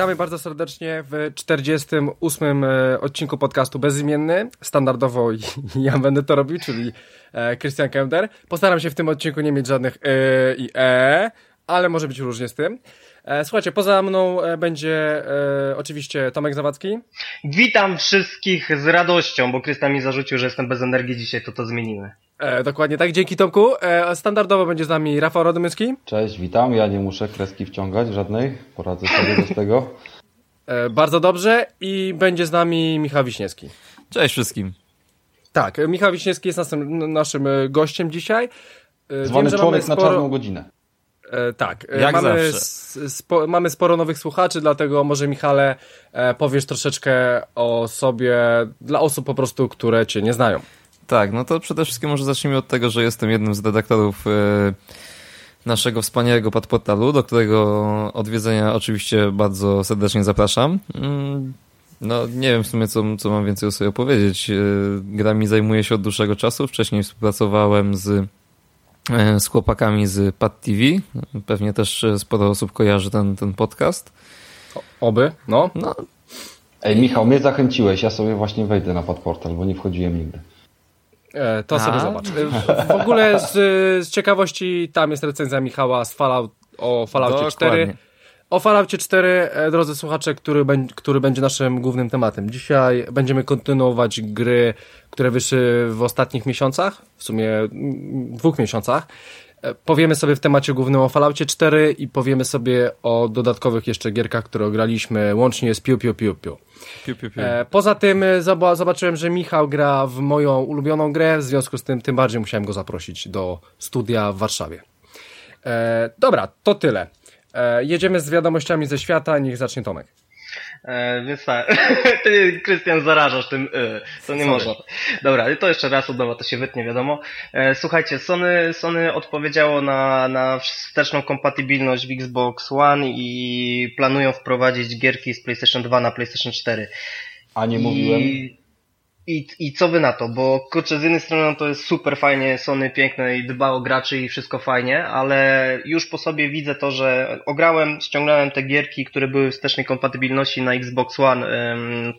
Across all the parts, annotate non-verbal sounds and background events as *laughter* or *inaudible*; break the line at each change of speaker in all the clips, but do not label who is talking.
Witamy bardzo serdecznie w 48 e, odcinku podcastu Bezimienny. Standardowo *laughs* ja będę to robił, czyli e, Christian Kender. Postaram się w tym odcinku nie mieć żadnych e i e, ale może być różnie z tym. Słuchajcie, poza mną będzie oczywiście Tomek Zawadzki.
Witam wszystkich z radością, bo Krystian mi zarzucił, że jestem bez energii dzisiaj, to to zmienimy.
E, dokładnie tak, dzięki Tomku. E, standardowo będzie z nami Rafał Radomyski.
Cześć, witam. Ja nie muszę kreski wciągać żadnej, poradzę sobie bez tego.
E, bardzo dobrze i będzie z nami Michał Wiśniewski.
Cześć wszystkim.
Tak, Michał Wiśniewski jest naszym, naszym e, gościem dzisiaj.
E, Zwany Wiem, człowiek sporo... na czarną godzinę.
E, tak,
e, Jak
mamy,
spo,
mamy sporo nowych słuchaczy, dlatego może Michale e, powiesz troszeczkę o sobie dla osób po prostu, które cię nie znają.
Tak, no to przede wszystkim może zacznijmy od tego, że jestem jednym z redaktorów e, naszego wspaniałego podportalu, do którego odwiedzenia oczywiście bardzo serdecznie zapraszam. Mm, no, nie wiem w sumie, co, co mam więcej o sobie opowiedzieć. E, grami zajmuję się od dłuższego czasu. Wcześniej współpracowałem z, e, z chłopakami z Pad TV. Pewnie też sporo osób kojarzy ten, ten podcast.
Oby, no.
no.
Ej, Michał, mnie zachęciłeś. Ja sobie właśnie wejdę na podportal, bo nie wchodziłem nigdy.
E, to A? sobie zobacz. E, w ogóle z, z, ciekawości tam jest recenzja Michała z Fallout, o Falloutie 4. O Falloutie 4, e, drodzy słuchacze, który, który będzie naszym głównym tematem. Dzisiaj będziemy kontynuować gry, które wyszły w ostatnich miesiącach, w sumie dwóch miesiącach. Powiemy sobie w temacie głównym o Falloutie 4 i powiemy sobie o dodatkowych jeszcze gierkach, które ograliśmy łącznie z Piu Piu Piu Piu.
Piu, piu, piu.
E, poza tym e, zobaczyłem, że Michał gra w moją ulubioną grę, w związku z tym tym bardziej musiałem go zaprosić do studia w Warszawie. E, dobra, to tyle. E, jedziemy z wiadomościami ze świata, niech zacznie Tomek.
E, więc tak, *laughs* ty Krystian zarażasz tym y, to nie Sorry. można. Dobra, to jeszcze raz od nowa to się wytnie, wiadomo. E, słuchajcie, Sony, Sony odpowiedziało na, na wsteczną kompatybilność w Xbox One i planują wprowadzić gierki z PlayStation 2 na PlayStation 4.
A nie I... mówiłem?
I, I co wy na to? Bo kurczę, z jednej strony to jest super fajnie, Sony piękne i dba o graczy i wszystko fajnie, ale już po sobie widzę to, że ograłem, ściągnąłem te gierki, które były w wstecznej kompatybilności na Xbox One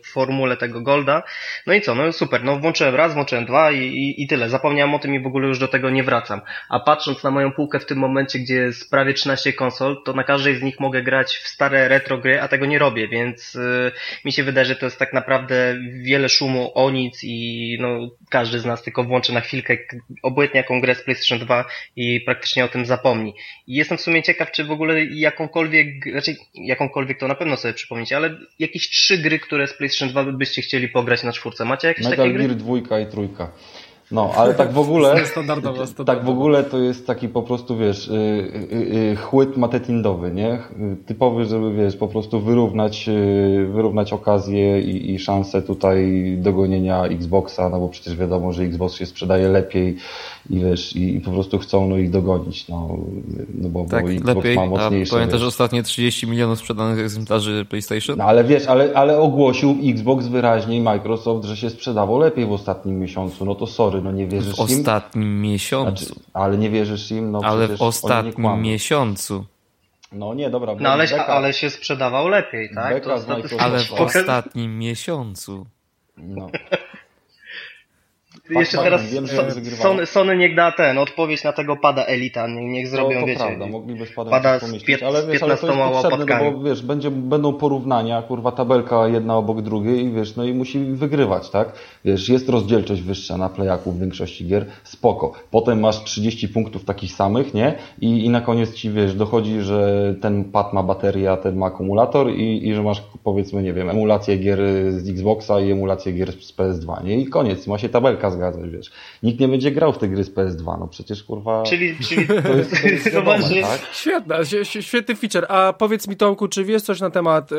w formule tego Golda. No i co? No super, no włączyłem raz, włączyłem dwa i, i, i tyle. Zapomniałem o tym i w ogóle już do tego nie wracam. A patrząc na moją półkę w tym momencie, gdzie jest prawie 13 konsol, to na każdej z nich mogę grać w stare retro gry, a tego nie robię, więc yy, mi się wydaje, że to jest tak naprawdę wiele szumu o nic i no, każdy z nas tylko włączy na chwilkę obojętnie jaką grę z PlayStation 2 i praktycznie o tym zapomni. I jestem w sumie ciekaw, czy w ogóle jakąkolwiek, znaczy jakąkolwiek to na pewno sobie przypomnicie, ale jakieś trzy gry, które z PlayStation 2 byście chcieli pograć na czwórce. Macie jakieś
Metal
takie
gry? Gear dwójka i trójka. No, ale tak w ogóle. *laughs* standardowo, Tak w ogóle to jest taki po prostu, wiesz, y, y, y, chłyt matetindowy, nie? Typowy, żeby, wiesz, po prostu wyrównać, wyrównać okazję i, i szansę tutaj dogonienia Xboxa, no bo przecież wiadomo, że Xbox się sprzedaje lepiej i wiesz, i, i po prostu chcą no ich dogonić, no, no bo,
tak,
bo
Xbox lepiej. ma mocniejsze. A pamiętasz wiesz. ostatnie 30 milionów sprzedanych egzemplarzy PlayStation?
No ale wiesz, ale, ale ogłosił Xbox wyraźnie i Microsoft, że się sprzedawał lepiej w ostatnim miesiącu, no to sorry, no nie wierzysz
w im? W ostatnim miesiącu. Znaczy,
ale nie wierzysz im? No
ale w ostatnim miesiącu.
No nie, dobra.
No ale, beka, ale się sprzedawał lepiej, tak? To,
ale w ostatnim miesiącu. No. *laughs*
Jeszcze teraz wiem, so, Sony, Sony niech da ten, odpowiedź na tego pada Elita, niech zrobią,
to, to
wiecie.
prawda, mogliby z padem
pada z, piet, ale, wiesz, ale to jest potrzebne,
no bo wiesz, będzie, będą porównania, kurwa, tabelka jedna obok drugiej i wiesz, no i musi wygrywać, tak? Wiesz, jest rozdzielczość wyższa na playaku w większości gier, spoko. Potem masz 30 punktów takich samych, nie? I, i na koniec ci, wiesz, dochodzi, że ten pad ma baterię, a ten ma akumulator i, i że masz, powiedzmy, nie wiem, emulację gier z Xboxa i emulację gier z PS2, nie? I koniec, ma się tabelka zgadzać, wiesz. Nikt nie będzie grał w te gry z PS2, no przecież kurwa...
Czyli, czyli to jest, to jest *laughs* wiadome,
tak? Świetna, świetny feature. A powiedz mi Tomku, czy wiesz coś na temat e,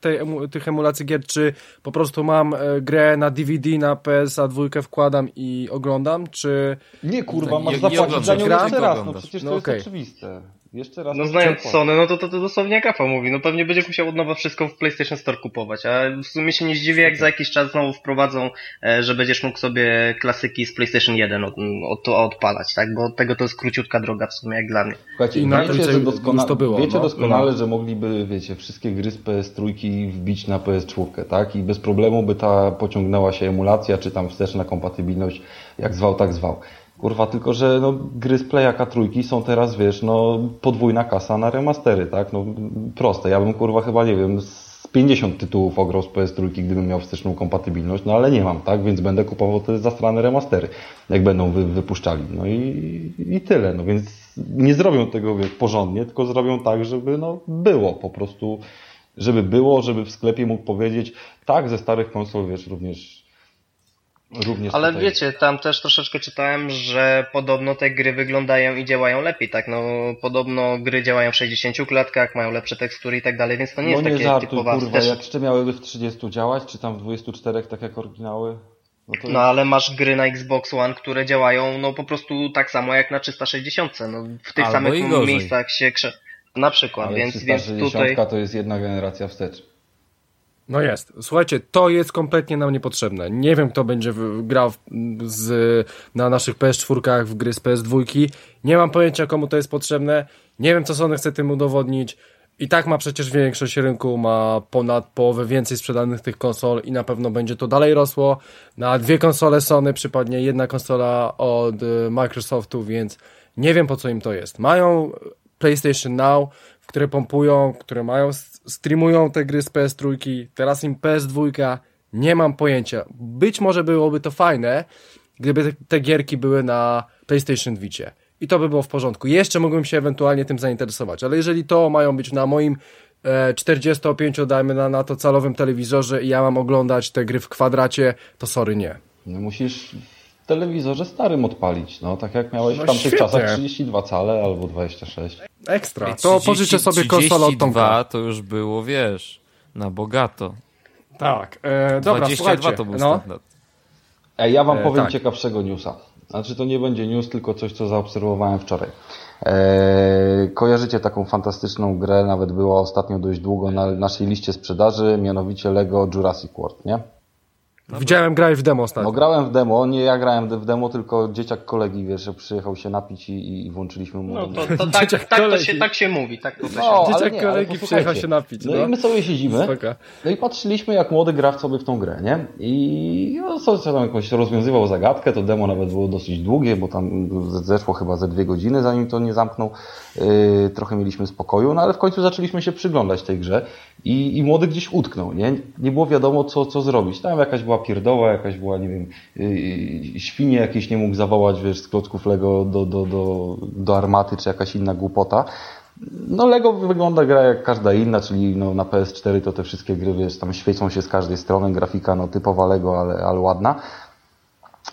tej, tych emulacji gier, czy po prostu mam e, grę na DVD, na PSA dwójkę wkładam i oglądam, czy...
Nie kurwa, masz zapłacić za nią jeszcze raz, no przecież to no, jest okay. oczywiste. Jeszcze raz.
No znając Sony, no to, to, to dosłownie jak Rafał mówi, no pewnie będziesz musiał od nowa wszystko w PlayStation Store kupować, a w sumie się nie zdziwię, jak za jakiś czas znowu wprowadzą, e, że będziesz mógł sobie klasyki z PlayStation 1 od, od, odpalać, tak? Bo tego to jest króciutka droga w sumie, jak dla mnie.
Słuchajcie, I wiecie, że doskona- to było, wiecie no? doskonale, no. że mogliby, wiecie, wszystkie gry z PS3 wbić na PS4, tak? I bez problemu by ta pociągnęła się emulacja, czy tam wsteczna kompatybilność, jak zwał, tak zwał. Kurwa, tylko że no, gry z Playaka trójki są teraz, wiesz, no podwójna kasa na remastery, tak? No proste. Ja bym kurwa chyba, nie wiem, z 50 tytułów ograł z PS trójki, gdybym miał wsteczną kompatybilność, no ale nie mam, tak? Więc będę kupował te zastrane remastery, jak będą wy, wypuszczali. No i, i tyle, no więc nie zrobią tego wiesz, porządnie, tylko zrobią tak, żeby no było po prostu, żeby było, żeby w sklepie mógł powiedzieć, tak, ze starych konsol, wiesz, również
Również Ale tutaj. wiecie, tam też troszeczkę czytałem, że podobno te gry wyglądają i działają lepiej, tak? No, podobno gry działają w 60 klatkach, mają lepsze tekstury i tak dalej, więc to nie no jest nie takie żartuj, typowa...
kurwa, też... jak jeszcze miałyby w 30 działać, czy tam w 24, tak jak oryginały?
No, to... no, ale masz gry na Xbox One, które działają no po prostu tak samo jak na 360, no w tych Albo samych miejscach się krze... Na przykład,
ale
więc,
360 więc tutaj... to jest jedna generacja wstecz.
No jest. Słuchajcie, to jest kompletnie nam niepotrzebne. Nie wiem, kto będzie grał z, na naszych PS4 w gry z PS2. Nie mam pojęcia, komu to jest potrzebne. Nie wiem, co Sony chce tym udowodnić. I tak ma przecież większość rynku, ma ponad połowę więcej sprzedanych tych konsol i na pewno będzie to dalej rosło. Na dwie konsole Sony przypadnie jedna konsola od y, Microsoftu, więc nie wiem po co im to jest. Mają PlayStation Now, które pompują, które mają streamują te gry z PS3, teraz im PS2, nie mam pojęcia. Być może byłoby to fajne, gdyby te, gierki były na PlayStation Vicie. I to by było w porządku. Jeszcze mógłbym się ewentualnie tym zainteresować, ale jeżeli to mają być na moim e, 45, dajmy na, na to calowym telewizorze i ja mam oglądać te gry w kwadracie, to sorry, nie.
No musisz w telewizorze starym odpalić, no tak jak miałeś no w tamtych świetnie. czasach 32 cale albo 26.
Ekstra. To pożyczę sobie konsolę od Tomka.
to już było, wiesz, na bogato.
Tak. E, dobra, 22
to był no. standard.
Ej, ja wam e, powiem tak. ciekawszego newsa. Znaczy to nie będzie news, tylko coś, co zaobserwowałem wczoraj. Eee, kojarzycie taką fantastyczną grę, nawet była ostatnio dość długo na naszej liście sprzedaży, mianowicie Lego Jurassic World, nie?
No Widziałem grać w demo ostatnio.
No grałem w demo, nie ja grałem w demo, tylko dzieciak kolegi, wiesz, przyjechał się napić i, i włączyliśmy mu.
No to, to *laughs* tak, tak, to się, tak się mówi, tak to,
to no, się Dzieciak nie, kolegi przyjechał się napić.
No. no. i my sobie siedzimy, Spoko. no i patrzyliśmy jak młody gra sobie w tą grę, nie? I no, co tam jakąś rozwiązywał zagadkę, to demo nawet było dosyć długie, bo tam zeszło chyba ze dwie godziny, zanim to nie zamknął. Yy, trochę mieliśmy spokoju, no ale w końcu zaczęliśmy się przyglądać tej grze i, i młody gdzieś utknął, nie? Nie było wiadomo, co, co zrobić. Tam jakaś była pierdoła, jakaś była, nie wiem, yy, świnie jakieś nie mógł zawołać, wiesz, z klocków Lego do, do, do, do armaty, czy jakaś inna głupota. No Lego wygląda gra jak każda inna, czyli no, na PS4 to te wszystkie gry, wiesz, tam świecą się z każdej strony, grafika no typowa Lego, ale, ale ładna.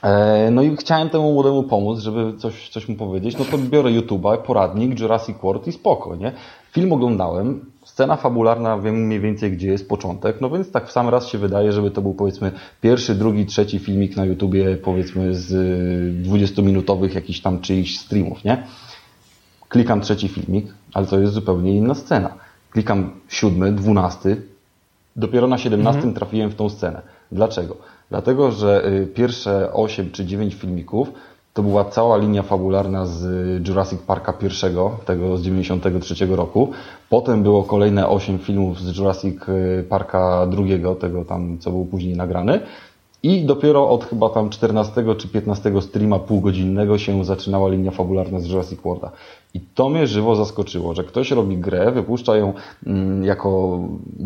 E, no i chciałem temu młodemu pomóc, żeby coś, coś mu powiedzieć. No to biorę YouTube'a, poradnik, Jurassic World i spoko, nie? Film oglądałem, scena fabularna, wiem mniej więcej gdzie jest początek, no więc tak w sam raz się wydaje, żeby to był powiedzmy pierwszy, drugi, trzeci filmik na YouTubie, powiedzmy z 20-minutowych jakichś tam czyichś streamów, nie? Klikam trzeci filmik, ale to jest zupełnie inna scena. Klikam siódmy, dwunasty, dopiero na siedemnastym mhm. trafiłem w tą scenę. Dlaczego? Dlatego, że y, pierwsze 8 czy 9 filmików to była cała linia fabularna z Jurassic Parka pierwszego, tego z 93 roku. Potem było kolejne 8 filmów z Jurassic y, Parka drugiego, tego tam, co był później nagrany. I dopiero od chyba tam 14 czy 15 streama półgodzinnego się zaczynała linia fabularna z Jurassic Worlda. I to mnie żywo zaskoczyło, że ktoś robi grę, wypuszcza ją mm, jako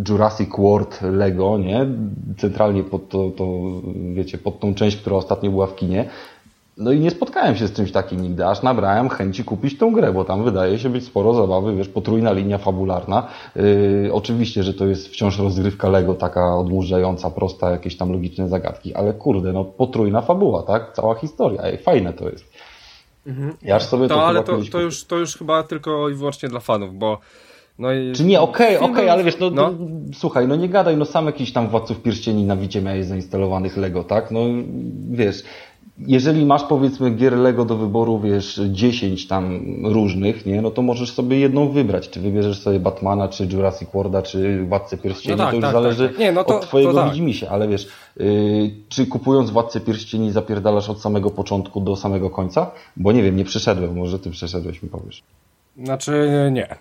Jurassic World Lego, nie? Centralnie pod to, to, wiecie, pod tą część, która ostatnio była w kinie. No i nie spotkałem się z czymś takim nigdy, aż nabrałem chęci kupić tą grę, bo tam wydaje się być sporo zabawy, wiesz, potrójna linia fabularna. Yy, oczywiście, że to jest wciąż rozgrywka Lego, taka odmurzająca, prosta, jakieś tam logiczne zagadki, ale kurde, no potrójna fabuła, tak? Cała historia, Ej, fajne to jest.
Mhm. Ja aż sobie to, to ale to, to, już, to już chyba tylko i wyłącznie dla fanów, bo no i...
Czy nie, okej, okay, okej, okay, ale wiesz, no, no. no, słuchaj, no nie gadaj, no sam jakiś tam Władców Pierścieni na Wicie miałeś zainstalowanych Lego, tak? No wiesz, jeżeli masz powiedzmy gier Lego do wyboru, wiesz, 10 tam różnych, nie, no to możesz sobie jedną wybrać. Czy wybierzesz sobie Batmana, czy Jurassic Worlda, czy Władcę Pierścieni, no tak, to już tak, zależy tak, tak. Nie, no to, od twojego to tak. widzimisię, ale wiesz, yy, czy kupując Władcę Pierścieni zapierdalasz od samego początku do samego końca? Bo nie wiem, nie przeszedłem, może ty przeszedłeś, mi powiesz.
Znaczy nie.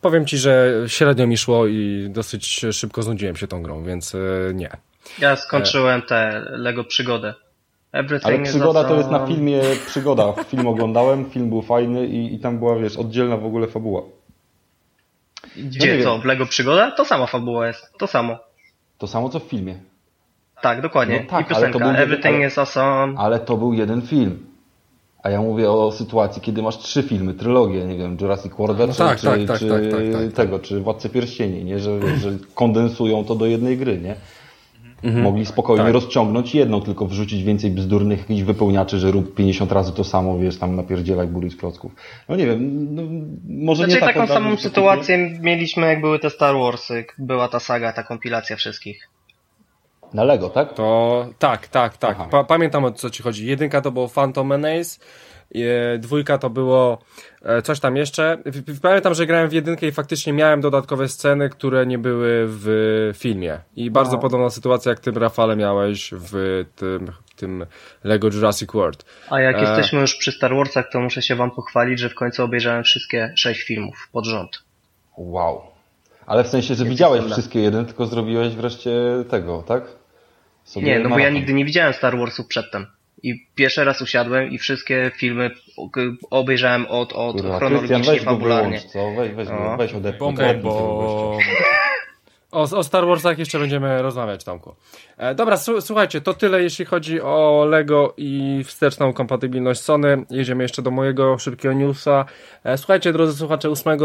Powiem ci, że średnio mi szło i dosyć szybko znudziłem się tą grą, więc yy, nie.
Ja skończyłem tę Lego przygodę.
Everything Ale przygoda to jest na filmie przygoda. Film oglądałem, film był fajny i, i tam była, wiesz, oddzielna w ogóle fabuła.
Gdzie no co? W Lego przygoda? To sama fabuła jest. To samo.
To samo co w filmie.
Tak, dokładnie. No tak, I piosenka. Ale to był Everything jeden, is awesome.
Ale to był jeden film. A ja mówię o sytuacji, kiedy masz trzy filmy, trylogię, nie wiem, Jurassic World, no czy, tak, czy, tak, tak, czy tak, tak, tak, tego, czy Władcy Pierścieni, nie? Że, że kondensują to do jednej gry, nie? Mhm. Mogli spokojnie tak. rozciągnąć jedną, tylko wrzucić więcej bzdurnych jakichś wypełniaczy, że rób 50 razy to samo, wiesz, tam napierdzielaj bury z klocków. No nie wiem, no, może
znaczy,
nie
tak taką samą sytuację mieliśmy, jak były te Star Warsy, była ta saga, ta kompilacja wszystkich.
Na Lego, tak?
To tak, tak, tak. Pa pamiętam o co ci chodzi. Jedynka to było Phantom Menace, dwójka to było e, coś tam jeszcze. Pamiętam, że grałem w jedynkę i faktycznie miałem dodatkowe sceny, które nie były w filmie. I bardzo no. podobna sytuacja, jak ty, Rafale, miałeś w tym, tym Lego Jurassic World.
A jak e... jesteśmy już przy Star Warsach, to muszę się wam pochwalić, że w końcu obejrzałem wszystkie sześć filmów pod rząd.
Wow. Ale w sensie, że widziałeś wszystkie jeden, tylko zrobiłeś wreszcie tego, tak?
Sobie nie, no bo ja nigdy nie widziałem Star Warsów przedtem. I pierwszy raz usiadłem i wszystkie filmy obejrzałem od, od Kurwa, chronologicznie, weź fabularnie. Wyłącz,
co? Weź, weź, no. weź odepnij.
Bo... *laughs* O, o Star Warsach jeszcze będziemy rozmawiać, Tomku. E, dobra, słuchajcie, to tyle jeśli chodzi o LEGO i wsteczną kompatybilność Sony. Jedziemy jeszcze do mojego szybkiego newsa. E, słuchajcie, drodzy słuchacze, 8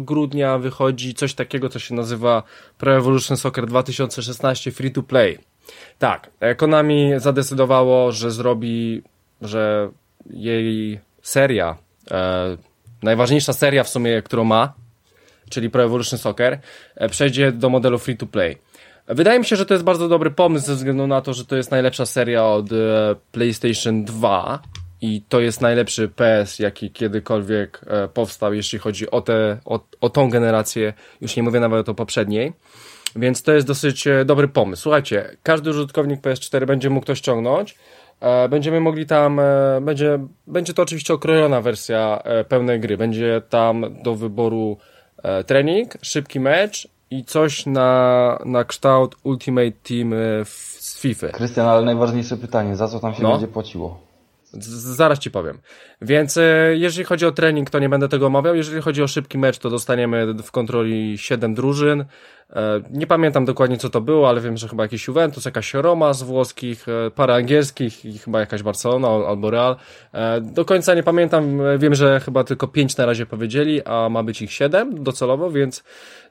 grudnia wychodzi coś takiego, co się nazywa Pro Evolution Soccer 2016 Free to Play. Tak, Konami zadecydowało, że zrobi, że jej seria, e, najważniejsza seria w sumie, którą ma, czyli Pro Evolution Soccer, e, przejdzie do modelu free to play. Wydaje mi się, że to jest bardzo dobry pomysł ze względu na to, że to jest najlepsza seria od e, PlayStation 2 i to jest najlepszy PS, jaki kiedykolwiek e, powstał, jeśli chodzi o, te, o, o tą generację, już nie mówię nawet o poprzedniej. Więc to jest dosyć e, dobry pomysł. Słuchajcie, każdy użytkownik PS4 będzie mógł to ściągnąć. E, będziemy mogli tam, e, będzie, będzie to oczywiście okrojona wersja pełnej gry. Będzie tam do wyboru trening, szybki mecz i coś na, na kształt Ultimate Team z FIFA.
Krystian, ale najważniejsze pytanie, za co tam się no? będzie płaciło?
Zaraz ci powiem. Więc jeżeli chodzi o trening, to nie będę tego omawiał. Jeżeli chodzi o szybki mecz, to dostaniemy w kontroli 7 drużyn. E, nie pamiętam dokładnie co to było, ale wiem, że chyba jakiś Juventus, jakaś Roma z włoskich, e, parę angielskich i chyba jakaś Barcelona albo Real. Do końca nie pamiętam. Wiem, że chyba tylko 5 na razie powiedzieli, a ma być ich 7 docelowo, więc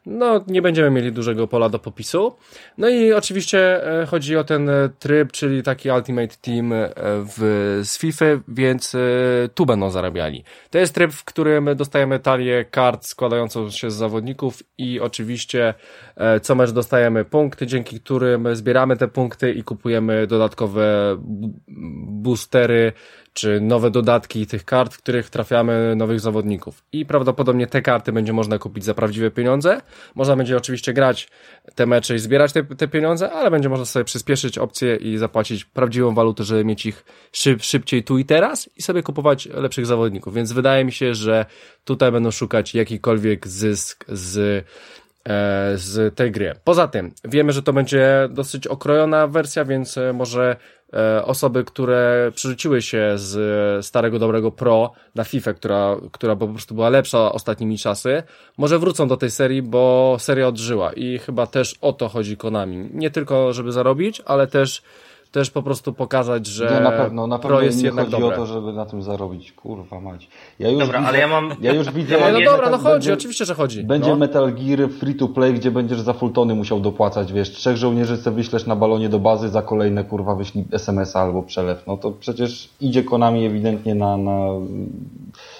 no nie będziemy mieli dużego pola do popisu. No i oczywiście e, chodzi o ten e, tryb, czyli taki Ultimate Team e, w, z FIFA, więc tu będą zarabiali. To jest tryb, w którym dostajemy talię kart składającą się z zawodników i oczywiście co mecz dostajemy punkty, dzięki którym zbieramy te punkty i kupujemy dodatkowe boostery czy nowe dodatki tych kart, w których trafiamy nowych zawodników. I prawdopodobnie te karty będzie można kupić za prawdziwe pieniądze. Można będzie oczywiście grać te mecze i zbierać te, te pieniądze, ale będzie można sobie przyspieszyć opcje i zapłacić prawdziwą walutę, żeby mieć ich szyb, szybciej tu i teraz i sobie kupować lepszych zawodników. Więc wydaje mi się, że tutaj będą szukać jakikolwiek zysk z e, z tej gry. Poza tym, wiemy, że to będzie dosyć okrojona wersja, więc e, może E, osoby, które przerzuciły się z starego dobrego Pro na FIFA, która, która po prostu była lepsza ostatnimi czasy, może wrócą do tej serii, bo seria odżyła i chyba też o to chodzi Konami. Nie tylko, żeby zarobić, ale też też po prostu pokazać, że
no na pewno, na pewno Pro jest jednak chodzi dobre. o to, żeby na tym zarobić. Kurwa mać.
Ja już dobra, widzę, ale ja mam...
Ja już widzę...
Ja no dobra, no chodzi, będzie, oczywiście, że chodzi.
Będzie
no.
Metal Gear free to play, gdzie będziesz za fulltony musiał dopłacać, wiesz, trzech żołnierzy sobie wyślesz na balonie do bazy, za kolejne kurwa wyślij SMS-a albo przelew. No to przecież idzie Konami ewidentnie na... na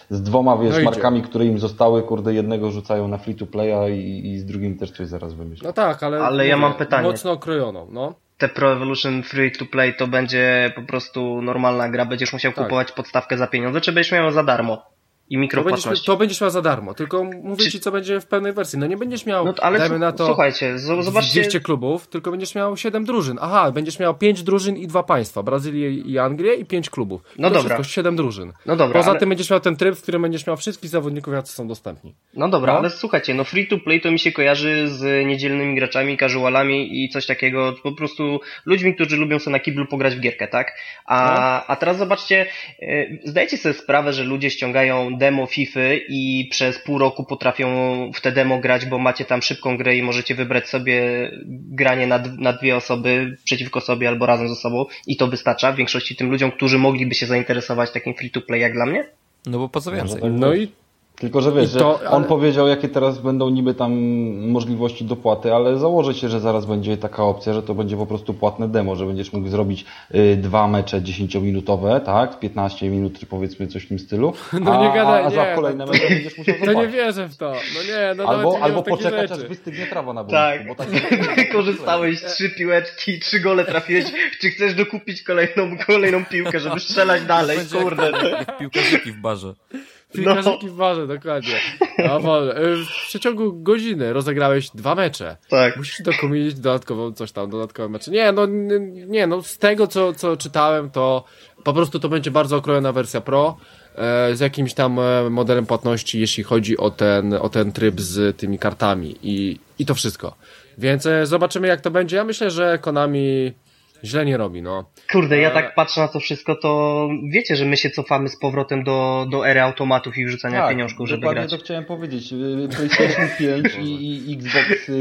z dwoma, wiesz, no markami, które im zostały, kurde, jednego rzucają na free to playa i, i z drugim też coś zaraz wymyślą.
No tak, ale,
ale ja mam pytanie.
Mocno okrojoną, no.
Te Pro Evolution Free to Play to będzie po prostu normalna gra, będziesz musiał tak. kupować podstawkę za pieniądze, czy będziesz miał za darmo? I mikropłatności.
To będziesz, to będziesz miał za darmo, tylko mówię Czy... ci, co będzie w pełnej wersji. No nie będziesz miał, no, ale dajmy na to,
słuchajcie, zobaczcie...
200 klubów, tylko będziesz miał 7 drużyn. Aha, będziesz miał 5 drużyn i dwa państwa, Brazylię i Anglię i 5 klubów. No to dobra. Wszystko 7 drużyn. No dobra. Poza ale... tym będziesz miał ten tryb, w którym będziesz miał wszystkich zawodników, jacy są dostępni.
No dobra, no? ale słuchajcie, no free to play to mi się kojarzy z niedzielnymi graczami, casualami i coś takiego, po prostu ludźmi, którzy lubią sobie na kiblu pograć w gierkę, tak? A, no. a teraz zobaczcie, y, zdajcie sobie sprawę, że ludzie ściągają demo FIFA i przez pół roku potrafią w te demo grać, bo macie tam szybką grę i możecie wybrać sobie granie na, na dwie osoby przeciwko sobie albo razem ze sobą i to wystarcza w większości tym ludziom, którzy mogliby się zainteresować takim free to play jak dla mnie?
No bo po co więcej?
No i tylko, że wiesz, to, że on ale... powiedział, jakie teraz będą niby tam możliwości dopłaty, ale założę się, że zaraz będzie taka opcja, że to będzie po prostu płatne demo, że będziesz mógł zrobić y, dwa mecze 10-minutowe, tak? 15 minut, czy powiedzmy coś w tym stylu. *laughs*
No a, nie gadaj,
a, a za nie, kolejne no, mecze będziesz musiał zobaczyć.
To nie wierzę w to. No nie, no
albo albo poczekać, aż wystygnie trawa na boisku.
Tak, bo tak *laughs* wykorzystałeś trzy piłeczki, trzy gole trafiłeś. Czy chcesz dokupić kolejną, kolejną piłkę, żeby strzelać *laughs* dalej? Kurde.
Jak piłkarzyki w barze.
Piłkarzyki no. w barze, dokładnie. No, w przeciągu godziny rozegrałeś dwa mecze.
Tak.
Musisz dokumić dodatkową coś tam, dodatkowe mecze. Nie, no, nie, no z tego co, co czytałem, to po prostu to będzie bardzo okrojona wersja Pro e, z jakimś tam e, modelem płatności, jeśli chodzi o ten, o ten tryb z tymi kartami i, i to wszystko. Więc e, zobaczymy jak to będzie. Ja myślę, że Konami źle nie robi, no.
Kurde, ja tak patrzę na to wszystko, to wiecie, że my się cofamy z powrotem do, do ery automatów i wrzucania tak, pieniążków, żeby
dokładnie
grać.
to chciałem powiedzieć. Y, PlayStation *laughs* 5 i, i Xbox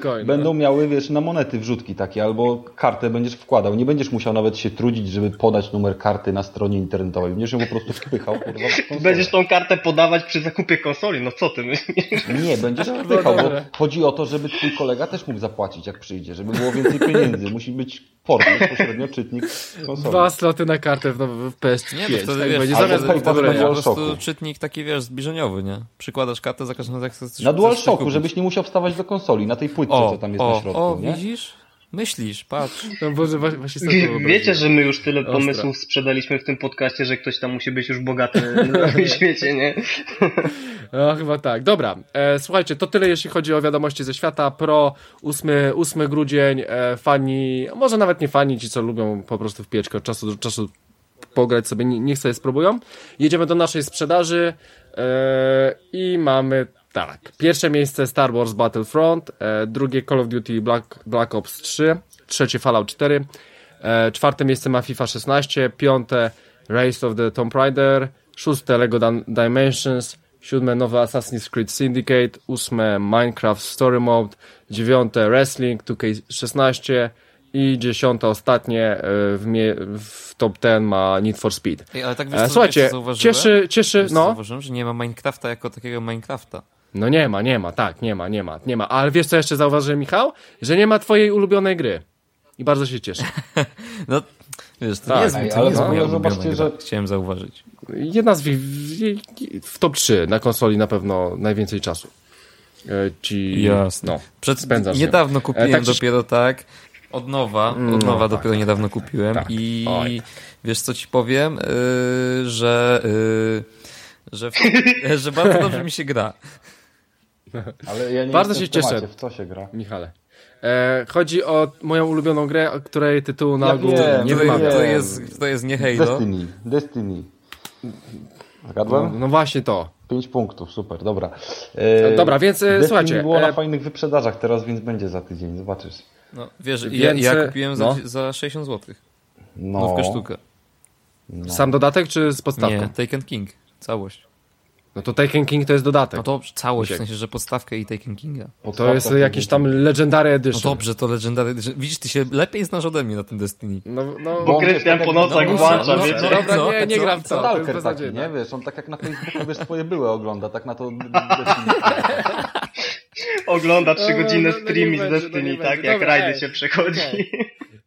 2 y, będą no. miały, wiesz, na monety wrzutki takie, albo kartę będziesz wkładał. Nie będziesz musiał nawet się trudzić, żeby podać numer karty na stronie internetowej. Będziesz ją po prostu wpychał. *laughs*
będziesz tą kartę podawać przy zakupie konsoli, no co ty myślisz?
Nie, będziesz *laughs* wpychał, bo chodzi o to, żeby twój kolega też mógł zapłacić, jak przyjdzie, żeby było więcej pieniędzy. Musi być port, bezpośrednio czytnik konsoli.
Dwa sloty na kartę w, w PS5.
Nie, to wtedy tak, wiesz, zamiast po prostu czytnik taki, wiesz, zbliżeniowy, nie? Przykładasz kartę za każdym razem, jak chcesz
Na DualShocku, żebyś nie musiał wstawać do konsoli, na tej płytce, o, co tam jest o, na środku,
o,
nie?
widzisz? Myślisz, patrz.
No Boże, właśnie
Wiecie, że my już tyle Ostra. pomysłów sprzedaliśmy w tym podcaście, że ktoś tam musi być już bogaty *laughs* na świecie, nie?
No chyba tak. Dobra, e, słuchajcie, to tyle jeśli chodzi o wiadomości ze świata. Pro 8, 8 grudzień, e, fani, może nawet nie fani, ci co lubią po prostu w pieczkę od czasu do czasu pograć sobie, niech sobie spróbują. Jedziemy do naszej sprzedaży e, i mamy tak, pierwsze miejsce Star Wars Battlefront, e, drugie Call of Duty Black, Black Ops 3, trzecie Fallout 4, e, czwarte miejsce ma FIFA 16, piąte Race of the Tomb Raider, szóste Lego Dimensions, siódme nowe Assassin's Creed Syndicate, ósme Minecraft Story Mode, dziewiąte Wrestling 2K16 i dziesiąte ostatnie e, w, w top 10 ma Need for Speed.
Ej, ale tak wiesz, Słuchajcie,
cieszy, cieszy, wiesz, no.
Zauważyłem, że nie ma Minecrafta jako takiego Minecrafta.
No nie ma, nie ma, tak, nie ma, nie ma, nie ma. Ale wiesz co jeszcze zauważyłem, Michał? Że nie ma twojej ulubionej gry. I bardzo się cieszę. *laughs*
no, wiesz, to tak, nie jest, to ale nie jest zobaczcie, że... Chciałem zauważyć.
Jedna z w, w top 3 na konsoli na pewno najwięcej czasu. E, ci,
Jasne. No, Przed, spędzasz Niedawno kupiłem e, tak, dopiero tak, od nowa, od no, nowa tak, dopiero niedawno kupiłem tak, i oj. wiesz co ci powiem, yy, że... Yy, że, w, *laughs* że bardzo dobrze mi się gra. *laughs*
Ale ja nie
bardzo się cieszę.
W co się gra?
Michale. E, chodzi o moją ulubioną grę, o której tytułu na ja ogół wiem, nie wymawiam.
To jest, to jest nie Halo.
Destiny. Destiny. Zgadłem?
No, no, właśnie to.
5 punktów, super, dobra.
E, dobra, więc e, Destiny słuchajcie.
było na e, fajnych wyprzedażach teraz, więc będzie za tydzień, zobaczysz.
No, wiesz, więc, ja, ja kupiłem no. za, za 60 zł. No. Nówkę sztukę.
No. Sam dodatek czy z podstawką?
Nie, Taken King. Całość.
No to Taken King to jest dodatek.
No to całość, w sensie, że podstawkę i Taken Kinga.
to jest jakiś tam Legendary Edition.
No dobrze, to Legendary Edition. Widzisz, ty się lepiej znasz ode mnie na tym Destiny.
No, no, Bo Krystian po nocach no, włącza,
no, wiecie? Dobra, no, nie, nie gram w to.
Stalker taki, nie? Wiesz, on tak jak na Facebooku, wiesz, swoje były ogląda, tak na to *laughs*
Ogląda trzy godziny streamy z Destiny, tak? Jak rajdy się przechodzi.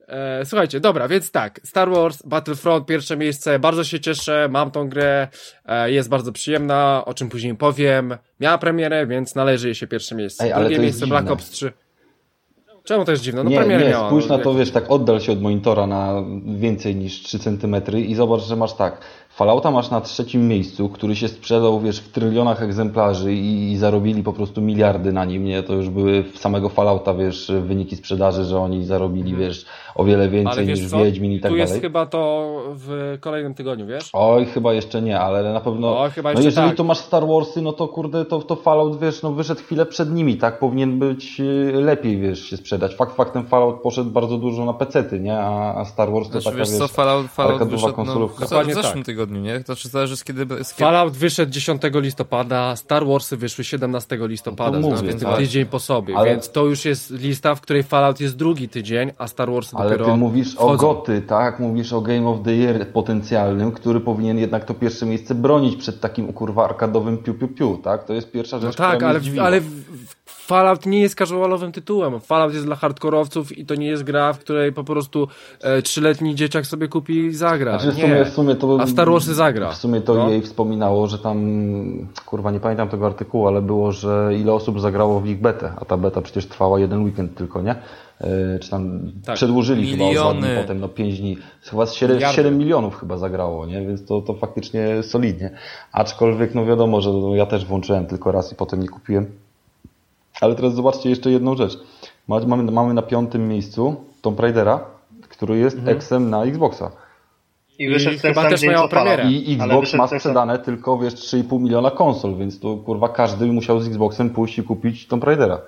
E, słuchajcie, dobra, więc tak, Star Wars Battlefront, pierwsze miejsce, bardzo się cieszę, mam tą grę, e, jest bardzo przyjemna, o czym później powiem. Miała premierę, więc należy jej się pierwsze miejsce. Ej, Drugie miejsce dziwne. Black Ops 3. Czemu to jest dziwne? No
nie,
premierę
nie,
miała.
spójrz
no,
na to,
jak-
wiesz, tak oddal się od monitora na więcej niż 3 cm i zobacz, że masz tak, Fallouta masz na trzecim miejscu, który się sprzedał, wiesz, w trylionach egzemplarzy i, i zarobili po prostu miliardy na nim, nie? To już były w samego Fallouta, wiesz, wyniki sprzedaży, że oni zarobili, wiesz, o wiele więcej niż
co?
Wiedźmin i tak
tu
dalej.
jest chyba to w kolejnym tygodniu, wiesz?
Oj, chyba jeszcze nie, ale na pewno.
Oj, chyba
no
jeszcze
jeżeli
tak.
tu masz Star Warsy, no to kurde, to, to Fallout, wiesz, no wyszedł chwilę przed nimi, tak? Powinien być y, lepiej, wiesz, się sprzedać. Fakt faktem Fallout poszedł bardzo dużo na pecety, nie? A, a Star Wars to
Znaczy,
taka,
wiesz
wiesz,
co, Fallout, Fallout wyszedł no,
konsolówka.
w,
Dokładnie
w zeszłym
tak.
tygodniu, nie? To znaczy zależy z kiedy... Z kiedy...
Fallout wyszedł 10 listopada, Star Warsy wyszły 17 listopada,
No to
no
mówię,
więc
tak.
tydzień po sobie,
Ale-
więc to już jest lista, w której Fallout jest drugi tydzień, a Star Warsy
Ale
dopiero
ty mówisz o
wchodzą.
Goty, tak? Mówisz o Game of the Year potencjalnym, który powinien jednak to pierwsze miejsce bronić przed takim kurwa arkadowym piu piu piu, tak? To jest pierwsza rzecz,
No tak, ale, ale Fallout nie jest casualowym tytułem. Fallout jest dla hardkorowców i to nie jest gra, w której po prostu e, trzyletni dzieciak sobie kupi i zagra.
Znaczy w sumie, w sumie to...
A Star Warsy zagra.
W sumie to
No.
jej wspominało, że tam, kurwa nie pamiętam tego artykułu, ale było, że ile osób zagrało w ich betę, a ta beta przecież trwała jeden weekend tylko, nie? Yy, czy tam
Tak.
przedłużyli chyba o dwa dni
Miliony.
potem, no 5 dni. Chyba z 7,
Miliardy.
7 milionów chyba zagrało, nie? Więc to, to faktycznie solidnie. Aczkolwiek, no wiadomo, że no, ja też włączyłem tylko raz i potem nie kupiłem. Ale teraz zobaczcie jeszcze jedną rzecz. Ma- Mamy, mamy na piątym miejscu Tomb Raidera, który jest
Mhm.
eksem na Xboxa.
I wyszedł
I
ten
chyba
sam
też
Fallout.
premierę.
I Xbox ma
sam-
sprzedane tylko, wiesz, 3,5 miliona konsol, więc to kurwa każdy musiał z Xboxem pójść i kupić Tomb Raidera.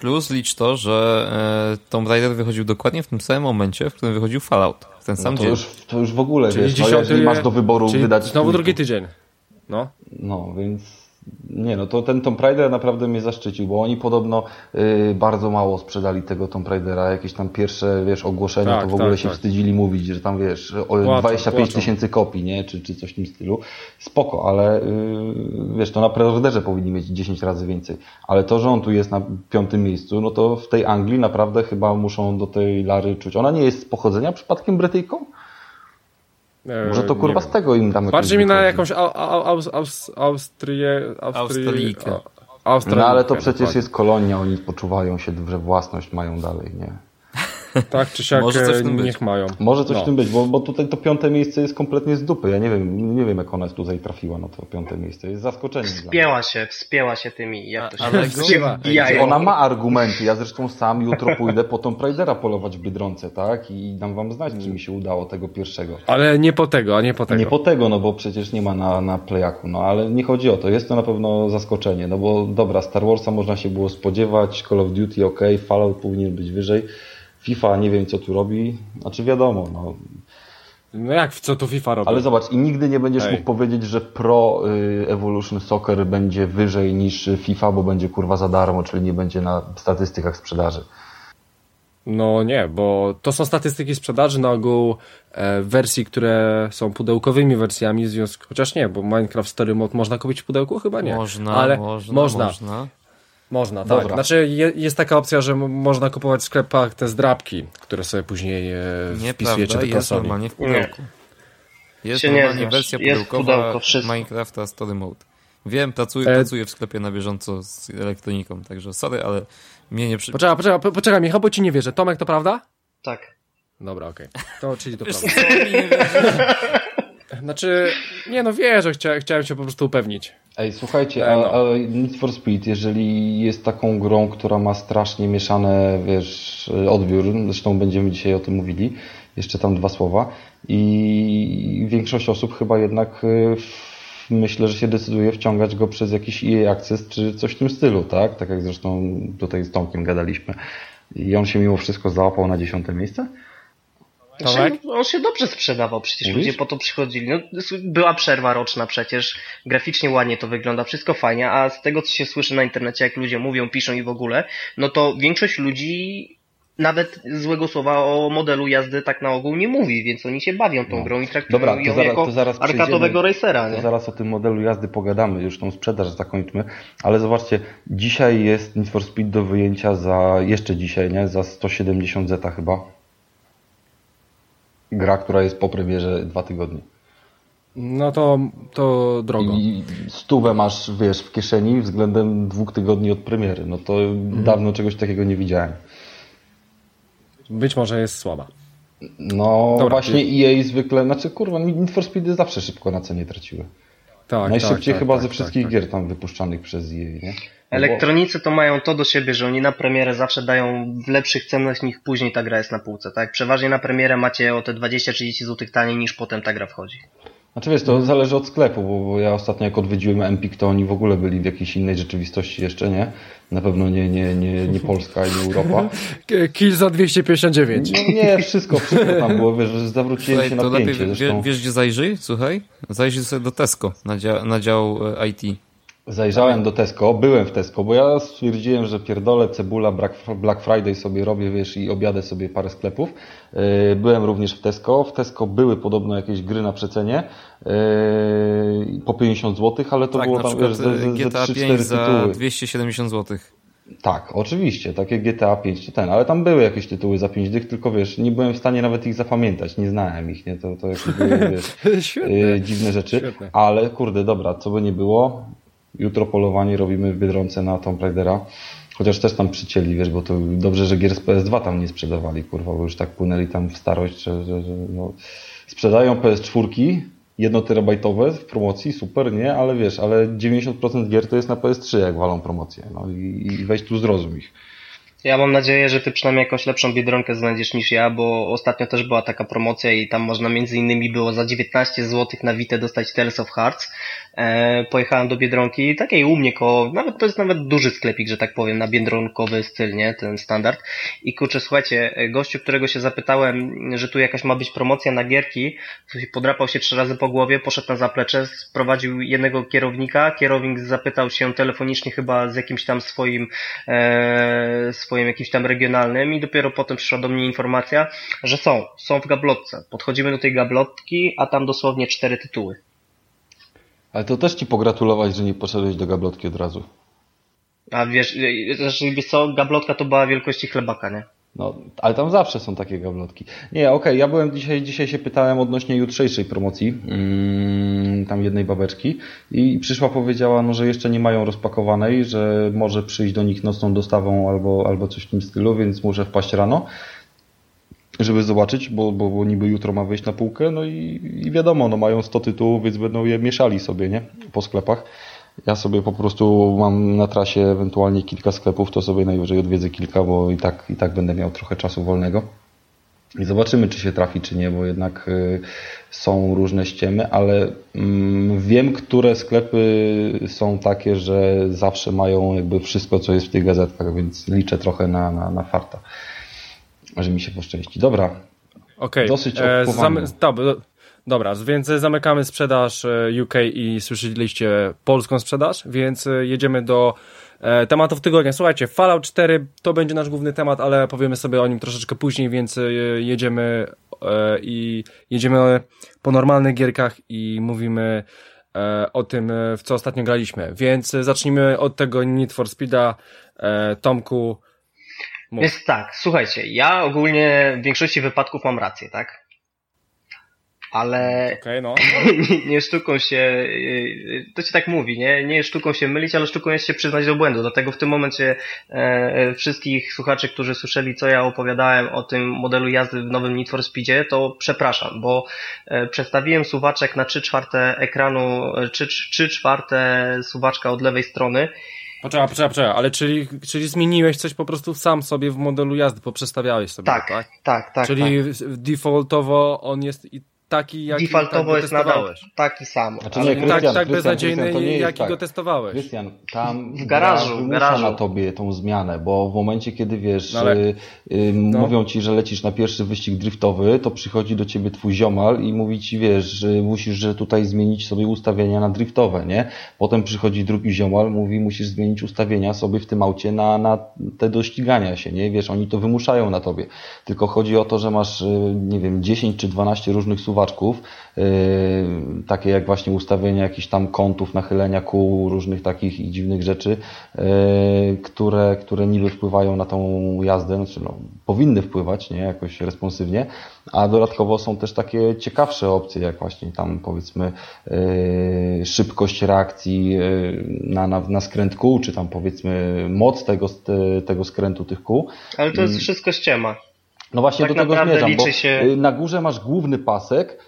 Plus licz to, że e, Tomb Raider wychodził dokładnie w tym samym momencie, w którym wychodził Fallout. W ten sam
No to,
dzień.
już, to już w ogóle,
Czyli
wiesz, no,
10,
jeżeli masz do wyboru
czyli
wydać...
Znowu drugi tydzień. No.
No, więc nie no, to ten Tomb Raider naprawdę mnie zaszczycił, bo oni podobno y, bardzo mało sprzedali tego Tomb Raidera, jakieś tam pierwsze, wiesz, ogłoszenia,
Tak,
to w ogóle
tak,
się
tak.
wstydzili mówić, że tam, wiesz, o
Płacą,
25
płacą.
tysięcy kopii, nie, czy, czy coś w tym stylu. Spoko, ale y, wiesz, to na preorderze powinni mieć 10 razy więcej, ale to, że on tu jest na piątym miejscu, no to w tej Anglii naprawdę chyba muszą do tej Lary czuć. Ona nie jest z pochodzenia przypadkiem Brytyjką?
E,
Może to kurwa z tego im jakoś
Bardziej mi na jakąś au, au, aus, aus, Austrię...
Australijkę.
a- Australijkę.
No ale to przecież jest kolonia, oni poczuwają się, że własność mają dalej, nie?
Tak czy siak,
Może coś tym
niech
być.
mają.
Może coś
No.
w tym być, bo, bo tutaj to piąte miejsce jest kompletnie z dupy. Ja nie wiem, nie wiem jak ona tutaj trafiła na to piąte miejsce. Jest zaskoczenie.
Wspięła się, wspięła się tymi, jak to się
Ale
Wbijają.
Ona ma argumenty. Ja zresztą sam jutro pójdę po Tomb Raidera polować w Biedronce, tak? I dam wam znać, czy mi się udało tego pierwszego.
Ale nie po tego, a nie po tego.
Nie po tego, no bo przecież nie ma na, na playaku, no ale nie chodzi o to. Jest to na pewno zaskoczenie, no bo dobra, Star Warsa można się było spodziewać, Call of Duty ok, Fallout powinien być wyżej. FIFA nie wiem co tu robi, znaczy wiadomo, no.
No jak, co tu FIFA robi?
Ale zobacz, i nigdy nie będziesz
Ej.
mógł powiedzieć, że Pro y, Evolution Soccer będzie wyżej niż FIFA, bo będzie kurwa za darmo, czyli nie będzie na statystykach sprzedaży.
No nie, bo to są statystyki sprzedaży na ogół e, wersji, które są pudełkowymi wersjami, w związku, chociaż nie, bo Minecraft Story Mode można kupić w pudełku? Chyba nie.
Można,
Ale
można,
można.
można.
Można, tak.
Dobra.
Znaczy je, jest taka opcja, że można kupować w sklepach te zdrabki, które sobie później e, wpisujecie do
jest
konsoli.
normalnie w pudełku. Jest
Się nie
normalnie
znasz.
wersja
Jest
pudełkowa
pudełko, wszystko.
Minecrafta Story Mode. Wiem, pracuję,
E-
pracuję w sklepie na bieżąco z elektroniką, także sorry, ale mnie nie przy...
Poczekaj, poczekaj, po- poczekaj Michał, bo ci nie wierzę. Tomek, to prawda?
Tak.
Dobra, okej. To, czyli to prawda.
nie. *laughs*
Znaczy, nie no wierzę, chcia, chciałem się po prostu upewnić.
Ej, słuchajcie, a,
no.
a Need for Speed, jeżeli jest taką grą, która ma strasznie mieszane, wiesz, odbiór, zresztą będziemy dzisiaj o tym mówili, jeszcze tam dwa słowa, i większość osób chyba jednak y, myślę, że się decyduje wciągać go przez jakiś EA Access czy coś w tym stylu, tak? Tak jak zresztą tutaj z Tomkiem gadaliśmy. I on się mimo wszystko załapał na dziesiąte miejsce?
Tomek?
Znaczy, no, on się dobrze sprzedawał, przecież
Mówisz?
ludzie po to przychodzili. No, była przerwa roczna przecież, graficznie ładnie to wygląda, wszystko fajnie, a z tego co się słyszy na internecie, jak ludzie mówią, piszą i w ogóle, no to większość ludzi nawet złego słowa o modelu jazdy tak na ogół nie mówi, więc oni się bawią tą
No.
grą i traktują
Dobra, to
ją
zaraz-
jako
to zaraz
arkadowego racera,
To
nie?
zaraz o tym modelu jazdy pogadamy, już tą sprzedaż zakończmy. Ale zobaczcie, dzisiaj jest Need for Speed do wyjęcia za, jeszcze dzisiaj, nie? Za 170 zeta chyba. Gra, która jest po premierze dwa tygodnie.
No to, to drogo.
I stówę masz, wiesz, w kieszeni względem dwóch tygodni od premiery. No to
Mhm.
dawno czegoś takiego nie widziałem.
być może jest słaba.
No Dobra, właśnie ty... EA zwykle, znaczy kurwa, Need for Speedy zawsze szybko na cenie traciły. Tak, Najszybciej tak, chyba tak, ze tak, wszystkich tak, gier tam wypuszczanych przez EA, nie?
Elektronicy to mają to do siebie, że oni na premierę zawsze dają w lepszych cenach niż później ta gra jest na półce, tak? Przeważnie na premierę macie o te 20-30 zł taniej niż potem ta gra wchodzi.
Znaczy wiesz, to zależy od sklepu, bo, bo, ja ostatnio jak odwiedziłem Empik, to oni w ogóle byli w jakiejś innej rzeczywistości jeszcze, nie? Na pewno nie, nie, nie, nie Polska i nie Europa. *laughs*
Kill za 259.
No nie, wszystko, wszystko tam było, wiesz, zawróciłem Słuchaj, się na pięcie.
Lepiej, wiesz, gdzie zajrzyj? Słuchaj, zajrzyj sobie do Tesco na dział, na dział e, IT.
Zajrzałem do Tesco, byłem w Tesco, bo ja stwierdziłem, że pierdolę, cebula, Black Friday sobie robię, wiesz, i objadę sobie parę sklepów. E, byłem również w Tesco. W Tesco były podobno jakieś gry na przecenie e, po 50 zł, ale to tak, było tam, wiesz, ze, ze, GTA 3, 5
za
tytuły.
270 zł.
Tak, oczywiście, takie GTA 5 czy ten, ale tam były jakieś tytuły za 5 dych, tylko wiesz, nie byłem w stanie nawet ich zapamiętać, nie znałem ich, nie, to, to jakieś były, *laughs* wiesz, e, dziwne rzeczy, Świetne. ale kurde, dobra, co by nie było, Jutro polowanie robimy w Biedronce na Tomb Raidera. Chociaż też tam przycięli, wiesz, bo to dobrze, że gier z PS2 tam nie sprzedawali, kurwa, bo już tak płynęli tam w starość, że, że, że no. sprzedają PS4 jednoterabajtowe w promocji, super, nie? Ale wiesz, ale 90% gier to jest na PS3, jak walą promocję. No i, i weź tu zrozum ich.
Ja mam nadzieję, że ty przynajmniej jakąś lepszą biedronkę znajdziesz niż ja, bo ostatnio też była taka promocja i tam można między innymi było za 19 zł na Witę dostać Tales of Hearts. E, pojechałem do Biedronki, takiej u mnie koło, nawet to jest nawet duży sklepik, że tak powiem, na biedronkowy styl, nie, ten standard. I kurczę, słuchajcie, gościu, którego się zapytałem, że tu jakaś ma być promocja na gierki, podrapał się trzy razy po głowie, poszedł na zaplecze, sprowadził jednego kierownika, kierownik zapytał się telefonicznie chyba z jakimś tam swoim, e, swoim jakimś tam regionalnym i dopiero potem przyszła do mnie informacja, że są, są w gablotce. Podchodzimy do tej gablotki, a tam dosłownie cztery tytuły.
Ale to też ci pogratulować, że nie poszedłeś do gablotki od razu.
A wiesz, znaczy, wiesz co, gablotka to była wielkości chlebaka, nie?
No, ale tam zawsze są takie gablotki. Nie, okej, okay, ja byłem dzisiaj, dzisiaj się pytałem odnośnie jutrzejszej promocji, mm, tam jednej babeczki i przyszła, powiedziała, no, że jeszcze nie mają rozpakowanej, że może przyjść do nich nocną dostawą albo, albo coś w tym stylu, więc muszę wpaść rano żeby zobaczyć, bo, bo, bo niby jutro ma wejść na półkę, no i, i wiadomo, no mają 100 tytułów, więc będą je mieszali sobie, nie? Po sklepach. Ja sobie po prostu mam na trasie ewentualnie kilka sklepów, to sobie najwyżej odwiedzę kilka, bo i tak, i tak będę miał trochę czasu wolnego. I zobaczymy, czy się trafi, czy nie, bo jednak y, są różne ściemy, ale y, wiem, które sklepy są takie, że zawsze mają jakby wszystko, co jest w tych gazetkach, więc liczę trochę na, na, na farta że mi się poszczęści. Dobra.
Okay.
Dosyć e, zamy-
Dobra, więc zamykamy sprzedaż e, UK i słyszeliście polską sprzedaż, więc e, jedziemy do e, tematów tygodnia. Słuchajcie, Fallout 4 to będzie nasz główny temat, ale powiemy sobie o nim troszeczkę później, więc jedziemy i jedziemy po normalnych gierkach i mówimy o tym, w co ostatnio graliśmy. Więc zacznijmy od tego Need for Speeda. Tomku,
Mów. Więc tak, słuchajcie, ja ogólnie w większości wypadków mam rację, tak? Ale
okay, no.
nie, *laughs* nie sztuką się, y, to ci tak mówi, nie? Nie sztuką się mylić, ale sztuką jest się przyznać do błędu. Dlatego w tym momencie e, e, wszystkich słuchaczy, którzy słyszeli, co ja opowiadałem o tym modelu jazdy w nowym Need for Speedzie, to przepraszam, bo e, przedstawiłem suwaczek na 3 czwarte ekranu, 3, 3 czwarte suwaczka od lewej strony
Poczekaj, poczekaj, poczekaj, ale czyli, czyli zmieniłeś coś po prostu sam sobie w modelu jazdy, poprzestawiałeś sobie,
tak?
Tak,
tak, tak.
Czyli tak. defaultowo on jest i taki, jaki
Defaultowo tak jest nadal taki sam.
Znaczy, nie, tak, tak beznadziejny, jaki tak. go testowałeś.
Krystian, tam *laughs*
w garażu,
wymusza
garażu.
na tobie tą zmianę, bo w momencie, kiedy wiesz, no, ale... y, y, no. mówią ci, że lecisz na pierwszy wyścig driftowy, to przychodzi do ciebie twój ziomal i mówi ci, wiesz, że musisz że tutaj zmienić sobie ustawienia na driftowe, nie? Potem przychodzi drugi ziomal, mówi, musisz zmienić ustawienia sobie w tym aucie na, na te do ścigania się, nie? Wiesz, oni to wymuszają na tobie. Tylko chodzi o to, że masz, y, nie wiem, 10 czy 12 różnych suwów yy, takie jak właśnie ustawienie jakichś tam kątów, nachylenia kół, różnych takich i dziwnych rzeczy, yy, które, które niby wpływają na tą jazdę, znaczy no, powinny wpływać, nie, jakoś responsywnie, a dodatkowo są też takie ciekawsze opcje, jak właśnie tam powiedzmy yy, szybkość reakcji na, na, na skręt kół, czy tam powiedzmy moc tego, tego skrętu tych kół.
Ale to jest wszystko ściema.
No właśnie tak do tego zmierzam, bo się... Y, na górze masz główny pasek,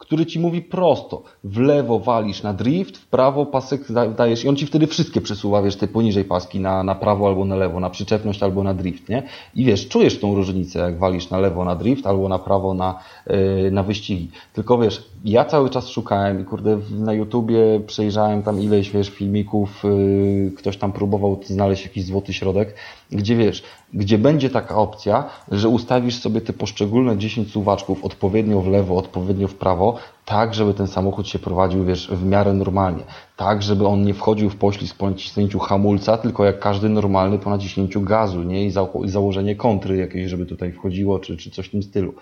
który ci mówi prosto, w lewo walisz na drift, w prawo pasek dajesz i on ci wtedy wszystkie przesuwa, wiesz, te poniżej paski na, na prawo albo na lewo, na przyczepność albo na drift, nie? I wiesz, czujesz tą różnicę, jak walisz na lewo na drift albo na prawo na, yy, na wyścigi. Tylko wiesz, ja cały czas szukałem i kurde na YouTubie przejrzałem tam ileś, wiesz, filmików, yy, ktoś tam próbował znaleźć jakiś złoty środek, gdzie wiesz, gdzie będzie taka opcja, że ustawisz sobie te poszczególne 10 suwaczków odpowiednio w lewo, odpowiednio w prawo, tak, żeby ten samochód się prowadził, wiesz, w miarę normalnie. Tak, żeby on nie wchodził w poślizg po naciśnięciu hamulca, tylko jak każdy normalny po naciśnięciu gazu, nie? I, za, i założenie kontry jakiejś, żeby tutaj wchodziło, czy, czy coś w tym stylu.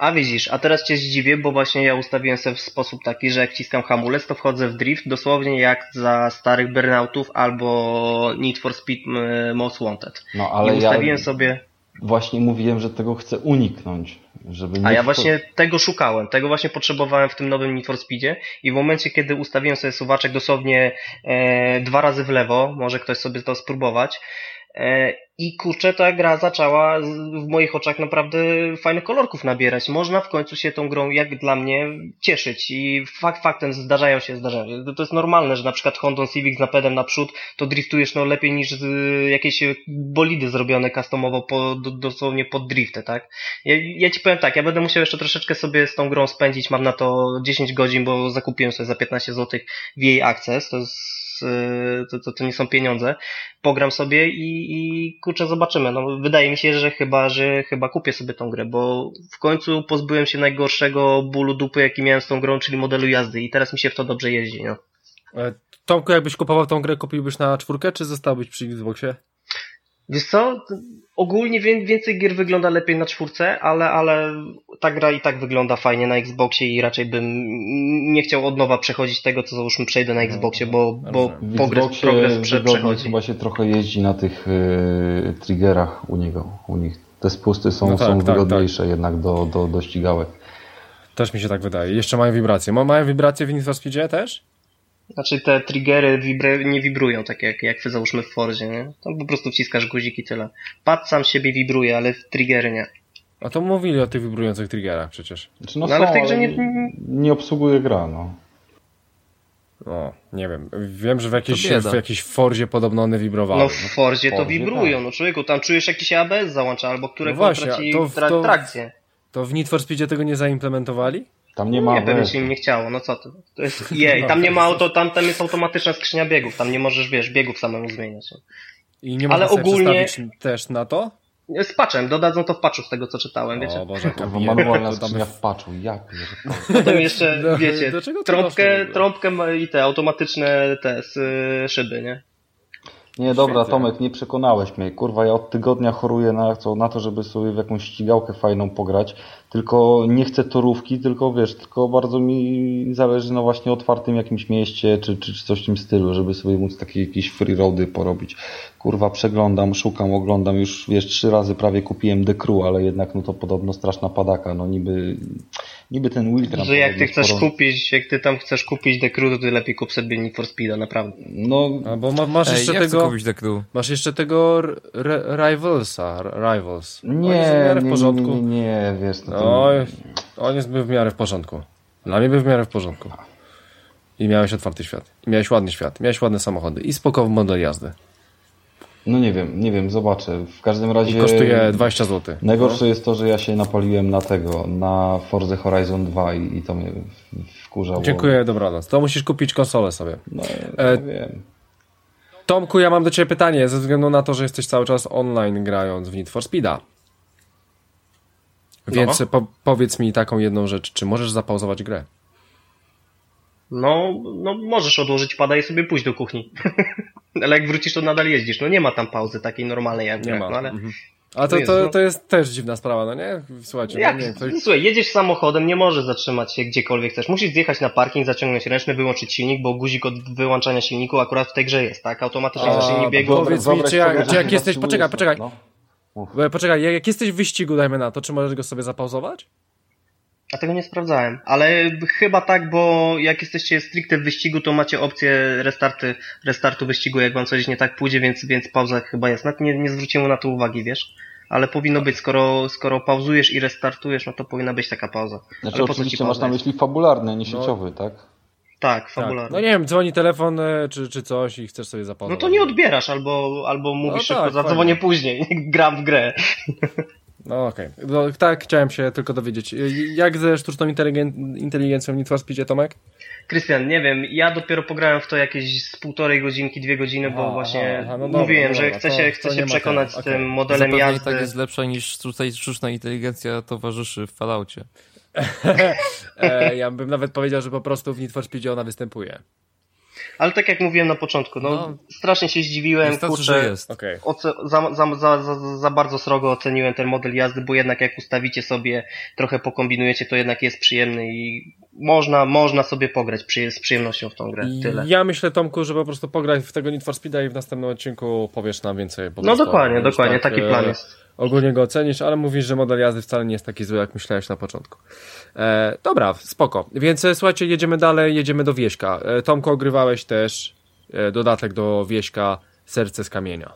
A widzisz, a teraz cię zdziwię, bo właśnie ja ustawiłem sobie w sposób taki, że jak wciskam hamulec, to wchodzę w drift dosłownie jak za starych burnoutów albo Need for Speed Most Wanted.
No ale I ustawiłem ja sobie... Właśnie mówiłem, że tego chcę uniknąć. Żeby
A ja właśnie tego szukałem, tego właśnie potrzebowałem w tym nowym Need for Speedzie i w momencie, kiedy ustawiłem sobie suwaczek dosłownie e, dwa razy w lewo, może ktoś sobie to spróbować, e, i kurczę, ta gra zaczęła w moich oczach naprawdę fajnych kolorków nabierać. Można w końcu się tą grą, jak dla mnie, cieszyć. I fakt faktem zdarzają się, zdarzają się. To jest normalne, że na przykład Honda Civic z napędem naprzód to driftujesz no lepiej niż jakieś bolidy zrobione customowo po, dosłownie pod drifty, tak? Ja, ja ci powiem tak, ja będę musiał jeszcze troszeczkę sobie z tą grą spędzić. Mam na to 10 godzin, bo zakupiłem sobie za 15 zł w jej Access. To jest Y, to, to, to nie są pieniądze. Pogram sobie i, i kurczę, zobaczymy. No, wydaje mi się, że chyba, że chyba kupię sobie tą grę, bo w końcu pozbyłem się najgorszego bólu dupy, jaki miałem z tą grą, czyli modelu jazdy i teraz mi się w to dobrze jeździ. No.
E, Tomku, jakbyś kupował tą grę, kupiłbyś na czwórkę, czy zostałbyś przy Xboxie?
Wiesz co, ogólnie więcej gier wygląda lepiej na czwórce, ale, ale ta gra i tak wygląda fajnie na Xboxie i raczej bym nie chciał od nowa przechodzić tego, co załóżmy przejdę na Xboxie, bo, bo progres, progres prze, przechodzi.
chyba się trochę jeździ na tych y, triggerach u niego, u nich. Te spusty są, no tak, są tak, wygodniejsze tak. jednak do, do, do ścigałek.
Też mi się tak wydaje. Jeszcze mają wibracje. Mają wibracje w Need for Speedzie też?
Znaczy te triggery nie wibrują tak jak, jak załóżmy w Forzie, nie? Tam po prostu wciskasz guzik i tyle. Pad sam siebie wibruje, ale triggery nie.
A to mówili o tych wibrujących triggerach przecież.
Znaczy, no, no ale w tej grze nie... nie obsługuje gra, no.
No, nie wiem. Wiem, że w jakiejś, w jakiejś Forzie podobno one wibrowały.
No w Forzie to wibrują, tak. no człowieku, tam czujesz jakiś ABS załącza, albo które no właśnie, traci to, tra to, trakcję.
To w Need for Speedzie tego nie zaimplementowali?
Tam nie ma.
Nie, pewnie się im nie chciało, no co ty. To jest jej, tam nie ma auto, tam, tam jest automatyczna skrzynia biegów, tam nie możesz, wiesz, biegów samemu zmieniać.
I nie Ale ogólnie też na to?
Z patchem, dodadzą to w patchu z tego co czytałem, wiecie. O
Boże, to manualna skrzynia w patchu, jak
Potem jeszcze, no, wiecie, trąbkę, trąbkę i te automatyczne te szyby, nie?
Nie, dobra, Tomek, nie przekonałeś mnie. Kurwa, ja od tygodnia choruję na, co, na to, żeby sobie w jakąś ścigałkę fajną pograć. Tylko nie chcę torówki, tylko wiesz, tylko bardzo mi zależy na właśnie otwartym jakimś mieście, czy, czy, czy coś w tym stylu, żeby sobie móc takie jakieś free roady porobić. Kurwa, przeglądam, szukam, oglądam. Już, wiesz, trzy razy prawie kupiłem The Crew, ale jednak no to podobno straszna padaka. No niby niby ten Wiltram.
Że jak ty chcesz sporo... kupić, jak ty tam chcesz kupić The Crew, to ty lepiej kup sobie Need for Speeda, naprawdę.
No, bo ma, masz Ej, jeszcze tego. kupić The Crew. Masz jeszcze tego Rivalsa, Rivals.
Nie, w porządku. Nie, nie, nie, wiesz, to
no, on jest w miarę w porządku. Dla mnie był w miarę w porządku. I miałeś otwarty świat. I miałeś ładny świat. Miałeś ładne samochody. I spokojny model jazdy.
No nie wiem, nie wiem, zobaczę. W każdym razie... I
kosztuje 20 zł.
Najgorsze no. jest to, że ja się napaliłem na tego, na Forza Horizon 2 i, i to mnie wkurzało.
Dziękuję, dobranoc. To musisz kupić konsolę sobie.
No, e, wiem.
Tomku, ja mam do Ciebie pytanie, ze względu na to, że jesteś cały czas online grając w Need for Speeda. Więc po, powiedz mi taką jedną rzecz, czy możesz zapauzować grę?
No, no możesz odłożyć pada i sobie pójść do kuchni. *laughs* ale jak wrócisz, to nadal jeździsz. No nie ma tam pauzy takiej normalnej jak nie ma. No, ale... Mhm.
A to, to, to jest też dziwna sprawa, no nie? Słuchajcie, no
jak?
No nie.
Słuchaj, jedziesz samochodem, nie możesz zatrzymać się gdziekolwiek chcesz. Musisz zjechać na parking, zaciągnąć ręczny, wyłączyć silnik, bo guzik od wyłączania silniku akurat w tej grze jest, tak? Automatycznie silnik biegu.
Powiedz mi, czy jak, czy jak jesteś, poczekaj, poczekaj. No. Poczekaj, jak jesteś w wyścigu, dajmy na to, czy możesz go sobie zapauzować?
A tego nie sprawdzałem, ale chyba tak, bo jak jesteście stricte w wyścigu, to macie opcję restarty, restartu wyścigu, jak wam coś nie tak pójdzie, więc, więc pauza chyba jest. Nawet nie, nie zwróciłem na to uwagi, wiesz? ale powinno być, skoro, skoro pauzujesz i restartujesz, no to powinna być taka pauza.
Znaczy
ale
oczywiście masz na myśli fabularny, nie no. sieciowy, no. tak?
Tak, fabularny. Tak.
No nie wiem, dzwoni telefon e, czy, czy coś i chcesz sobie zapauzować.
No to nie odbierasz, albo, albo mówisz no tak, szybko, zadzwonię później, *laughs* gram w grę.
No okej. Okay. No, tak, chciałem się tylko dowiedzieć. Jak ze sztuczną inteligencją Need for Speedzie, Tomek?
Krystian, nie wiem, ja dopiero pograłem w to jakieś z półtorej godzinki, dwie godziny, bo właśnie aha, no dobra, mówiłem, dobra, że chcę się, chcę się przekonać z tym modelem
Zapewne
jazdy.
i tak jest lepsza niż tutaj sztuczna inteligencja towarzyszy w Falloutie. *laughs*
E, ja bym nawet powiedział, że po prostu w Need for Speedzie ona występuje.
Ale tak jak mówiłem na początku, no, no strasznie się zdziwiłem,
kurczę, że jest.
Okay.
za, za, za, za, bardzo srogo oceniłem ten model jazdy, bo jednak jak ustawicie sobie, trochę pokombinujecie, to jednak jest przyjemny i można, można sobie pograć przy, z przyjemnością w tą grę. Tyle.
Ja myślę, Tomku, że po prostu pograć w tego Need for Speeda i w następnym odcinku powiesz nam więcej.
No dokładnie, dokładnie, tak, taki plan e, jest.
Ogólnie go ocenisz, ale mówisz, że model jazdy wcale nie jest taki zły, jak myślałeś na początku. E, dobra, spoko. Więc e, słuchajcie, jedziemy dalej, jedziemy do Wieśka. E, Tomko, ogrywałeś też e, dodatek do Wieśka Serce z Kamienia.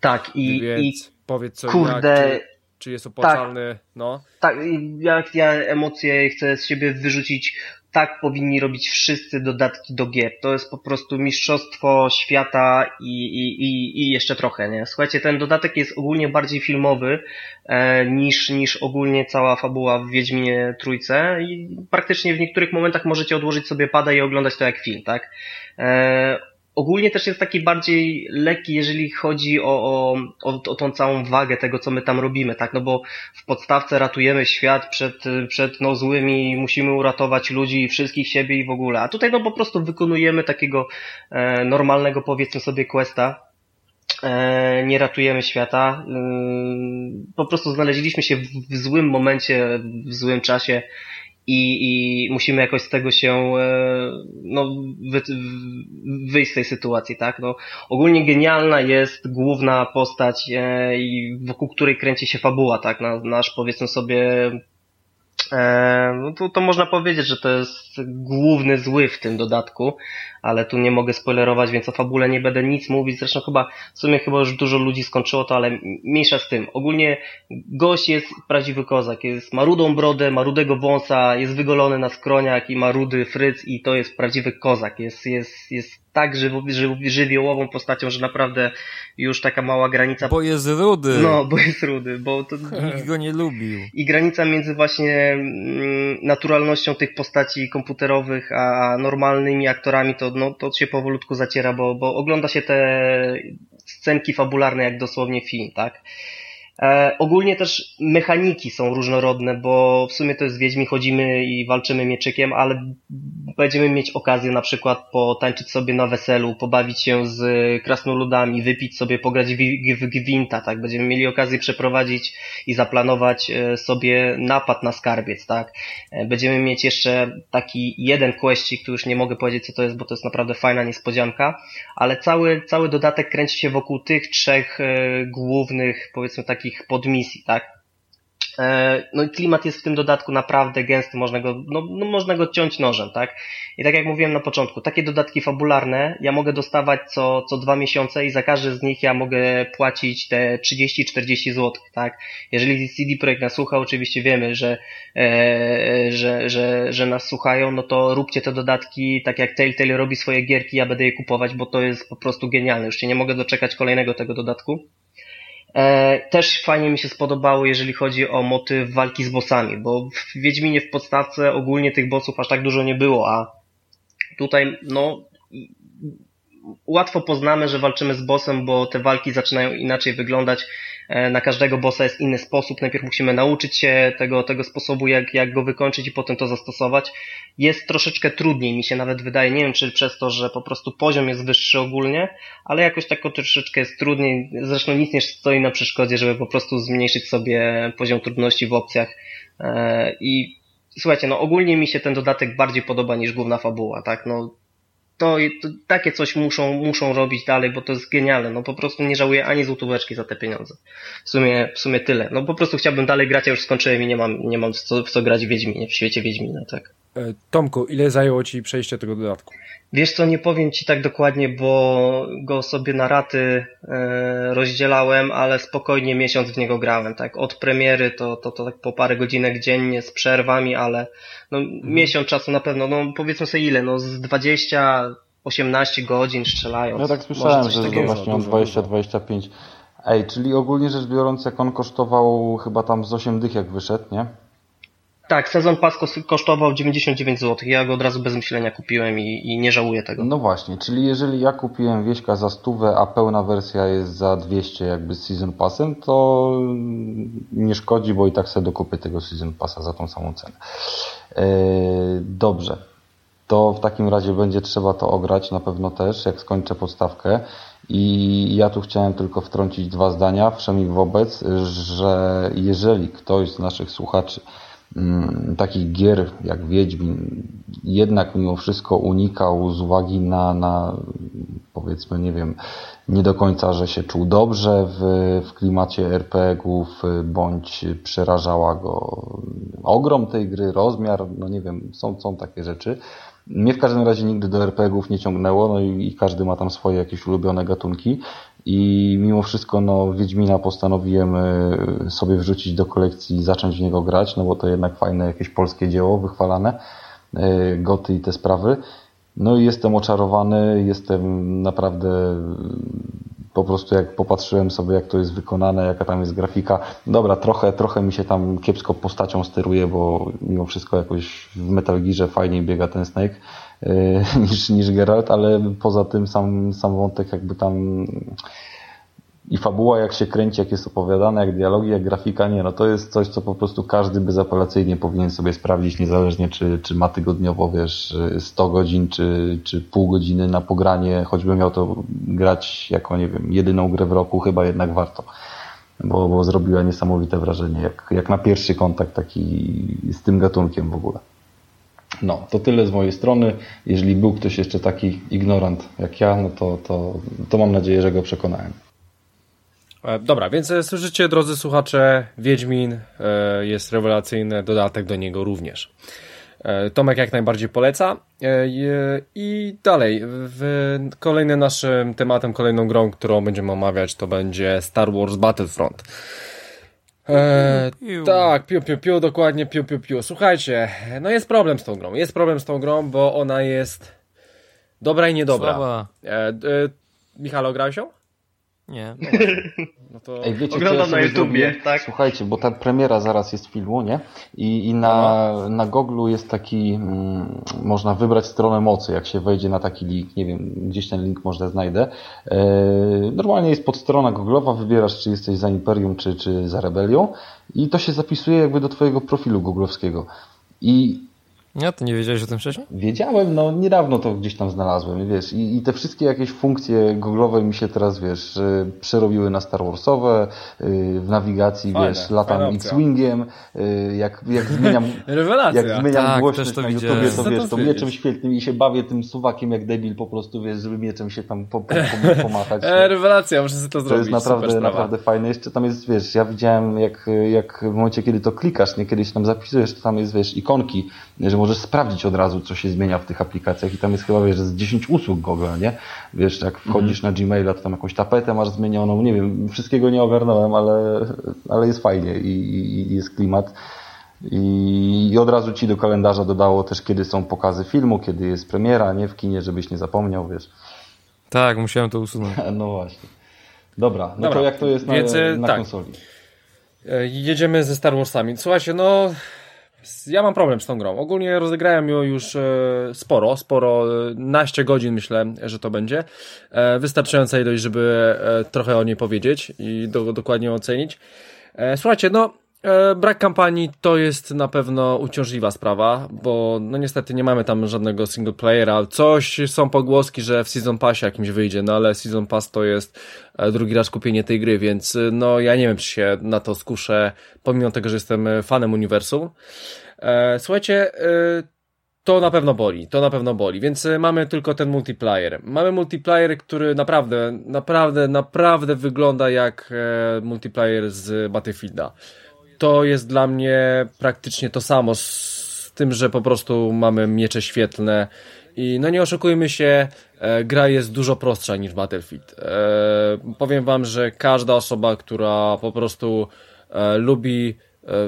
Tak, i,
Więc
i
powiedz co,
kurde,
jak, czy, czy jest opłacalny,
tak,
no.
Tak, jak ja emocje chcę z siebie wyrzucić tak powinni robić wszyscy dodatki do gier. To jest po prostu mistrzostwo świata i, i, i, jeszcze trochę, nie? Słuchajcie, ten dodatek jest ogólnie bardziej filmowy e, niż, niż ogólnie cała fabuła w Wiedźminie Trójce i praktycznie w niektórych momentach możecie odłożyć sobie pada i oglądać to jak film, tak? E, ogólnie też jest taki bardziej lekki, jeżeli chodzi o, o, o, o tą całą wagę tego, co my tam robimy, tak? No bo w podstawce ratujemy świat przed, przed no, złymi, musimy uratować ludzi, wszystkich siebie i w ogóle. A tutaj no po prostu wykonujemy takiego e, normalnego, powiedzmy sobie, questa. E, nie ratujemy świata. E, po prostu znaleźliśmy się w, w złym momencie, w złym czasie i, i musimy jakoś z tego się e, no, wy, wyjść z tej sytuacji, tak? No, ogólnie genialna jest główna postać e, wokół której kręci się fabuła, tak? Nasz powiedzmy sobie e, no to, to można powiedzieć, że to jest główny zły w tym dodatku, ale tu nie mogę spoilerować, więc o fabule nie będę nic mówić. Zresztą chyba, w sumie chyba już dużo ludzi skończyło to, ale mniejsza z tym. Ogólnie gość jest prawdziwy kozak. Jest, ma rudą brodę, ma rudego wąsa, jest wygolony na skroniach i ma rudy fryc i to jest prawdziwy kozak. Jest, jest, jest tak żywo, żywo, żywiołową postacią, że naprawdę już taka mała granica.
Bo jest rudy.
No, bo jest rudy, bo to... *laughs*
Nikt go nie lubił.
I granica między właśnie mm, naturalnością tych postaci komputerowych, a normalnymi aktorami to, no, to się powolutku zaciera, bo, bo ogląda się te scenki fabularne jak dosłownie film, tak? E, ogólnie też mechaniki są różnorodne, bo w sumie to jest Wiedźmi, chodzimy i walczymy mieczykiem, ale będziemy mieć okazję na przykład potańczyć sobie na weselu, pobawić się z krasnoludami, wypić sobie, pograć w, gwinta, tak? Będziemy mieli okazję przeprowadzić i zaplanować e, sobie napad na skarbiec, tak? E, będziemy mieć jeszcze taki jeden questik, tu już nie mogę powiedzieć co to jest, bo to jest naprawdę fajna niespodzianka, ale cały, cały dodatek kręci się wokół tych trzech głównych, powiedzmy takich podmisji, tak? E, no i klimat jest w tym dodatku naprawdę gęsty, można go, no, no, można go ciąć nożem, tak? I tak jak mówiłem na początku, takie dodatki fabularne ja mogę dostawać co, co dwa miesiące i za każdy z nich ja mogę płacić te 30-40 zł, tak? Jeżeli CD Projekt nas słucha, oczywiście wiemy, że, e, że, że, że nas słuchają, no to róbcie te dodatki tak jak Telltale robi swoje gierki, ja będę je kupować, bo to jest po prostu genialne. Już się nie mogę doczekać kolejnego tego dodatku. E, też fajnie mi się spodobało, jeżeli chodzi o motyw walki z bossami, bo w Wiedźminie w podstawce ogólnie tych bossów aż tak dużo nie było, a tutaj no łatwo poznamy, że walczymy z bossem, bo te walki zaczynają inaczej wyglądać. E, na każdego bossa jest inny sposób. Najpierw musimy nauczyć się tego, tego sposobu, jak, jak go wykończyć i potem to zastosować. Jest troszeczkę trudniej, mi się nawet wydaje. Nie wiem, czy przez to, że po prostu poziom jest wyższy ogólnie, ale jakoś tak troszeczkę jest trudniej. Zresztą nic nie stoi na przeszkodzie, żeby po prostu zmniejszyć sobie poziom trudności w opcjach. E, I słuchajcie, no ogólnie mi się ten dodatek bardziej podoba niż główna fabuła, tak? No to, to, takie coś muszą, muszą robić dalej, bo to jest genialne. No po prostu nie żałuję ani złotóweczki za te pieniądze. W sumie, w sumie tyle. No po prostu chciałbym dalej grać, ja już skończyłem i nie mam, nie mam w co, w co grać w Wiedźminie, w świecie Wiedźmina, tak.
Tomku, ile zajęło Ci przejście tego dodatku?
Wiesz co, nie powiem Ci tak dokładnie, bo go sobie na raty e, rozdzielałem, ale spokojnie miesiąc w niego grałem, tak? Od premiery to, to, to tak po parę godzinek dziennie z przerwami, ale no, mhm. miesiąc czasu na pewno, no powiedzmy sobie ile, no z 20, 18 godzin strzelając.
Ja tak słyszałem, że to właśnie on 20-25. Ej, czyli ogólnie rzecz biorąc, jak on kosztował chyba tam z 8 dych jak wyszedł, nie?
Tak, sezon pas kosztował 99 zł. Ja go od razu bez myślenia kupiłem i, i, nie żałuję tego.
No właśnie, czyli jeżeli ja kupiłem wieśka za stówę, a pełna wersja jest za 200 jakby z Season Passem, to nie szkodzi, bo i tak sobie dokupię tego Season Passa za tą samą cenę. Eee, dobrze. To w takim razie będzie trzeba to ograć na pewno też, jak skończę podstawkę. I ja tu chciałem tylko wtrącić dwa zdania, wszemi wobec, że jeżeli ktoś z naszych słuchaczy takich gier jak Wiedźmin jednak mimo wszystko unikał z uwagi na, na powiedzmy, nie wiem, nie do końca, że się czuł dobrze w, w klimacie RPG-ów, bądź przerażała go ogrom tej gry, rozmiar, no nie wiem, są, są takie rzeczy. Mnie w każdym razie nigdy do RPG-ów nie ciągnęło, no i, i każdy ma tam swoje jakieś ulubione gatunki. I mimo wszystko no, Wiedźmina postanowiłem e, sobie wrzucić do kolekcji i zacząć w niego grać, no bo to jednak fajne jakieś polskie dzieło wychwalane, e, goty i te sprawy. No i jestem oczarowany, jestem naprawdę po prostu jak popatrzyłem sobie jak to jest wykonane, jaka tam jest grafika. Dobra, trochę, trochę mi się tam kiepsko postacią steruje, bo mimo wszystko jakoś w Metal Gearze fajniej biega ten Snake *laughs* niż, niż Geralt, ale poza tym sam, sam wątek jakby tam i fabuła jak się kręci, jak jest opowiadana, jak dialogi, jak grafika, nie, no to jest coś, co po prostu każdy bezapelacyjnie powinien sobie sprawdzić, niezależnie czy, czy ma tygodniowo, wiesz, 100 godzin, czy, czy pół godziny na pogranie, choćby miał to grać jako, nie wiem, jedyną grę w roku, chyba jednak warto. Bo, bo zrobiła niesamowite wrażenie, jak, jak na pierwszy kontakt taki z tym gatunkiem w ogóle. No, to tyle z mojej strony. Jeżeli był ktoś jeszcze taki ignorant jak ja, no to, to, to mam nadzieję, że go przekonałem.
E, dobra, więc e, słyszycie, drodzy słuchacze, Wiedźmin e, jest rewelacyjny, dodatek do niego również. Tomek jak najbardziej poleca. I dalej, kolejnym naszym tematem, kolejną grą, którą będziemy omawiać, to będzie Star Wars Battlefront. E, tak, piu, piu, piu, dokładnie, piu, piu, piu. Słuchajcie, no jest problem z tą grą. Jest problem z tą grą, bo ona jest dobra i niedobra. E, e, Michalo, grałeś ją?
Nie.
No to Ej, wiecie, Oglądam ja na YouTubie, tak? Słuchajcie, bo ta premiera zaraz jest filmu, nie? I, i na, no. na Goglu jest taki, mm, można wybrać stronę mocy, jak się wejdzie na taki link, nie wiem, gdzieś ten link może znajdę. E, normalnie jest podstrona Google'owa, wybierasz, czy jesteś za Imperium, czy, czy za Rebelią i to się zapisuje jakby do twojego profilu googlowskiego. I
ja, to nie wiedziałeś o tym wcześniej?
Wiedziałem, no niedawno to gdzieś tam znalazłem, wiesz, i, i te wszystkie jakieś funkcje googlowe mi się teraz, wiesz, przerobiły na Star Warsowe, y, w nawigacji, fajne, wiesz, latam X-Wingiem, y, jak, jak zmieniam, *laughs*
Rewelacja.
jak zmieniam tak, głośność to na YouTubie, to wiesz, to mieczem świetnym i się bawię tym suwakiem jak debil po prostu, wiesz, żeby mieczem się tam po, po, po, pomachać. *laughs*
e, rewelacja, muszę sobie to, to zrobić.
To jest naprawdę, naprawdę fajne. Jeszcze tam jest, wiesz, ja widziałem jak, jak w momencie, kiedy to klikasz, nie, kiedyś tam zapisujesz, to tam jest, wiesz, ikonki, że możesz sprawdzić od razu, co się zmienia w tych aplikacjach i tam jest chyba, wiesz, z 10 usług Google, nie? Wiesz, jak wchodzisz mm. na Gmaila, to tam jakąś tapetę masz zmienioną, nie wiem, wszystkiego nie ogarnąłem, ale, ale jest fajnie i, i, i jest klimat. I, I, od razu ci do kalendarza dodało też, kiedy są pokazy filmu, kiedy jest premiera, nie w kinie, żebyś nie zapomniał, wiesz.
Tak, musiałem to usunąć. *laughs*
no właśnie. Dobra, no Dobra. to jak to jest na, Więc, na tak. konsoli?
E, jedziemy ze Star Warsami. Słuchajcie, no ja mam problem z tą grą. Ogólnie rozegrałem ją już e, sporo, sporo, e, naście godzin myślę, że to będzie. E, wystarczająca ilość, żeby trochę o niej powiedzieć i do, dokładnie ocenić. Słuchajcie, no brak kampanii to jest na pewno uciążliwa sprawa, bo no niestety nie mamy tam żadnego single playera. Coś są pogłoski, że w Season Passie jakimś wyjdzie, no ale Season Pass to jest drugi raz kupienie tej gry, więc no ja nie wiem, czy się na to skuszę, pomimo tego, że jestem fanem uniwersum. E, słuchajcie, e, to na pewno boli, to na pewno boli, więc e, mamy tylko ten multiplayer. Mamy multiplayer, który naprawdę, naprawdę, naprawdę wygląda jak multiplayer z Battlefielda. To jest dla mnie praktycznie to samo, z tym, że po prostu mamy miecze świetlne i no nie oszukujmy się, e, gra jest dużo prostsza niż Battlefield. E, powiem wam, że każda osoba, która po prostu e, lubi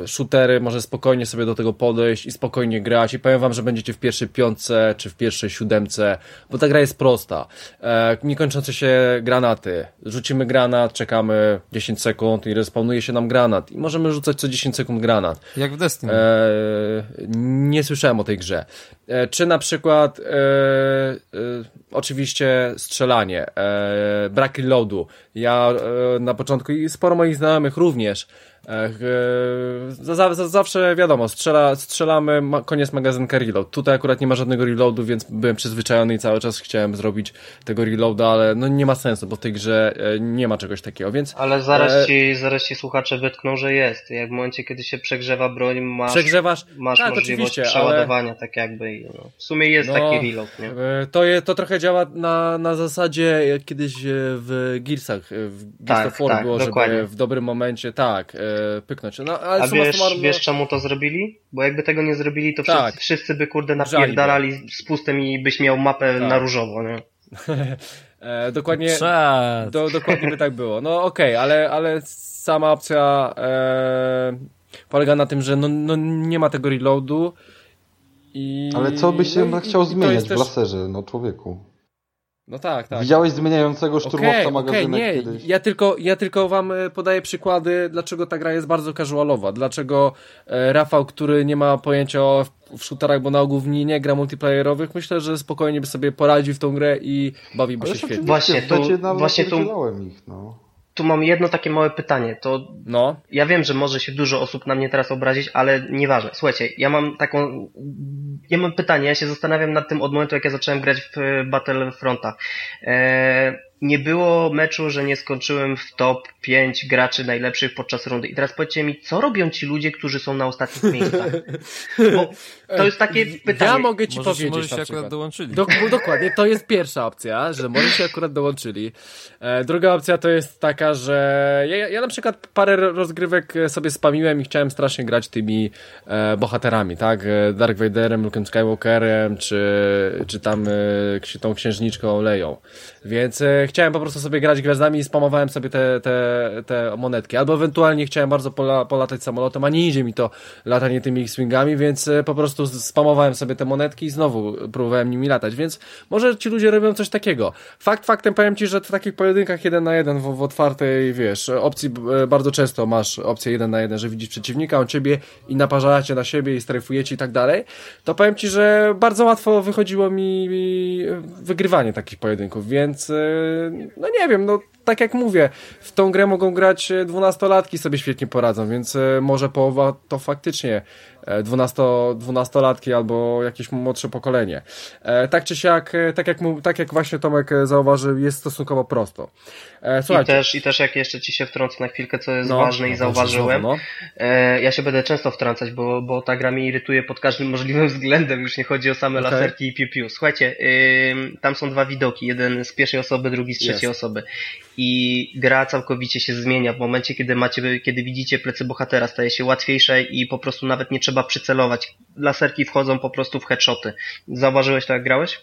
shootery, może spokojnie sobie do tego podejść i spokojnie grać i powiem wam, że będziecie w pierwszej piątce czy w pierwszej siódemce, bo ta gra jest prosta. E, niekończące się granaty. Rzucimy granat, czekamy 10 sekund i respawnuje się nam granat i możemy rzucać co 10 sekund granat.
Jak w Destiny.
E, nie słyszałem o tej grze. E, czy na przykład e, e, oczywiście strzelanie, e, brak reloadu. Ja na początku i sporo moich znajomych również E, zawsze wiadomo, strzela, strzelamy, ma, koniec magazynka reload. Tutaj akurat nie ma żadnego reloadu, więc byłem przyzwyczajony i cały czas chciałem zrobić tego reloada, ale no nie ma sensu, bo w tej grze e, nie ma czegoś takiego, więc...
Ale zaraz, e... ci, zaraz ci słuchacze wytkną, że jest. Jak w momencie, kiedy się przegrzewa broń, masz,
Przegrzewasz?
masz tak, możliwość przeładowania, ale... tak jakby. No. W sumie jest no, taki reload, nie?
E, to, je, to trochę działa na, na zasadzie, jak kiedyś w Gearsach, w Gears tak, of War tak, było, dokładnie. żeby w dobrym momencie, tak, pyknąć. No, ale
A wiesz, summa wiesz czemu to zrobili? Bo jakby tego nie zrobili, to tak. wszyscy, wszyscy by kurde napierdalali z pustem i byś miał mapę tak. na różowo, nie? *laughs*
e, dokładnie, do, dokładnie by tak było. No okej, okay, ale, ale sama opcja e, polega na tym, że no, no nie ma tego reloadu i...
Ale co byś no, chciał zmieniać w laserze, no człowieku?
No tak, tak.
Widziałeś zmieniającego szturmowca okay, magazynek okay, nie. kiedyś?
Ja tylko, ja tylko wam e, podaję przykłady, dlaczego ta gra jest bardzo casualowa. Dlaczego e, Rafał, który nie ma pojęcia o w shooterach, bo na ogół w nie, nie gra multiplayerowych, myślę, że spokojnie by sobie poradził w tą grę i bawiłby się świetnie.
Właśnie, tu, właśnie tu, ich, no tu mam jedno takie małe pytanie. To no. ja wiem, że może się dużo osób na mnie teraz obrazić, ale nieważne. Słuchajcie, ja mam taką. Ja mam pytanie, ja się zastanawiam nad tym od momentu, jak ja zacząłem grać w Battlefronta. Eee, nie było meczu, że nie skończyłem w top 5 graczy najlepszych podczas rundy. I teraz powiedzcie mi, co robią ci ludzie, którzy są na ostatnich miejscach? Bo to jest takie pytanie.
Ja mogę ci możesz, powiedzieć.
Może się akurat dołączyli.
Do, dokładnie, to jest pierwsza opcja, że może się akurat dołączyli. E, druga opcja to jest taka, że ja, ja na przykład parę rozgrywek sobie spamiłem i chciałem strasznie grać tymi e, bohaterami, tak? E, Dark Vaderem, Luke'em Skywalkerem, czy, czy tam e, tą księżniczką Leją. Więc e, chciałem po prostu sobie grać gwiazdami i spamowałem sobie te, te, te monetki. Albo ewentualnie chciałem bardzo pola, polatać samolotem, a nie idzie mi to latanie tymi X-Wingami, więc e, po prostu spamowałem sobie te monetki i znowu próbowałem nimi latać. Więc może ci ludzie robią coś takiego. Fakt faktem powiem ci, że w takich pojedynkach jeden na jeden w, w otwartej, wiesz, opcji e, bardzo często masz opcję jeden na jeden, że widzisz przeciwnika, on ciebie i naparzacie na siebie i strefujecie i tak dalej. To powiem ci, że bardzo łatwo wychodziło mi wygrywanie takich pojedynków, więc no nie wiem, no tak jak mówię, w tą grę mogą grać e, dwunastolatki sobie świetnie poradzą, więc e, może połowa to faktycznie e, dwunasto, dwunastolatki albo jakieś młodsze pokolenie. Tak czy siak, tak jak, tak jak właśnie Tomek zauważył, jest stosunkowo prosto.
Słuchajcie. I też, I też jak jeszcze ci się wtrącę na chwilkę, co jest no, ważne i no, zauważyłem, no. ja się będę często wtrącać, bo, bo ta gra mnie irytuje pod każdym możliwym względem, już nie chodzi o same okay. laserki i piu-piu. Słuchajcie, tam są dwa widoki, jeden z pierwszej osoby, drugi z trzeciej yes. osoby i gra całkowicie się zmienia w momencie, kiedy macie, kiedy widzicie plecy bohatera, staje się łatwiejsze i po prostu nawet nie trzeba przycelować. Laserki wchodzą po prostu w headshoty. Zauważyłeś to, jak grałeś?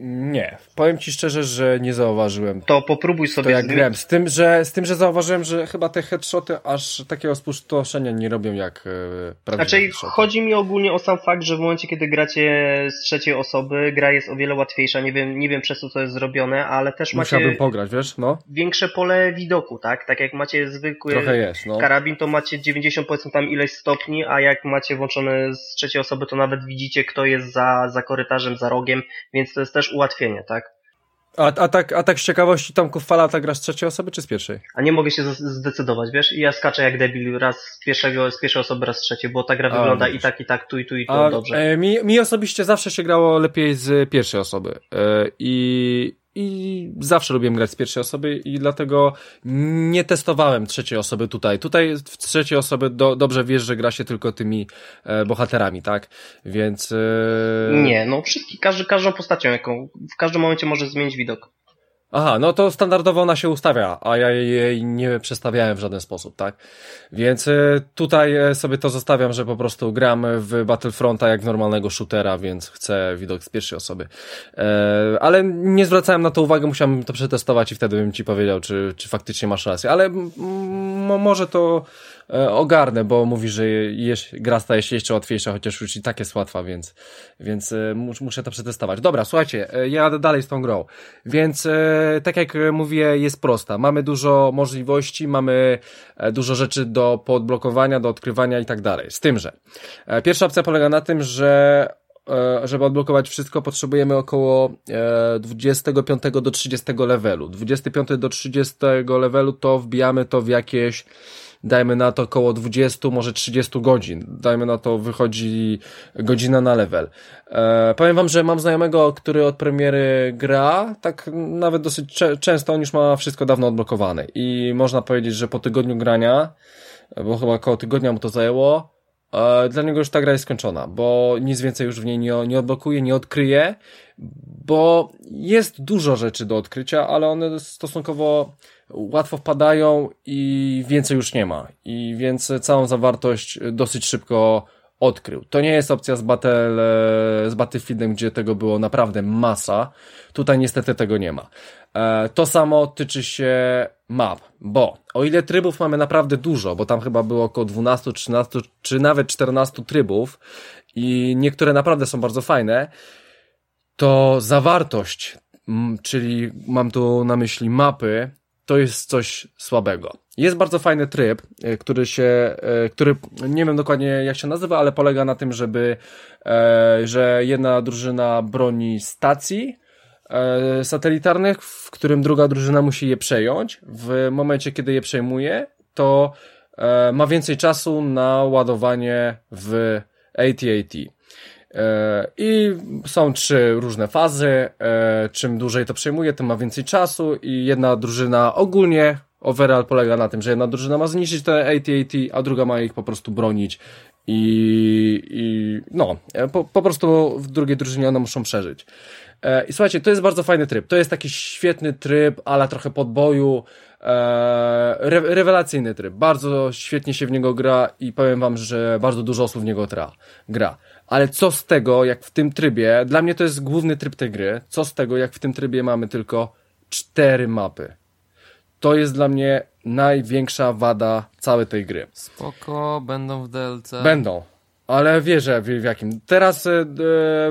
Nie, powiem ci szczerze, że nie zauważyłem.
To popróbuj sobie. To
jak grałem. Z tym, że, z tym, że zauważyłem, że chyba te headshoty aż takiego spustoszenia nie robią jak e, prawdziwe
Znaczy, chodzi mi ogólnie o sam fakt, że w momencie, kiedy gracie z trzeciej osoby, gra jest o wiele łatwiejsza. Nie wiem, nie wiem przez co to jest zrobione, ale też macie...
Musiałbym pograć, wiesz, no.
Większe pole widoku, tak? Tak jak macie zwykły
Trochę jest, no.
karabin, to macie 90 powiedzmy tam ileś stopni, a jak macie włączone z trzeciej osoby, to nawet widzicie, kto jest za, za korytarzem, za rogiem, więc to jest też ułatwienie, tak?
A, a, tak, a tak z ciekawości, Tomku, fala ta gra z trzeciej osoby czy z pierwszej?
A nie mogę się zdecydować, wiesz? I ja skaczę jak debil raz z, pierwszego, z pierwszej osoby, raz z trzeciej, bo ta gra a, wygląda i tak, i tak, tu i tu i tu, a, dobrze.
E, mi, mi osobiście zawsze się grało lepiej z pierwszej osoby. E, I i zawsze lubiłem grać z pierwszej osoby i dlatego nie testowałem trzeciej osoby tutaj. Tutaj w trzeciej osoby do, dobrze wiesz, że gra się tylko tymi e, bohaterami, tak? Więc... E...
Nie, no wszystkie, każdy, każdą postacią, jaką w każdym momencie może zmienić widok.
Aha, no to standardowo ona się ustawia, a ja jej nie przestawiałem w żaden sposób, tak? Więc e, tutaj e, sobie to zostawiam, że po prostu gram w Battlefronta jak normalnego shootera, więc chcę widok z pierwszej osoby. E, ale nie zwracałem na to uwagi, musiałem to przetestować i wtedy bym ci powiedział, czy, czy faktycznie masz rację. Ale może to ogarnę, bo mówi, że gra staje się jeszcze łatwiejsza, chociaż już i tak jest łatwa, więc, więc e, muszę to przetestować. Dobra, słuchajcie, e, jadę dalej z tą grą. Więc tak jak mówię, jest prosta. Mamy dużo możliwości, mamy dużo rzeczy do podblokowania, do odkrywania i tak dalej. Z tym, że pierwsza opcja polega na tym, że żeby odblokować wszystko, potrzebujemy około 25 do 30 levelu. 25 do 30 levelu to wbijamy to w jakieś dajmy na to około 20, może 30 godzin. Dajmy na to wychodzi godzina na level. E, powiem wam, że mam znajomego, który od premiery gra, tak nawet dosyć często on już ma wszystko dawno odblokowane i można powiedzieć, że po tygodniu grania, bo chyba około tygodnia mu to zajęło, e, dla niego już ta gra jest skończona, bo nic więcej już w niej nie, nie odblokuje, nie odkryje, bo jest dużo rzeczy do odkrycia, ale one stosunkowo łatwo wpadają i więcej już nie ma. I więc całą zawartość dosyć szybko odkrył. To nie jest opcja z, Battle, e, z Battlefieldem, gdzie tego było naprawdę masa. Tutaj niestety tego nie ma. E, to samo tyczy się map, bo o ile trybów mamy naprawdę dużo, bo tam chyba było około 12, 13 czy nawet 14 trybów i niektóre naprawdę są bardzo fajne, to zawartość, czyli mam tu na myśli mapy, to jest coś słabego. Jest bardzo fajny tryb, e, który się, e, który nie wiem dokładnie jak się nazywa, ale polega na tym, żeby, e, że jedna drużyna broni stacji satelitarnych, w którym druga drużyna musi je przejąć. W momencie, kiedy je przejmuje, to ma więcej czasu na ładowanie w AT-AT. E, I są trzy różne fazy. E, czym dłużej to przejmuje, tym ma więcej czasu i jedna drużyna ogólnie overall polega na tym, że jedna drużyna ma zniszczyć te AT-AT, a druga ma ich po prostu bronić i, i no, e, po, po prostu w drugiej drużynie one muszą przeżyć. I słuchajcie, to jest bardzo fajny tryb. To jest taki świetny tryb, ale trochę podboju, re, rewelacyjny tryb. Bardzo świetnie się w niego gra i powiem wam, że bardzo dużo osób w niego tra, gra. Ale co z tego, jak w tym trybie, dla mnie to jest główny tryb tej gry, co z tego, jak w tym trybie mamy tylko cztery mapy. To jest dla mnie największa wada całej tej gry.
Spoko, będą w DLC.
Będą, ale wierzę w, w jakim. Teraz e,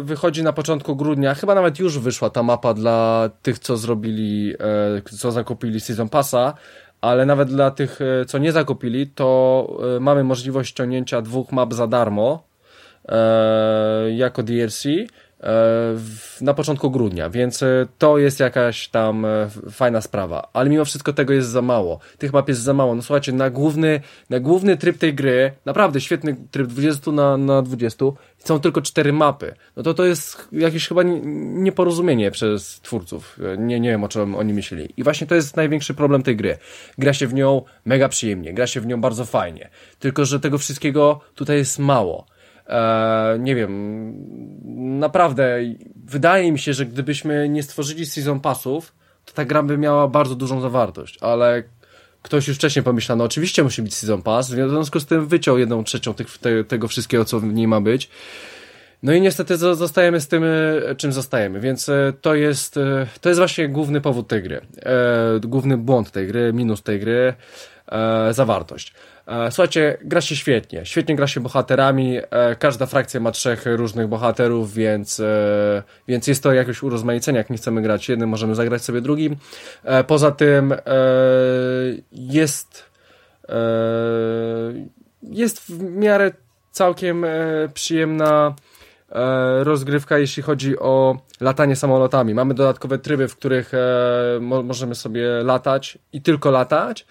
wychodzi na początku grudnia, chyba nawet już wyszła ta mapa dla tych, co zrobili, e, co zakupili Season Passa, ale nawet dla tych, e, co nie zakupili, to e, mamy możliwość ściągnięcia dwóch map za darmo jako DLC E, na początku grudnia, więc e, to jest jakaś tam e, fajna sprawa. Ale mimo wszystko tego jest za mało. Tych map jest za mało. No słuchajcie, na główny, na główny tryb tej gry, naprawdę świetny tryb 20 na, na 20, są tylko cztery mapy. No to to jest jakieś chyba nieporozumienie przez twórców. Nie, nie wiem o czym oni myśleli. I właśnie to jest największy problem tej gry. Gra się w nią mega przyjemnie, gra się w nią bardzo fajnie. Tylko, że tego wszystkiego tutaj jest mało e, nie wiem, naprawdę wydaje mi się, że gdybyśmy nie stworzyli season passów, to ta gra by miała bardzo dużą zawartość, ale ktoś już wcześniej pomyślał, no oczywiście musi być season pass, w związku z tym wyciął jedną trzecią tych, te, tego wszystkiego, co w niej ma być. No i niestety zostajemy z tym, e, czym zostajemy, więc e, to jest, e, to jest właśnie główny powód tej gry. Główny błąd tej gry, minus tej gry, zawartość. E, słuchajcie, gra się świetnie. Świetnie gra się bohaterami. E, każda frakcja ma trzech różnych bohaterów, więc, e, więc jest to jakieś urozmaicenie. Jak nie chcemy grać jednym, możemy zagrać sobie drugim. Poza tym jest jest w miarę całkiem przyjemna rozgrywka, jeśli chodzi o latanie samolotami. Mamy dodatkowe tryby, w których możemy sobie latać i tylko latać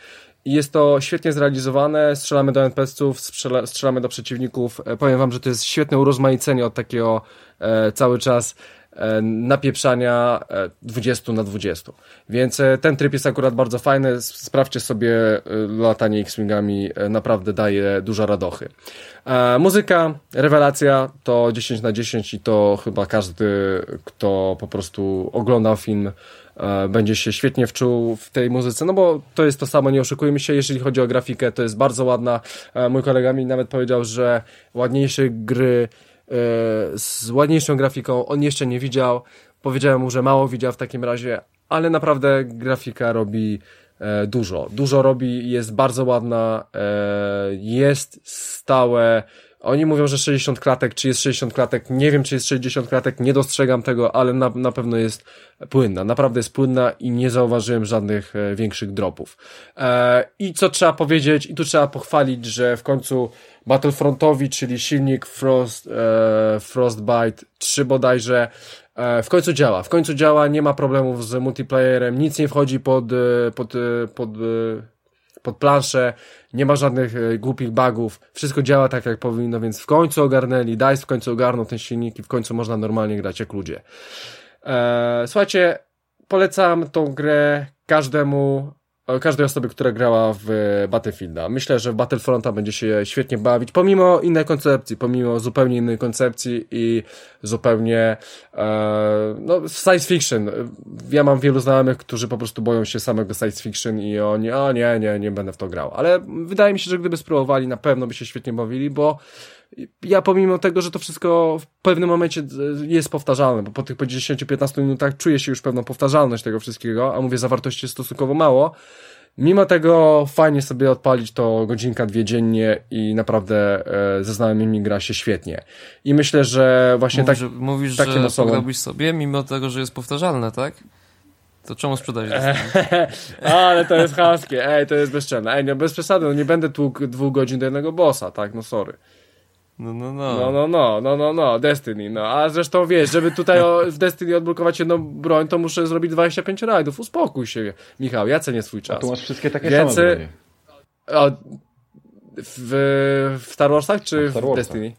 jest to świetnie zrealizowane, strzelamy do NPC-ów, strzelamy do przeciwników. E, powiem wam, że to jest świetne urozmaicenie od takiego e, cały czas e, napieprzania 20 na 20. Więc ten tryb jest akurat bardzo fajny. Sprawdźcie sobie latanie X-Wingami, naprawdę daje dużo radochy. Muzyka, rewelacja to 10 na 10 i to chyba każdy, kto po prostu oglądał film, E, będzie się świetnie wczuł w tej muzyce, no bo to jest to samo, nie oszukujmy się, jeżeli chodzi o grafikę, to jest bardzo ładna. E, mój kolega mi nawet powiedział, że ładniejsze gry e, z ładniejszą grafiką on jeszcze nie widział. Powiedziałem mu, że mało widział w takim razie, ale naprawdę grafika robi dużo. Dużo robi, jest bardzo ładna, jest stałe, oni mówią, że 60 klatek, czy jest 60 klatek, nie wiem, czy jest 60 klatek, nie dostrzegam tego, ale na, na pewno jest płynna, naprawdę jest płynna i nie zauważyłem żadnych e, większych dropów. E, I co trzeba powiedzieć, i tu trzeba pochwalić, że w końcu Battlefrontowi, czyli silnik Frost, e, Frostbite 3 bodajże, e, w końcu działa, w końcu działa, nie ma problemów z multiplayerem, nic nie wchodzi pod, e, pod, e, pod, pod pod planszę, nie ma żadnych e, głupich bugów, wszystko działa tak jak powinno, więc w końcu ogarnęli, DICE w końcu ogarnął ten silnik i w końcu można normalnie grać jak ludzie. Eee, słuchajcie, polecam tą grę każdemu każdej osoby, która grała w Battlefielda. Myślę, że Battlefronta będzie się świetnie bawić, pomimo innej koncepcji, pomimo zupełnie innej koncepcji i zupełnie e, no, science fiction. Ja mam wielu znajomych, którzy po prostu boją się samego science fiction i oni, o nie, nie, nie będę w to grał. Ale wydaje mi się, że gdyby spróbowali, na pewno by się świetnie bawili, bo ja pomimo tego, że to wszystko w pewnym momencie jest powtarzalne, bo po tych po 10-15 minutach czuję się już pewną powtarzalność tego wszystkiego, a mówię, zawartości jest stosunkowo mało. Mimo tego fajnie sobie odpalić to godzinka, dwie dziennie i naprawdę e, ze znajomymi gra się świetnie. I myślę, że właśnie
mówisz,
tak,
mówisz, takim że osobom... pograłbyś sobie, mimo tego, że jest powtarzalne, tak? To czemu sprzedajesz? *laughs*
Ale to jest chamskie, ej, to jest bezczelne. Ej, no bez przesady, no nie będę tłukł dwóch godzin do jednego bossa, tak, no sorry.
No, no, no.
No, no, no, no, no, no, Destiny, no. A zresztą wiesz, żeby tutaj o, w Destiny odblokować jedną broń, to muszę zrobić 25 rajdów. Uspokój się, Michał, ja cenię swój czas. A
tu masz wszystkie takie Więc, same bronie.
O, w, w Star Warsach czy w, w Destiny?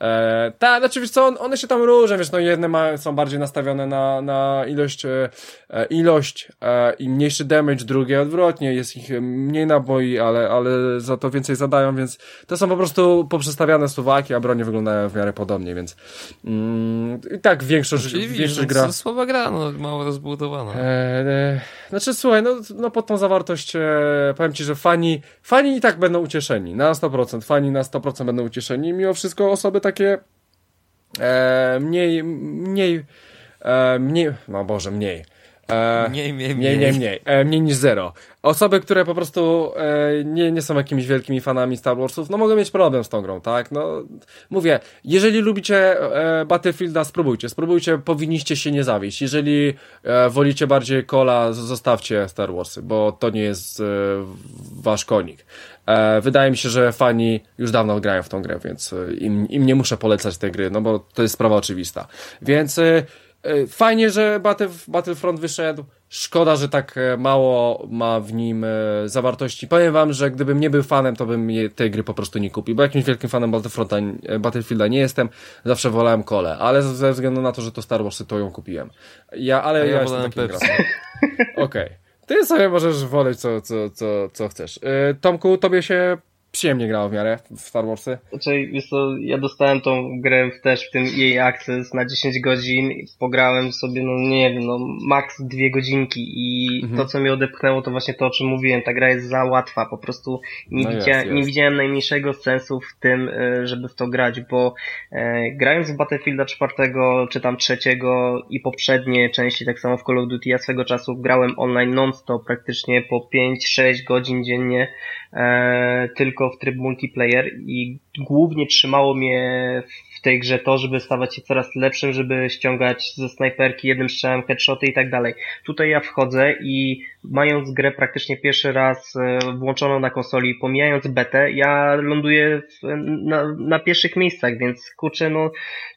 E, tak, znaczy wiesz co, one się tam różnią, wiesz, no jedne ma, są bardziej nastawione na, na ilość, e, e, ilość e, i mniejszy damage, drugie odwrotnie, jest ich mniej naboi, ale, ale za to więcej zadają, więc to są po prostu poprzestawiane suwaki, a bronie wyglądają w miarę podobnie, więc mm, i tak większość,
Czyli
większość gra...
To słaba gra, no, mało rozbudowana. E,
e, znaczy słuchaj, no, no pod tą zawartość e, powiem Ci, że fani, fani i tak będą ucieszeni, na 100%, fani na 100% będą ucieszeni, mimo wszystko osoby tak takie e, mniej, mniej, e, mniej, no Boże, mniej.
E, mniej, mniej,
mniej, mniej, mniej, e, mniej niż zero. Osoby, które po prostu e, nie, nie są jakimiś wielkimi fanami Star Warsów, no mogą mieć problem z tą grą, tak? No, mówię, jeżeli lubicie e, Battlefielda, spróbujcie, spróbujcie, powinniście się nie zawieść. Jeżeli e, wolicie bardziej kola, zostawcie Star Warsy, bo to nie jest e, wasz konik. E, wydaje mi się, że fani już dawno grają w tą grę, więc e, im, im nie muszę polecać tej gry, no bo to jest sprawa oczywista. Więc e, fajnie, że Battle, Battlefront wyszedł. Szkoda, że tak mało ma w nim zawartości. Powiem wam, że gdybym nie był fanem, to bym tej gry po prostu nie kupił, bo jakimś wielkim fanem Battlefronta, Battlefielda nie jestem. Zawsze wolałem kole, ale ze względu na to, że to Star Wars, to ją kupiłem. Ja, ale ja, ja jestem takim Okej. Okay. Ty sobie możesz woleć co, co, co, co chcesz. Yy, Tomku, tobie się przyjemnie grało w miarę w Star Warsy.
Znaczy, wiesz co, ja dostałem tą grę też w tym jej Access na 10 godzin, pograłem sobie, no nie wiem, no max dwie godzinki i mhm. to, co mnie odepchnęło, to właśnie to, o czym mówiłem, ta gra jest za łatwa, po prostu nie, no widzia, jest, jest. nie widziałem najmniejszego sensu w tym, e, żeby w to grać, bo e, grając w Battlefielda czwartego, czy tam trzeciego i poprzednie części, tak samo w Call of Duty, ja swego czasu grałem online non-stop, praktycznie po 5-6 godzin dziennie, tylko w tryb multiplayer i głównie trzymało mnie w tej grze to, żeby stawać się coraz lepszym, żeby ściągać ze snajperki jednym strzałem headshoty i tak dalej. Tutaj ja wchodzę i mając grę praktycznie pierwszy raz e, włączoną na konsoli, pomijając betę, ja ląduję w, na, na pierwszych miejscach, więc kurczę, no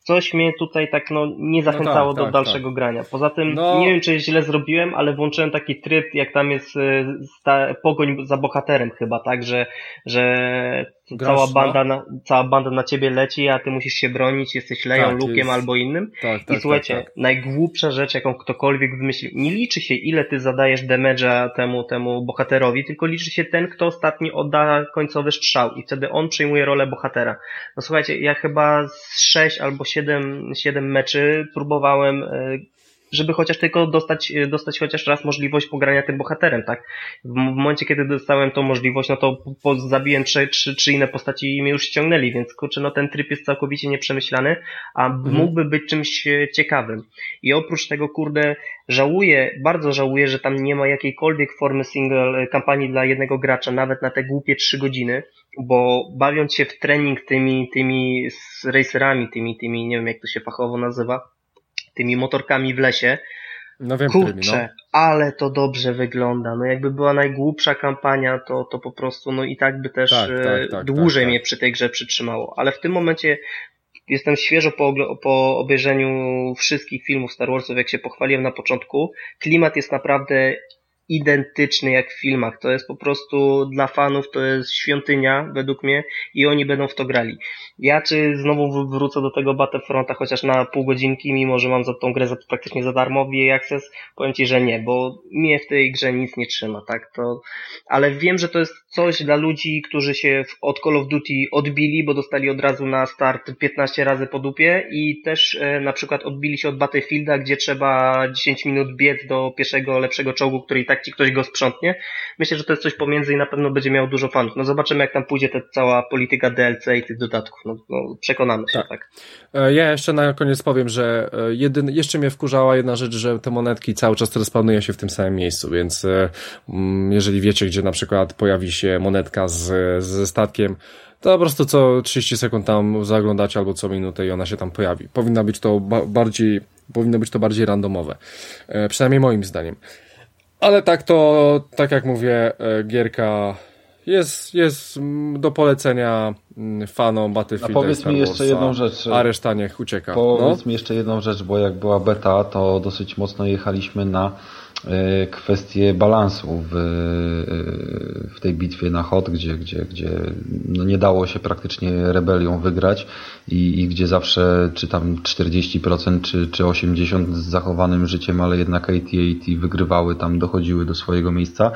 coś mnie tutaj tak no nie zachęcało no tak, do tak, dalszego tak. grania. Poza tym no... nie wiem, czy źle zrobiłem, ale włączyłem taki tryb, jak tam jest e, sta, pogoń za bohaterem chyba, tak, że, że cała banda, na, cała banda na ciebie leci, a ty musisz się bronić, jesteś Leją, tak, Lukiem jest... albo innym. Tak, tak, I słuchajcie, tak, tak. najgłupsza rzecz, jaką ktokolwiek wymyślił, nie liczy się ile ty zadajesz damage'a temu, temu bohaterowi, tylko liczy się ten, kto ostatni odda końcowy strzał i wtedy on przejmuje rolę bohatera. No słuchajcie, ja chyba z 6 albo 7, 7 meczy próbowałem e, żeby chociaż tylko dostać, e, dostać chociaż raz możliwość pogrania tym bohaterem, tak? W momencie, kiedy dostałem tą możliwość, no to po, zabiłem trzy, trzy, trzy inne postaci i mnie już ściągnęli, więc kurczę, no ten tryb jest całkowicie nieprzemyślany, a mhm. mógłby być czymś e, ciekawym. I oprócz tego, kurde, żałuję, bardzo żałuję, że tam nie ma jakiejkolwiek formy single e, kampanii dla jednego gracza, nawet na te głupie trzy godziny, bo bawiąc się w trening tymi, tymi racerami, tymi, tymi, nie wiem jak to się fachowo nazywa, tymi motorkami w lesie.
No wiem,
Kurczę, którymi, no. ale to dobrze wygląda. No jakby była najgłupsza kampania, to, to po prostu, no i tak by też tak, tak, e, tak, dłużej tak, mnie przy tej grze przytrzymało. Ale w tym momencie jestem świeżo po, po obejrzeniu wszystkich filmów Star Warsów, jak się pochwaliłem na początku. Klimat jest naprawdę identyczny jak w filmach. To jest po prostu dla fanów, to jest świątynia według mnie i oni będą w to grali. Ja czy znowu wrócę do tego Battlefronta chociaż na pół godzinki, mimo że mam za tą grę za, praktycznie za darmo w EA Access, powiem Ci, że nie, bo mnie w tej grze nic nie trzyma, tak? To, ale wiem, że to jest coś dla ludzi, którzy się od Call of Duty odbili, bo dostali od razu na start 15 razy po dupie i też e, na przykład odbili się od Battlefielda, gdzie trzeba 10 minut biec do pierwszego lepszego czołgu, który i tak Ci ktoś go sprzątnie. Myślę, że to jest coś pomiędzy i na pewno będzie miał dużo fanów. No zobaczymy, jak tam pójdzie ta cała polityka DLC i tych dodatków. No, no przekonamy się, tak. tak.
E, ja jeszcze na koniec powiem, że e, jedyn, jeszcze mnie wkurzała jedna rzecz, że te monetki cały czas respawnują się w tym samym miejscu, więc mm, jeżeli wiecie, gdzie na przykład pojawi się się monetka z, ze statkiem, to po prostu co 30 sekund tam zaglądacie albo co minutę i ona się tam pojawi. Powinna być to ba bardziej, powinno być to bardziej randomowe. E, przynajmniej moim zdaniem. Ale tak to, tak jak mówię, e, gierka jest, jest do polecenia fanom Battlefield.
A powiedz mi jeszcze jedną rzecz.
A reszta niech ucieka.
Powiedz no? mi jeszcze jedną rzecz, bo jak była beta, to dosyć mocno jechaliśmy na E, kwestię balansu w, e, w tej bitwie na Hot, gdzie, gdzie, gdzie no nie dało się praktycznie rebelią wygrać i, i gdzie zawsze czy tam 40% czy, czy 80% z zachowanym życiem, ale jednak AT-AT wygrywały tam, dochodziły do swojego miejsca.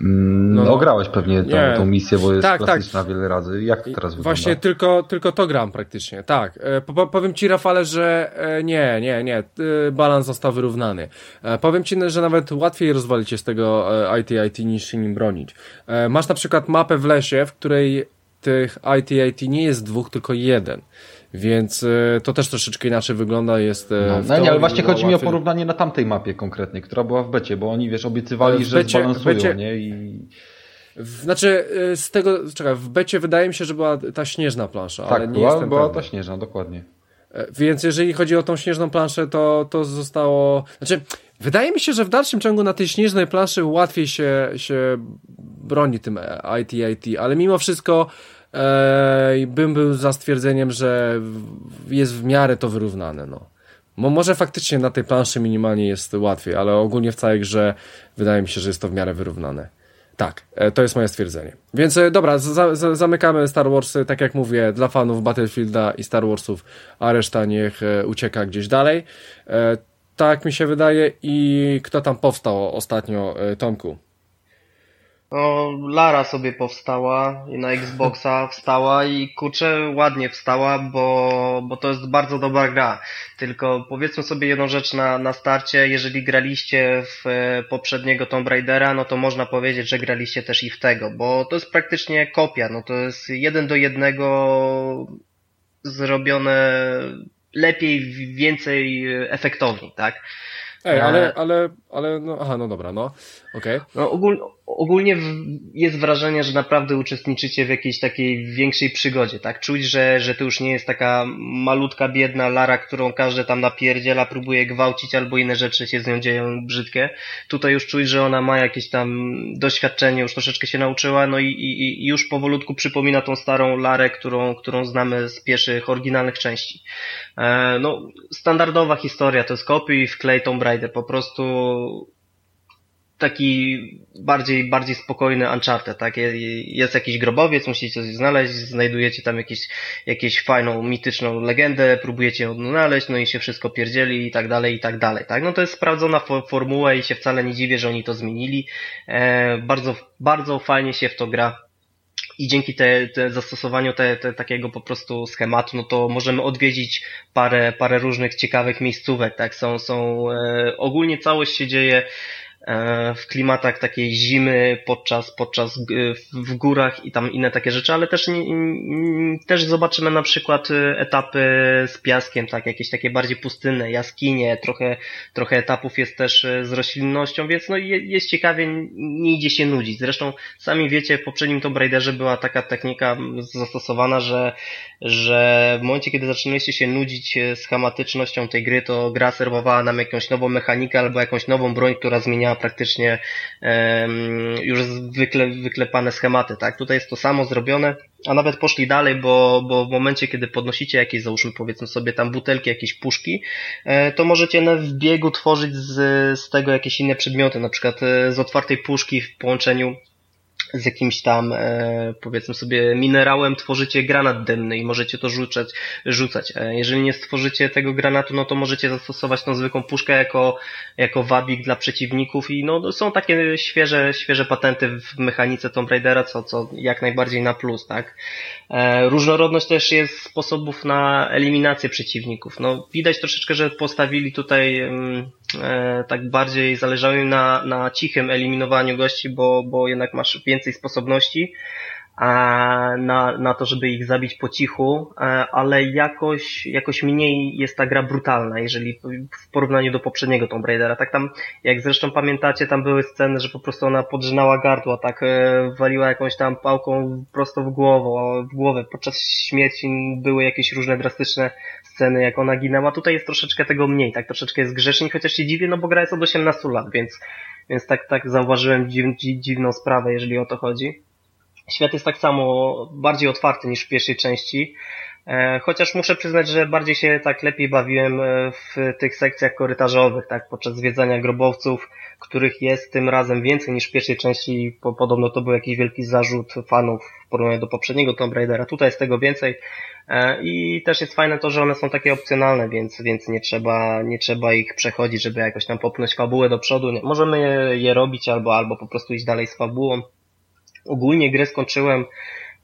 Mm, no, no grałeś pewnie tą, tą misję, bo jest tak, tak. klasyczna tak. wiele razy. Jak teraz wygląda?
Właśnie tylko, tylko to gram praktycznie, tak. E, powiem Ci Rafale, że nie, nie, nie, balans został wyrównany. Powiem Ci, że nawet łatwiej rozwalić się z tego IT-IT e, niż się nim bronić. E, masz na przykład mapę w lesie, w której tych IT-IT nie jest dwóch, tylko jeden. Więc e, to też troszeczkę inaczej wygląda. Jest
no, no nie, ale właśnie chodzi mi o porównanie na tamtej mapie konkretnie, która była w becie, bo oni wiesz, obiecywali, że becie, zbalansują, becie, nie? I...
Znaczy, z tego, czekaj, w becie wydaje mi się, że była ta śnieżna plansza,
tak,
ale nie
była,
jestem
była ta śnieżna, dokładnie.
Więc jeżeli chodzi o tą śnieżną planszę, to, to zostało. Znaczy, wydaje mi się, że w dalszym ciągu na tej śnieżnej planszy łatwiej się, się broni tym IT-IT, ale mimo wszystko e, bym był za stwierdzeniem, że jest w miarę to wyrównane. No. Bo może faktycznie na tej planszy minimalnie jest łatwiej, ale ogólnie w całej grze wydaje mi się, że jest to w miarę wyrównane. Tak, e, to jest moje stwierdzenie. Więc e, dobra, za, za, zamykamy Star Warsy, tak jak mówię, dla fanów Battlefielda i Star Warsów, a reszta niech e, ucieka gdzieś dalej. Tak mi się wydaje. I kto tam powstał ostatnio, Tomku?
No, Lara sobie powstała i na Xboxa wstała i kurczę ładnie wstała, bo, bo to jest bardzo dobra gra. Tylko powiedzmy sobie jedną rzecz na, na starcie, jeżeli graliście w e, poprzedniego Tomb Raidera, no to można powiedzieć, że graliście też i w tego, bo to jest praktycznie kopia, no to jest jeden do jednego zrobione lepiej, więcej efektownie, tak?
Ej, ale, e, ale, ale, no, aha, no dobra, no, okej. Okay.
No, ogól, ogólnie jest wrażenie, że naprawdę uczestniczycie w jakiejś takiej większej przygodzie, tak? Czuć, że, że to już nie jest taka malutka, biedna Lara, którą każdy tam napierdziela, próbuje gwałcić albo inne rzeczy się z nią dzieją brzydkie. Tutaj już czuć, że ona ma jakieś tam doświadczenie, już troszeczkę się nauczyła, no i, i, i już powolutku przypomina tą starą Larę, którą, którą znamy z pierwszych oryginalnych części. E, no, standardowa historia, to jest kopiuj w klej Tomb Raider, po prostu taki bardziej, bardziej spokojny Uncharted, tak? Jest jakiś grobowiec, musicie coś znaleźć, znajdujecie tam jakieś, jakieś fajną, mityczną legendę, próbujecie ją odnaleźć, no i się wszystko pierdzieli i tak dalej, i tak dalej, tak? No to jest sprawdzona formuła i się wcale nie dziwię, że oni to zmienili. E, bardzo, bardzo fajnie się w to gra i dzięki te, te zastosowaniu te, te, takiego po prostu schematu, no to możemy odwiedzić parę, parę różnych ciekawych miejscówek, tak? Są, są, e, ogólnie całość się dzieje w klimatach takiej zimy podczas, podczas w górach i tam inne takie rzeczy, ale też, też zobaczymy na przykład e, etapy z piaskiem, tak, jakieś takie bardziej pustynne, jaskinie, trochę, trochę etapów jest też e, z roślinnością, więc no jest ciekawie, nie idzie się nudzić. Zresztą sami wiecie, w poprzednim Tomb Raiderze była taka technika zastosowana, że, że w momencie, kiedy zaczynaliście się nudzić schematycznością tej gry, to gra serwowała nam jakąś nową mechanikę albo jakąś nową broń, która praktycznie już zwykle wyklepane schematy, tak? Tutaj jest to samo zrobione, a nawet poszli dalej, bo, bo w momencie, kiedy podnosicie jakieś, załóżmy powiedzmy sobie tam butelki, jakieś puszki, e, to możecie w biegu tworzyć z, z tego jakieś inne przedmioty, na przykład e, z otwartej puszki w połączeniu z jakimś tam, e, powiedzmy sobie, minerałem tworzycie granat dymny i możecie to rzucać, rzucać. E, jeżeli nie stworzycie tego granatu, no to możecie zastosować tą zwykłą puszkę jako, jako wabik dla przeciwników i no, są takie świeże, świeże patenty w mechanice Tomb Raidera, co, co jak najbardziej na plus, tak? E, różnorodność też jest sposobów na eliminację przeciwników. No, widać troszeczkę, że postawili tutaj mm, e, tak bardziej zależało im na, na cichym eliminowaniu gości, bo, bo jednak masz więcej sposobności na, na to, żeby ich zabić po cichu, e, ale jakoś, jakoś mniej jest ta gra brutalna, jeżeli w porównaniu do poprzedniego Tomb Raidera. Tak tam, jak zresztą pamiętacie, tam były sceny, że po prostu ona podrzynała gardło, tak e, waliła jakąś tam pałką prosto w głowę, w głowę. Podczas śmierci były jakieś różne drastyczne sceny, jak ona ginęła. Tutaj jest troszeczkę tego mniej, tak troszeczkę jest grzeczniej, chociaż się dziwię, no bo gra jest od 18 lat, więc, więc tak, tak zauważyłem dziw, dziwną sprawę, jeżeli o to chodzi. Świat jest tak samo bardziej otwarty niż w pierwszej części. E, chociaż muszę przyznać, że bardziej się tak lepiej bawiłem e, w tych sekcjach korytarzowych, tak, podczas zwiedzania grobowców, których jest tym razem więcej niż w pierwszej części. Podobno to był jakiś wielki zarzut fanów w porównaniu do poprzedniego Tomb Raidera. Tutaj jest tego więcej. E, I też jest fajne to, że one są takie opcjonalne, więc, więc nie trzeba, nie trzeba ich przechodzić, żeby jakoś tam popchnąć fabułę do przodu. Możemy je robić albo, albo po prostu iść dalej z fabułą. Ogólnie grę skończyłem,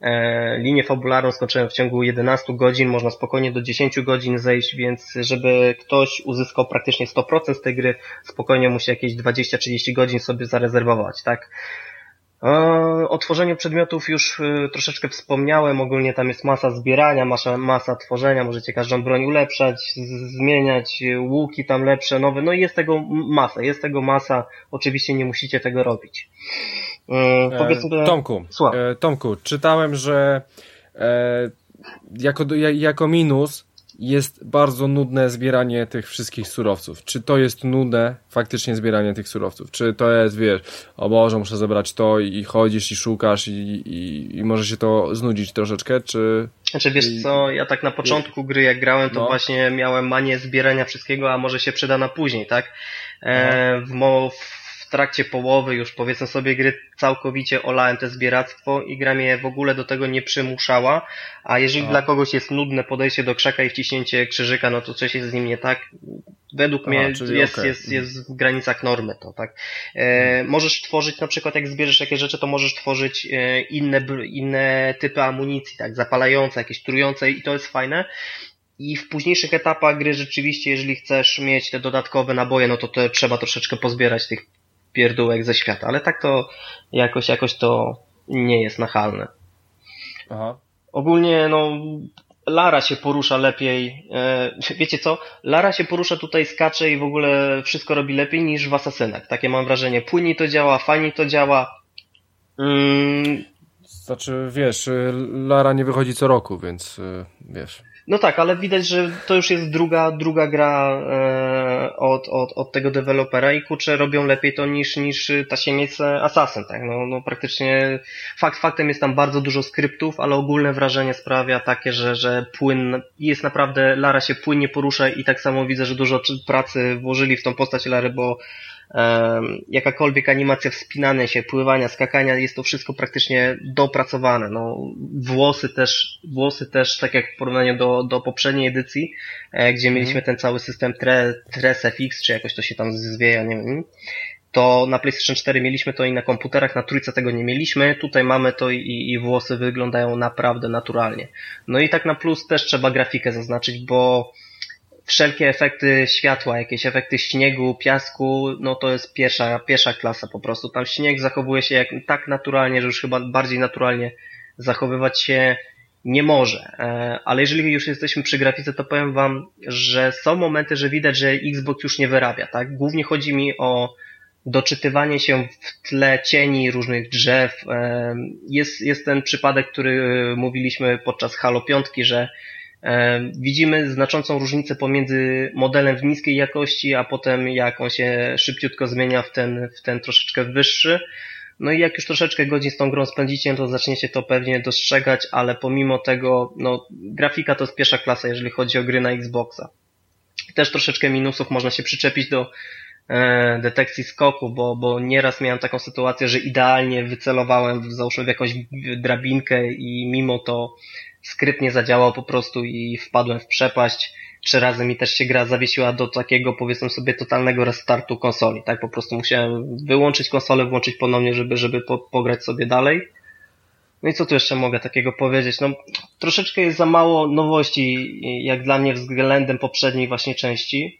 e, linię fabularną skończyłem w ciągu 11 godzin, można spokojnie do 10 godzin zejść, więc żeby ktoś uzyskał praktycznie 100% z tej gry, spokojnie musi jakieś 20-30 godzin sobie zarezerwować, tak? O tworzeniu przedmiotów już y, troszeczkę wspomniałem, ogólnie tam jest masa zbierania, masa, masa tworzenia, możecie każdą broń ulepszać, zmieniać, łuki tam lepsze, nowe, no i jest tego masa, jest tego masa, oczywiście nie musicie tego robić.
E, powiedzmy, Tomku, e, Tomku, czytałem, że e, jako, jako minus jest bardzo nudne zbieranie tych wszystkich surowców. Czy to jest nudne faktycznie zbieranie tych surowców? Czy to jest, wiesz, o Boże, muszę zebrać to i chodzisz i szukasz i, i, i może się to znudzić troszeczkę, czy...
Znaczy wiesz co, ja tak na początku gry jak grałem, to no. właśnie miałem manię zbierania wszystkiego, a może się przyda na później, tak? E, w, w w trakcie połowy już powiedzmy sobie gry całkowicie olałem te zbieractwo i gra mnie w ogóle do tego nie przymuszała, a jeżeli a. dla kogoś jest nudne podejście do krzaka i wciśnięcie krzyżyka, no to coś jest z nim nie tak. Według a, mnie jest, okay. jest, jest w granicach normy to, tak. E, możesz tworzyć na przykład, jak zbierzesz jakieś rzeczy, to możesz tworzyć e, inne, inne typy amunicji, tak, zapalające, jakieś trujące i to jest fajne. I w późniejszych etapach gry rzeczywiście, jeżeli chcesz mieć te dodatkowe naboje, no to, to trzeba troszeczkę pozbierać tych pierdółek ze świata, ale tak to jakoś, jakoś to nie jest nachalne. Aha. Ogólnie, no, Lara się porusza lepiej. E, wiecie co? Lara się porusza tutaj, skacze i w ogóle wszystko robi lepiej niż w Asasynach. Takie mam wrażenie. Płynnie to działa, fajnie to działa.
Mm. Znaczy, wiesz, Lara nie wychodzi co roku, więc e, wiesz.
No tak, ale widać, że to już jest druga, druga gra e, od, od, od tego dewelopera i kurczę robią lepiej to niż, niż tasiemiec Assassin, tak? No, no praktycznie fakt faktem jest tam bardzo dużo skryptów, ale ogólne wrażenie sprawia takie, że, że płyn jest naprawdę, Lara się płynnie porusza i tak samo widzę, że dużo pracy włożyli w tą postać Lary, bo jakakolwiek animacja wspinania się, pływania, skakania, jest to wszystko praktycznie dopracowane. No, włosy też, włosy też, tak jak w porównaniu do, do poprzedniej edycji, e, gdzie mieliśmy mhm. ten cały system Tres FX, czy jakoś to się tam zwieja, nie wiem, to na PlayStation 4 mieliśmy to i na komputerach, na trójce tego nie mieliśmy, tutaj mamy to i, i włosy wyglądają naprawdę naturalnie. No i tak na plus też trzeba grafikę zaznaczyć, bo wszelkie efekty światła, jakieś efekty śniegu, piasku, no to jest pierwsza, pierwsza klasa po prostu. Tam śnieg zachowuje się jak, tak naturalnie, że już chyba bardziej naturalnie zachowywać się nie może. E, ale jeżeli już jesteśmy przy grafice, to powiem Wam, że są momenty, że widać, że Xbox już nie wyrabia, tak? Głównie chodzi mi o doczytywanie się w tle cieni różnych drzew. E, jest, jest ten przypadek, który mówiliśmy podczas Halo 5, że E, widzimy znaczącą różnicę pomiędzy modelem w niskiej jakości, a potem jak on się szybciutko zmienia w ten, w ten troszeczkę wyższy. No i jak już troszeczkę godzin z tą grą spędzicie, to zaczniecie to pewnie dostrzegać, ale pomimo tego, no, grafika to jest pierwsza klasa, jeżeli chodzi o gry na Xboxa. Też troszeczkę minusów można się przyczepić do e, detekcji skoku, bo, bo nieraz miałem taką sytuację, że idealnie wycelowałem załóżmy w jakąś drabinkę i mimo to skrypt nie zadziałał po prostu i wpadłem w przepaść. Trzy razy mi też się gra zawiesiła do takiego, powiedzmy sobie, totalnego restartu konsoli, tak? Po prostu musiałem wyłączyć konsolę, włączyć ponownie, żeby, żeby po, pograć sobie dalej. No i co tu jeszcze mogę takiego powiedzieć? No, troszeczkę jest za mało nowości, jak dla mnie, względem poprzedniej właśnie części.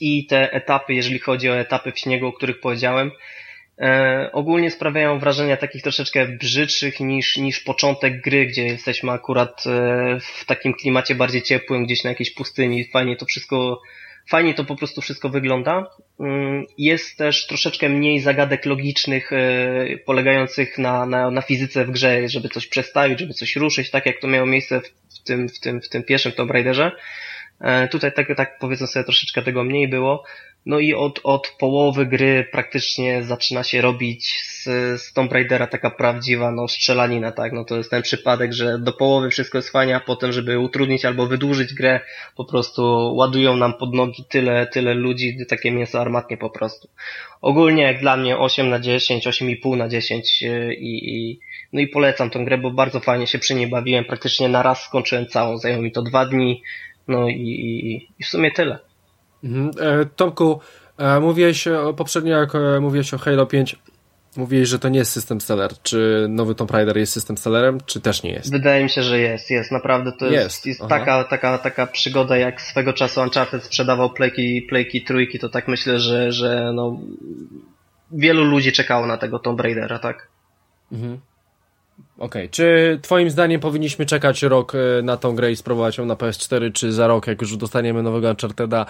I te etapy, jeżeli chodzi o etapy w śniegu, o których powiedziałem, e, ogólnie sprawiają wrażenia takich troszeczkę brzydszych niż, niż początek gry, gdzie jesteśmy akurat e, w takim klimacie bardziej ciepłym, gdzieś na jakiejś pustyni. Fajnie to wszystko, fajnie to po prostu wszystko wygląda. Mm, jest też troszeczkę mniej zagadek logicznych, e, polegających na, na, na fizyce w grze, żeby coś przestawić, żeby coś ruszyć, tak jak to miało miejsce w tym, w tym, w tym pierwszym Tomb Raiderze. E, tutaj tak, tak powiedzmy sobie troszeczkę tego mniej było. No i od, od połowy gry praktycznie zaczyna się robić z, z Tomb Raidera taka prawdziwa no, strzelanina, tak? No to jest ten przypadek, że do połowy wszystko jest fajnie, a potem, żeby utrudnić albo wydłużyć grę, po prostu ładują nam pod nogi tyle, tyle ludzi, takie mięso armatnie po prostu. Ogólnie jak dla mnie 8 na 10, 8,5 na 10 e, i, i no i polecam tę grę, bo bardzo fajnie się przy niej bawiłem, praktycznie na raz skończyłem całą, zajęło mi to dwa dni, no i, i, i w sumie tyle.
Mhm. E, Tomku, e, mówiłeś poprzednio, jak e, mówiłeś o Halo 5, mówiłeś, że to nie jest system seller. Czy nowy Tomb Raider jest system sellerem, czy też nie jest?
Wydaje mi się, że jest, jest. Naprawdę to jest, jest. jest taka, taka, taka przygoda, jak swego czasu Uncharted sprzedawał playki, playki trójki, to tak myślę, że, że no, wielu ludzi czekało na tego Tomb Raidera, tak? Mhm.
Okej, okay. czy twoim zdaniem powinniśmy czekać rok e, na tą grę i spróbować ją na PS4, czy za rok, jak już dostaniemy nowego Uncharteda,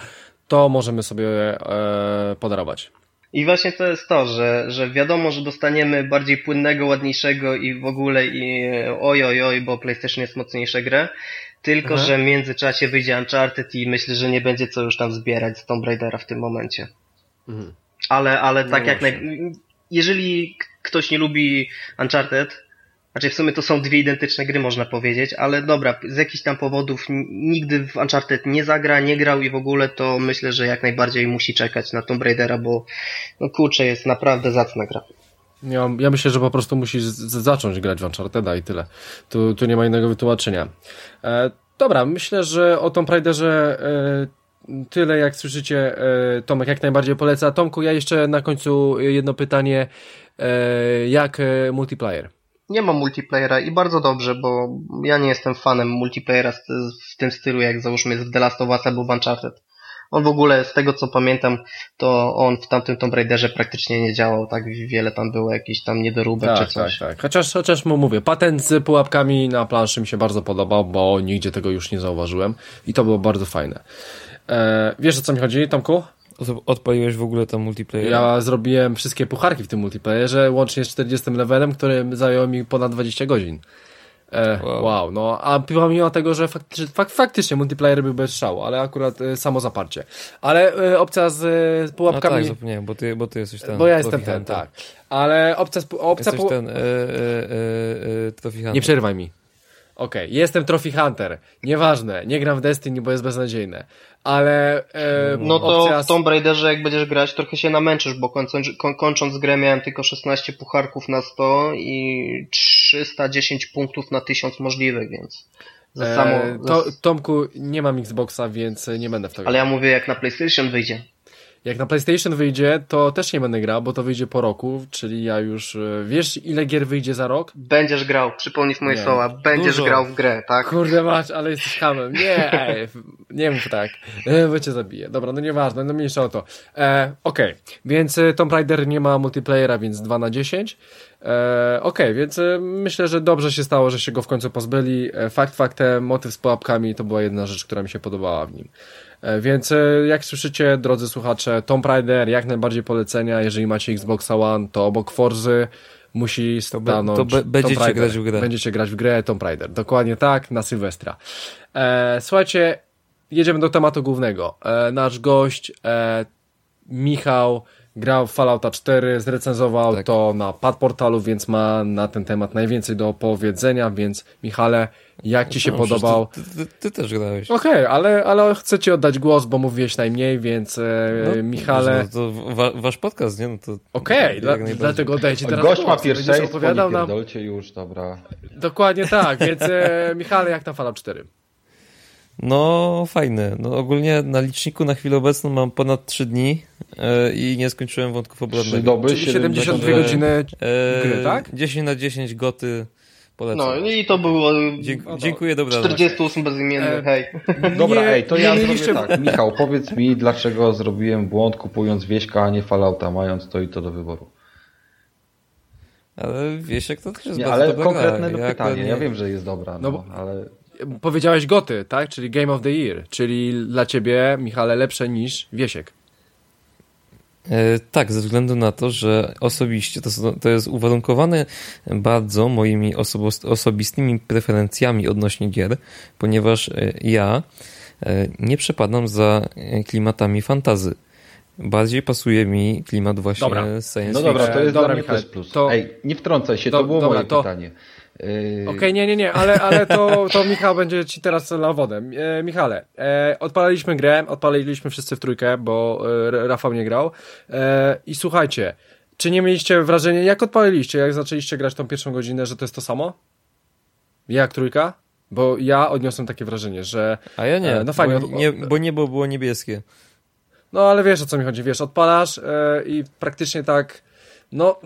to możemy sobie e, podarować?
I właśnie to jest to, że, że wiadomo, że dostaniemy bardziej płynnego, ładniejszego i w ogóle i oj, oj, oj, bo PlayStation jest mocniejsze grę, tylko, Aha. że w międzyczasie wyjdzie Uncharted i myślę, że nie będzie co już tam zbierać z Tomb Raidera w tym momencie. Mhm. Ale, ale tak no jak naj... Jeżeli ktoś nie lubi Uncharted, znaczy w sumie to są dwie identyczne gry, można powiedzieć, ale dobra, z jakichś tam powodów nigdy w Uncharted nie zagra, nie grał i w ogóle to myślę, że jak najbardziej musi czekać na Tomb Raidera, bo no kurczę, jest naprawdę zacna gra.
Ja, ja myślę, że po prostu musisz zacząć grać w Uncharteda i tyle. Tu, tu nie ma innego wytłumaczenia. E, dobra, myślę, że o Tomb Raiderze e, tyle, jak słyszycie, e, Tomek jak najbardziej poleca. Tomku, ja jeszcze na końcu jedno pytanie. E, jak e, multiplayer?
Nie ma multiplayera i bardzo dobrze, bo ja nie jestem fanem multiplayera w tym stylu, jak załóżmy jest w The Last of Us albo w Uncharted. On w ogóle, z tego co pamiętam, to on w tamtym Tomb Raiderze praktycznie nie działał, tak wiele tam było jakichś tam niedoróbek tak, czy coś.
Tak, tak. Chociaż, chociaż mu mówię, patent z pułapkami na planszy mi się bardzo podobał, bo nigdzie tego już nie zauważyłem i to było bardzo fajne. E, wiesz o co mi chodzi, Tomku?
Odpaliłeś w ogóle tam multiplayer?
Ja zrobiłem wszystkie pucharki w tym multiplayerze, łącznie z 40 levelem, który zajął mi ponad 20 godzin. E, wow. wow. no a pomimo tego, że faktycznie, fak, faktycznie multiplayer był bez szału, ale akurat e, samo zaparcie. Ale e, opcja z, z pułapkami... No
tak, zapomniałem, bo ty, bo ty jesteś ten.
Bo ja jestem ten, tak. Ale opcja... Z, opcja
jesteś ten e, e, e, e
Nie przerywaj mi. Okej, okay. jestem Trophy Hunter. Nieważne, nie gram w Destiny, bo jest beznadziejne. Ale.
E, no to opcja... w Tomb Raiderze, jak będziesz grać, trochę się namęczysz, bo kończąc, kończąc grę miałem tylko 16 pucharków na 100 i 310 punktów na 1000 możliwych, więc.
Za e, samo, to, Tomku, nie mam Xboxa, więc nie będę w to
Ale ja mówię, jak na PlayStation wyjdzie.
Jak na PlayStation wyjdzie, to też nie będę grał, bo to wyjdzie po roku, czyli ja już... E, wiesz, ile gier wyjdzie za rok?
Będziesz grał, przypomnij moje nie. słowa, będziesz Dużo. grał w grę, tak?
Kurde masz, ale jesteś hamem. Nie, ej, *laughs* nie mów tak, e, bo cię zabiję. Dobra, no nieważne, no mniejsza o to. E, Okej, okay. więc e, Tomb Raider nie ma multiplayera, więc 2 na 10. E, Okej, okay, więc myślę, że dobrze się stało, że się go w końcu pozbyli. Fakt faktem, motyw z pułapkami to była jedna rzecz, która mi się podobała w nim. E, więc e, jak słyszycie, drodzy słuchacze, Tomb Raider jak najbardziej polecenia. Jeżeli macie Xbox One, to obok Forzy musi stanąć
to, be, to będziecie grać w grę.
Będziecie grać w grę Tomb Raider. Dokładnie tak, na Sylwestra. E, słuchajcie, jedziemy do tematu głównego. E, nasz gość e, Michał grał w Fallouta 4, zrecenzował tak. to na pad portalu, więc ma na ten temat najwięcej do opowiedzenia, więc Michale, jak ci się no, podobał?
Ty, ty, ty, też grałeś.
Okej, okay, ale, ale chcę ci oddać głos, bo mówiłeś najmniej, więc e, no, Michale...
No, to wa wasz podcast, nie? No to
Okej, okay, dlatego oddajcie teraz
Gość ma pierwsze opowiadał nam... już, dobra.
Dokładnie tak, więc e, Michale, jak na Fallout 4?
No, fajne. No, ogólnie na liczniku na chwilę obecną mam ponad 3 dni e, i nie skończyłem wątków obronnych. 3
doby, 72 godziny e, gry, tak?
10 na 10 goty polecam.
No i to było...
Dzięk no, dziękuję, dobra.
48 bezimiennych, e, hej.
Dobra, ej, to ja zrobię tak. Michał, powiedz mi, dlaczego zrobiłem błąd kupując Wieśka, a nie Fallouta, mając to i to do wyboru.
Ale Wiesiek to też jest
nie,
bardzo
ale konkretne ja pytanie. Nie... Ja wiem, że jest dobra, no, no ale
powiedziałeś goty, tak? Czyli Game of the Year, czyli dla ciebie, Michale, lepsze niż Wiesiek.
E, tak, ze względu na to, że osobiście to, to jest uwarunkowane bardzo moimi osobistymi preferencjami odnośnie gier, ponieważ e, ja e, nie przepadam za klimatami fantazy. Bardziej pasuje mi klimat właśnie dobra. science
No dobra, to jest dobra, dla mnie plus plus. To... Ej, nie wtrącaj się, to było dobra, moje to... pytanie.
Yy, Okej, okay, nie, nie, nie, ale, ale to, to Michał będzie ci teraz na wodę. E, Michale, e, odpaliliśmy grę, odpaliliśmy wszyscy w trójkę, bo e, Rafał nie grał. E, I słuchajcie, czy nie mieliście wrażenia, jak odpaliliście, jak zaczęliście grać tą pierwszą godzinę, że to jest to samo? Jak trójka? Bo ja odniosłem takie wrażenie, że...
A ja nie, e, no fajnie, bo, nie, bo niebo było niebieskie.
No ale wiesz o co mi chodzi, wiesz, odpalasz e, i praktycznie tak no,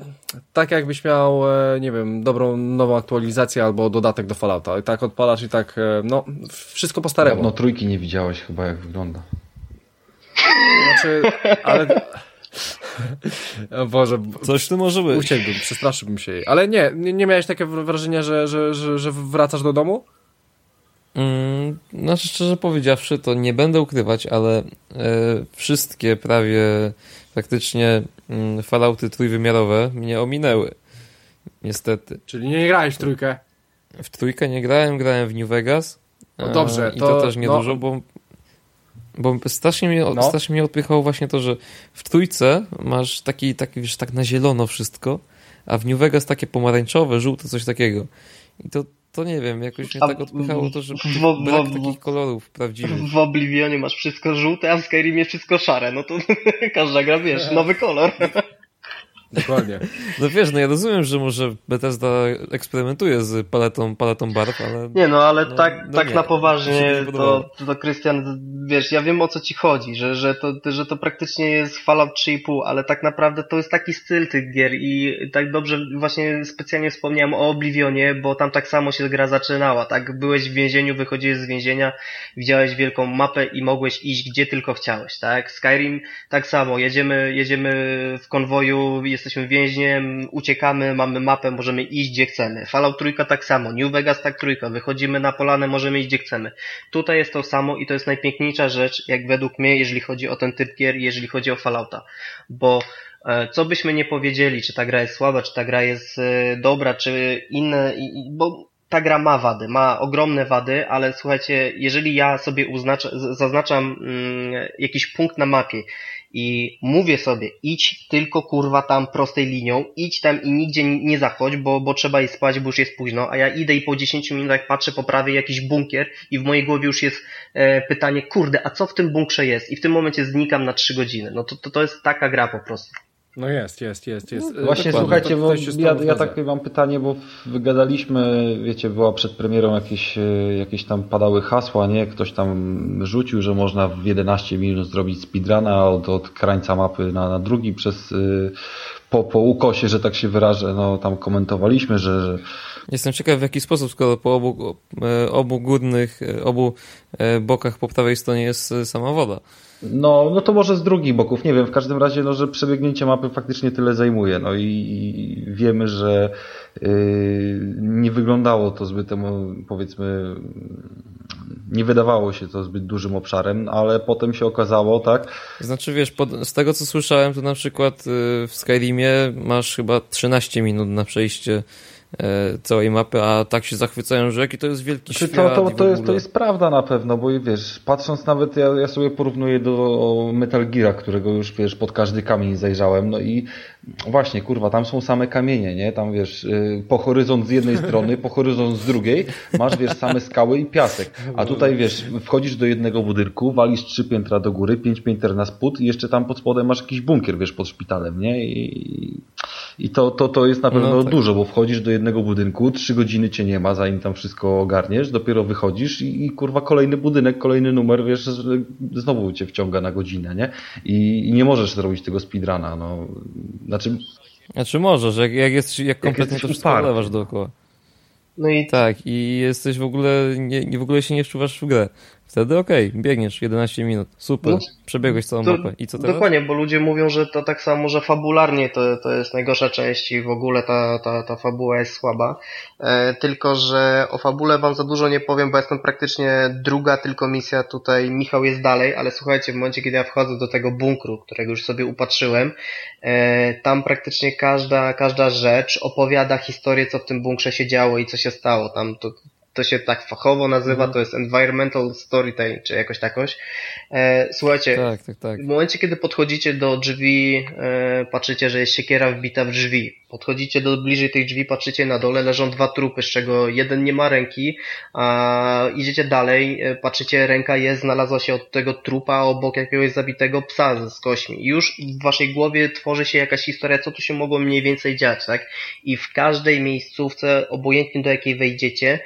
tak jakbyś miał, e, nie wiem, dobrą nową aktualizację albo dodatek do Fallouta. I tak odpalasz i tak, e, no, wszystko po staremu.
No, trójki nie widziałeś chyba, jak wygląda.
Znaczy, ale... Boże.
Coś tu może być.
Uciekłbym, przestraszyłbym się jej. Ale nie, nie, miałeś takie wrażenia, że, że, że, że wracasz do domu?
Mm, znaczy, szczerze powiedziawszy, to nie będę ukrywać, ale e, wszystkie prawie praktycznie mm, falauty trójwymiarowe mnie ominęły. Niestety.
Czyli nie grałeś w trójkę?
W trójkę nie grałem, grałem w New Vegas.
No dobrze.
I to, to też niedużo, no. bo, bo strasznie mnie, no. strasznie mnie odpychało właśnie to, że w trójce masz taki, taki, wiesz, tak na zielono wszystko, a w New Vegas takie pomarańczowe, żółte, coś takiego. I to to nie wiem, jakoś mnie a tak odpychało to, że w, brak w, takich kolorów prawdziwych.
W Oblivionie masz wszystko żółte, a w Skyrimie wszystko szare, no to *laughs* każda gra, wiesz, nowy kolor. *laughs*
Dokładnie. *laughs*
No wiesz, no ja rozumiem, że może Bethesda eksperymentuje z paletą, paletą barw, ale...
Nie no, ale no, tak, no tak nie, na poważnie to, to Krystian, wiesz, ja wiem o co ci chodzi, że, że, to, że to praktycznie jest Fallout 3,5, ale tak naprawdę to jest taki styl tych gier i tak dobrze właśnie specjalnie wspomniałem o Oblivionie, bo tam tak samo się gra zaczynała, tak? Byłeś w więzieniu, wychodziłeś z więzienia, widziałeś wielką mapę i mogłeś iść gdzie tylko chciałeś, tak? Skyrim tak samo, jedziemy, jedziemy w konwoju, jest jesteśmy więźniem, uciekamy, mamy mapę, możemy iść gdzie chcemy. Fallout trójka tak samo, New Vegas tak trójka, wychodzimy na polanę, możemy iść gdzie chcemy. Tutaj jest to samo i to jest najpiękniejsza rzecz, jak według mnie, jeżeli chodzi o ten typ gier, jeżeli chodzi o Fallouta. Bo e, co byśmy nie powiedzieli, czy ta gra jest słaba, czy ta gra jest e, dobra, czy inne, bo ta gra ma wady, ma ogromne wady, ale słuchajcie, jeżeli ja sobie uznacza, zaznaczam mm, jakiś punkt na mapie I mówię sobie, idź tylko kurwa tam prostej linią, idź tam i nigdzie nie zachodź, bo, bo trzeba i spać, bo już jest późno, a ja idę i po 10 minutach patrzę po prawej jakiś bunkier i w mojej głowie już jest e, pytanie, kurde, a co w tym bunkrze jest? I w tym momencie znikam na 3 godziny. No to, to, to jest taka gra po prostu.
No jest, jest, jest. jest.
No, właśnie słuchajcie, bo ja, ja tak mam pytanie, bo wygadaliśmy, wiecie, była przed premierą jakieś, e, jakieś tam padały hasła, nie? Ktoś tam rzucił, że można w 11 minut zrobić speedruna od, od krańca mapy na, na drugi przez e, po, po ukosie, że tak się wyrażę, no tam komentowaliśmy, że, że...
Jestem ciekaw w jaki sposób, skoro po obu, e, obu górnych, obu bokach po prawej stronie jest sama woda.
No, no to może z drugich boków, nie wiem, w każdym razie, no, że przebiegnięcie mapy faktycznie tyle zajmuje, no i, i wiemy, że yy, nie wyglądało to zbyt, powiedzmy, nie wydawało się to zbyt dużym obszarem, ale potem się okazało, tak?
Znaczy, wiesz, pod, z tego co słyszałem, to na przykład yy, w Skyrimie masz chyba 13 minut na przejście E, całej mapy, a tak się zachwycają, że jaki to jest wielki znaczy, świat.
To, to, to, jest, to jest prawda na pewno, bo wiesz, patrząc nawet, ja, ja sobie porównuję do Metal Gear, którego już wiesz, pod każdy kamień zajrzałem, no i właśnie, kurwa, tam są same kamienie, nie? Tam wiesz, y, po horyzont z jednej strony, po horyzont z drugiej, masz wiesz, same skały i piasek. A tutaj wiesz, wchodzisz do jednego budynku, walisz trzy piętra do góry, pięć pięter na spód i jeszcze tam pod spodem masz jakiś bunkier, wiesz, pod szpitalem, nie? I, i to, to, to jest na pewno no, tak. dużo, bo wchodzisz do jednego budynku, trzy godziny cię nie ma, zanim tam wszystko ogarniesz, dopiero wychodzisz i, i kurwa kolejny budynek, kolejny numer, wiesz, znowu cię wciąga na godzinę, nie? I, i nie możesz zrobić tego speedruna, no. Znaczy...
Znaczy możesz, jak, jak, jest, jak kompletnie jak to wszystko lewasz dookoła. No i... Tak, i jesteś w ogóle, nie, nie w ogóle się nie wczuwasz w grę. Wtedy okej, okay, biegniesz 11 minut, super, no, przebiegłeś całą to, mapę. I co teraz?
Dokładnie, bo ludzie mówią, że to tak samo, że fabularnie to, to jest najgorsza część i w ogóle ta, ta, ta fabuła jest słaba. E, tylko, że o fabule wam za dużo nie powiem, bo jestem praktycznie druga tylko misja tutaj, Michał jest dalej, ale słuchajcie, w momencie, kiedy ja wchodzę do tego bunkru, którego już sobie upatrzyłem, e, tam praktycznie każda, każda rzecz opowiada historię, co w tym bunkrze się działo i co się stało. Tam to, to się tak fachowo nazywa, mhm. to jest environmental storytelling, czy jakoś takoś. E, słuchajcie, tak, tak, tak. w momencie, kiedy podchodzicie do drzwi, e, patrzycie, że jest siekiera wbita w drzwi. Podchodzicie do bliżej tych drzwi, patrzycie na dole, leżą dwa trupy, z czego jeden nie ma ręki, a idziecie dalej, e, patrzycie, ręka jest, znalazła się od tego trupa obok jakiegoś zabitego psa z kośmi. Już w waszej głowie tworzy się jakaś historia, co tu się mogło mniej więcej dziać, tak? I w każdej miejscówce, obojętnie do jakiej wejdziecie,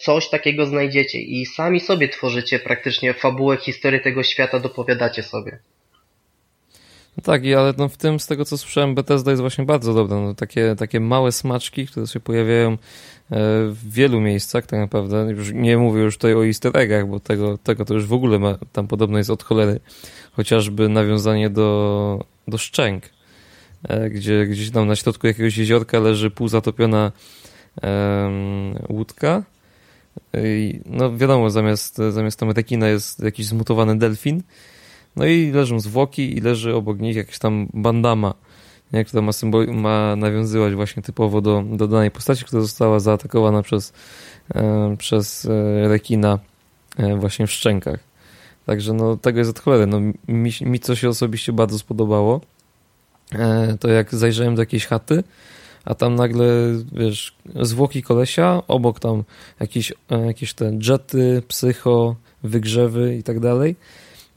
coś takiego znajdziecie i sami sobie tworzycie praktycznie fabułę, historię tego świata, dopowiadacie sobie.
No tak, ale no w tym, z tego co słyszałem, Bethesda jest właśnie bardzo dobra. No takie, takie małe smaczki, które się pojawiają e, w wielu miejscach tak naprawdę. Już nie mówię już tutaj o easter eggach, bo tego, tego to już w ogóle ma, tam podobno jest od cholery. Chociażby nawiązanie do, do szczęk, e, gdzie gdzieś tam na środku jakiegoś jeziorka leży półzatopiona łódka. No wiadomo, zamiast, zamiast tam rekina jest jakiś zmutowany delfin. No i leżą zwłoki i leży obok nich jakaś tam bandama, nie, która ma, symbol, ma nawiązywać właśnie typowo do, do danej postaci, która została zaatakowana przez, e, przez e, rekina e, właśnie w szczękach. Także no tego jest od cholery. No, mi, mi co się osobiście bardzo spodobało, to jak zajrzałem do jakiejś chaty, a tam nagle, wiesz, zwłoki kolesia, obok tam jakieś, e, jakieś te jety, psycho, wygrzewy i tak dalej.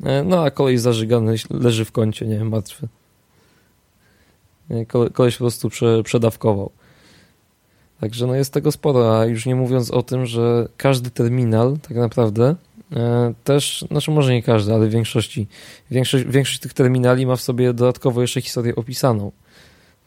E, no a koleś zażygany leży w kącie, nie martwy. Koleś po prostu prze, przedawkował. Także no jest tego sporo, a już nie mówiąc o tym, że każdy terminal tak naprawdę e, też, znaczy może nie każdy, ale w większości, większość, większość tych terminali ma w sobie dodatkowo jeszcze historię opisaną.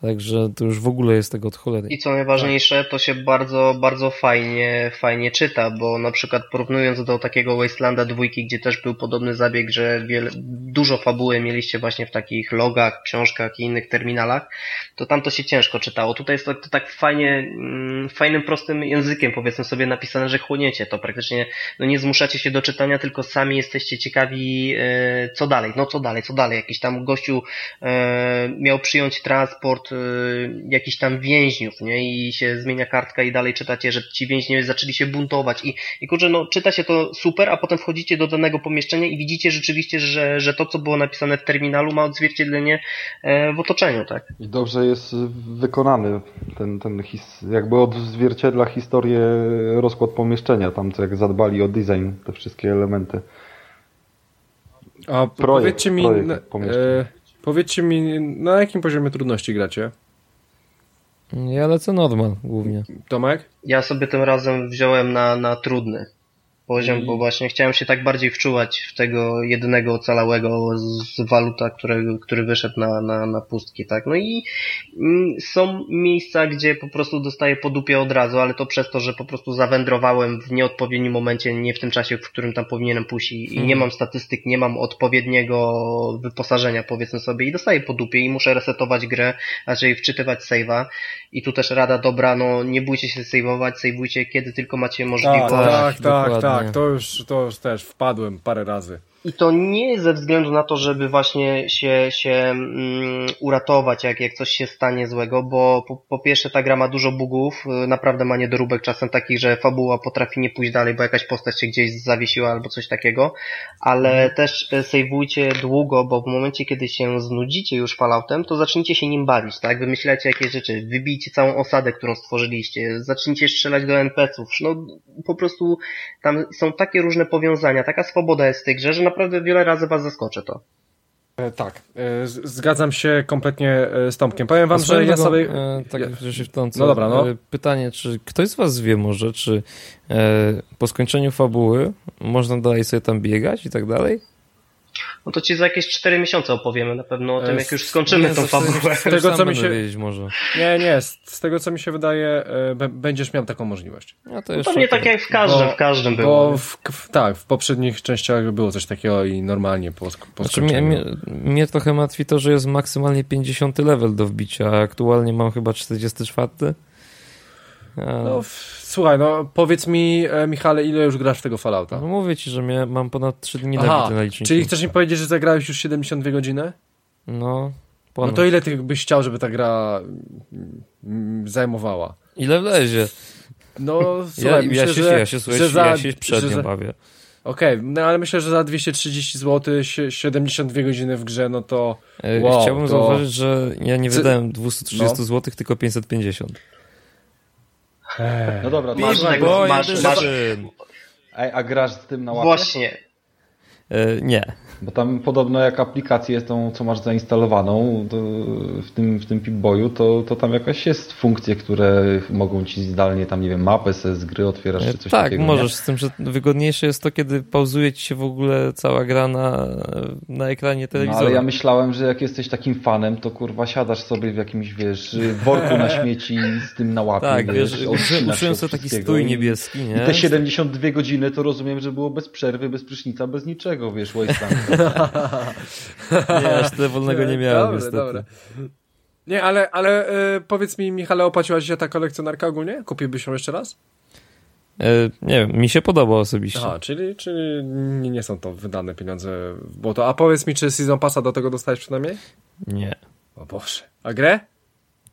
Także to już w ogóle jest tego od cholery.
I co najważniejsze, to się bardzo, bardzo fajnie, fajnie czyta, bo na przykład porównując do takiego Wastelanda dwójki, gdzie też był podobny zabieg, że wiele, dużo fabuły mieliście właśnie w takich logach, książkach i innych terminalach, to tam to się ciężko czytało. Tutaj jest to, to tak fajnie, mm, fajnym, prostym językiem powiedzmy sobie napisane, że chłoniecie to praktycznie, no nie zmuszacie się do czytania, tylko sami jesteście ciekawi, e, co dalej, no co dalej, co dalej. Jakiś tam gościu e, miał przyjąć transport, od y, jakichś tam więźniów, nie? I się zmienia kartka i dalej czytacie, że ci więźniowie zaczęli się buntować i, i kurczę, no czyta się to super, a potem wchodzicie do danego pomieszczenia i widzicie rzeczywiście, że, że to, co było napisane w terminalu ma odzwierciedlenie e, w otoczeniu, tak?
I dobrze jest wykonany ten, ten his, jakby odzwierciedla historię rozkład pomieszczenia, tam co jak zadbali o design, te wszystkie elementy.
A projekt, powiedzcie mi, projekt e, powiedzcie mi, na jakim poziomie trudności gracie?
Ja lecę normal głównie.
Tomek?
Ja sobie tym razem wziąłem na, na trudny poziom, bo właśnie chciałem się tak bardziej wczuwać w tego jedynego ocalałego z waluta, który, który wyszedł na, na, na pustki, tak? No i mm, są miejsca, gdzie po prostu dostaję po dupie od razu, ale to przez to, że po prostu zawędrowałem w nieodpowiednim momencie, nie w tym czasie, w którym tam powinienem pójść i, hmm. nie mhm. mam statystyk, nie mam odpowiedniego wyposażenia, powiedzmy sobie, i dostaję po dupie i muszę resetować grę, raczej wczytywać save'a. I tu też rada dobra, no nie bójcie się save'ować, save'ujcie kiedy tylko macie możliwość.
Tak, tak, tak, tak tak, to już, to już też wpadłem parę razy.
I to nie ze względu na to, żeby właśnie się, się um, uratować, jak, jak coś się stanie złego, bo po, po, pierwsze ta gra ma dużo bugów, y, naprawdę ma niedoróbek czasem takich, że fabuła potrafi nie pójść dalej, bo jakaś postać się gdzieś zawiesiła albo coś takiego, ale mhm. też y, sejwujcie długo, bo w momencie, kiedy się znudzicie już Falloutem, to zacznijcie się nim bawić, tak? Wymyślacie jakieś rzeczy, wybijcie całą osadę, którą stworzyliście, zacznijcie strzelać do NPC-ów, no po prostu tam są takie różne powiązania, taka swoboda jest w tej grze, że naprawdę wiele razy was zaskoczy to.
E, tak, e, zgadzam się kompletnie e, z Tomkiem. Powiem wam, że ja sobie... E,
tak, ja... się wtrącę. No dobra, no. Pytanie, czy ktoś z was wie może, czy po skończeniu fabuły można dalej sobie tam biegać i tak dalej?
No to ci za jakieś 4 miesiące opowiemy na pewno o tym, jak już skończymy nie, tą fabułę.
Z tego, co mi się... Może. Nie, nie, z, tego, co mi się wydaje, e, będziesz miał taką możliwość.
No to, to nie tak jak w każdym, bo, w każdym było.
Bo w, w, tak, w poprzednich częściach było coś takiego i normalnie po, po znaczy,
mnie, mnie, mnie, trochę martwi to, że jest maksymalnie 50 level do wbicia, a aktualnie mam chyba 44.
No, słuchaj, no powiedz mi, e, Michale, ile już grasz w tego Fallouta?
No mówię ci, że mnie, mam ponad 3 dni Aha, na liczniku.
Czyli chcesz mi powiedzieć, że zagrałeś już 72 godziny?
No,
ponad. No to ile ty byś chciał, żeby ta gra mm, zajmowała?
Ile wlezie?
No, słuchaj, ja,
myślę, ja się,
że,
ja się, słuchaj, że za, ja się przednio że, bawię.
Okej, okay, no ale myślę, że za 230 zł, 72 godziny w grze, no to
e, wow, Chciałbym to... zauważyć, że ja nie wydałem 230 no. zł, tylko 550.
No dobra, masz, tego, masz, masz, Ej, a grasz z tym na łapie?
Właśnie.
E, nie.
Bo tam podobno jak aplikację tą, co masz zainstalowaną w tym, w tym Pip-Boyu, to, to tam jakaś jest funkcje, które mogą ci zdalnie tam, nie wiem, mapę z gry otwierasz czy coś
tak,
takiego.
Tak, możesz, nie? z tym, że wygodniejsze jest to, kiedy pauzuje ci się w ogóle cała gra na, na ekranie telewizora. No,
ale ja myślałem, że jak jesteś takim fanem, to kurwa siadasz sobie w jakimś, wiesz, worku na śmieci z tym na łapie.
Tak, wiesz, uczyłem sobie taki stój niebieski, nie?
I te 72 godziny to rozumiem, że było bez przerwy, bez prysznica, bez niczego, wiesz, wasteland.
Nie, aż tyle wolnego nie miałem dobre, niestety. Dobre.
Nie, ale, ale y, powiedz mi, Michale, opłaciła się ta kolekcjonarka ogólnie? Kupiłbyś ją jeszcze raz?
E, nie wiem, mi się podoba osobiście.
Aha, czyli, czyli nie, nie są to wydane pieniądze w błoto. A powiedz mi, czy Season Passa do tego dostałeś przynajmniej?
Nie.
O Boże. A grę?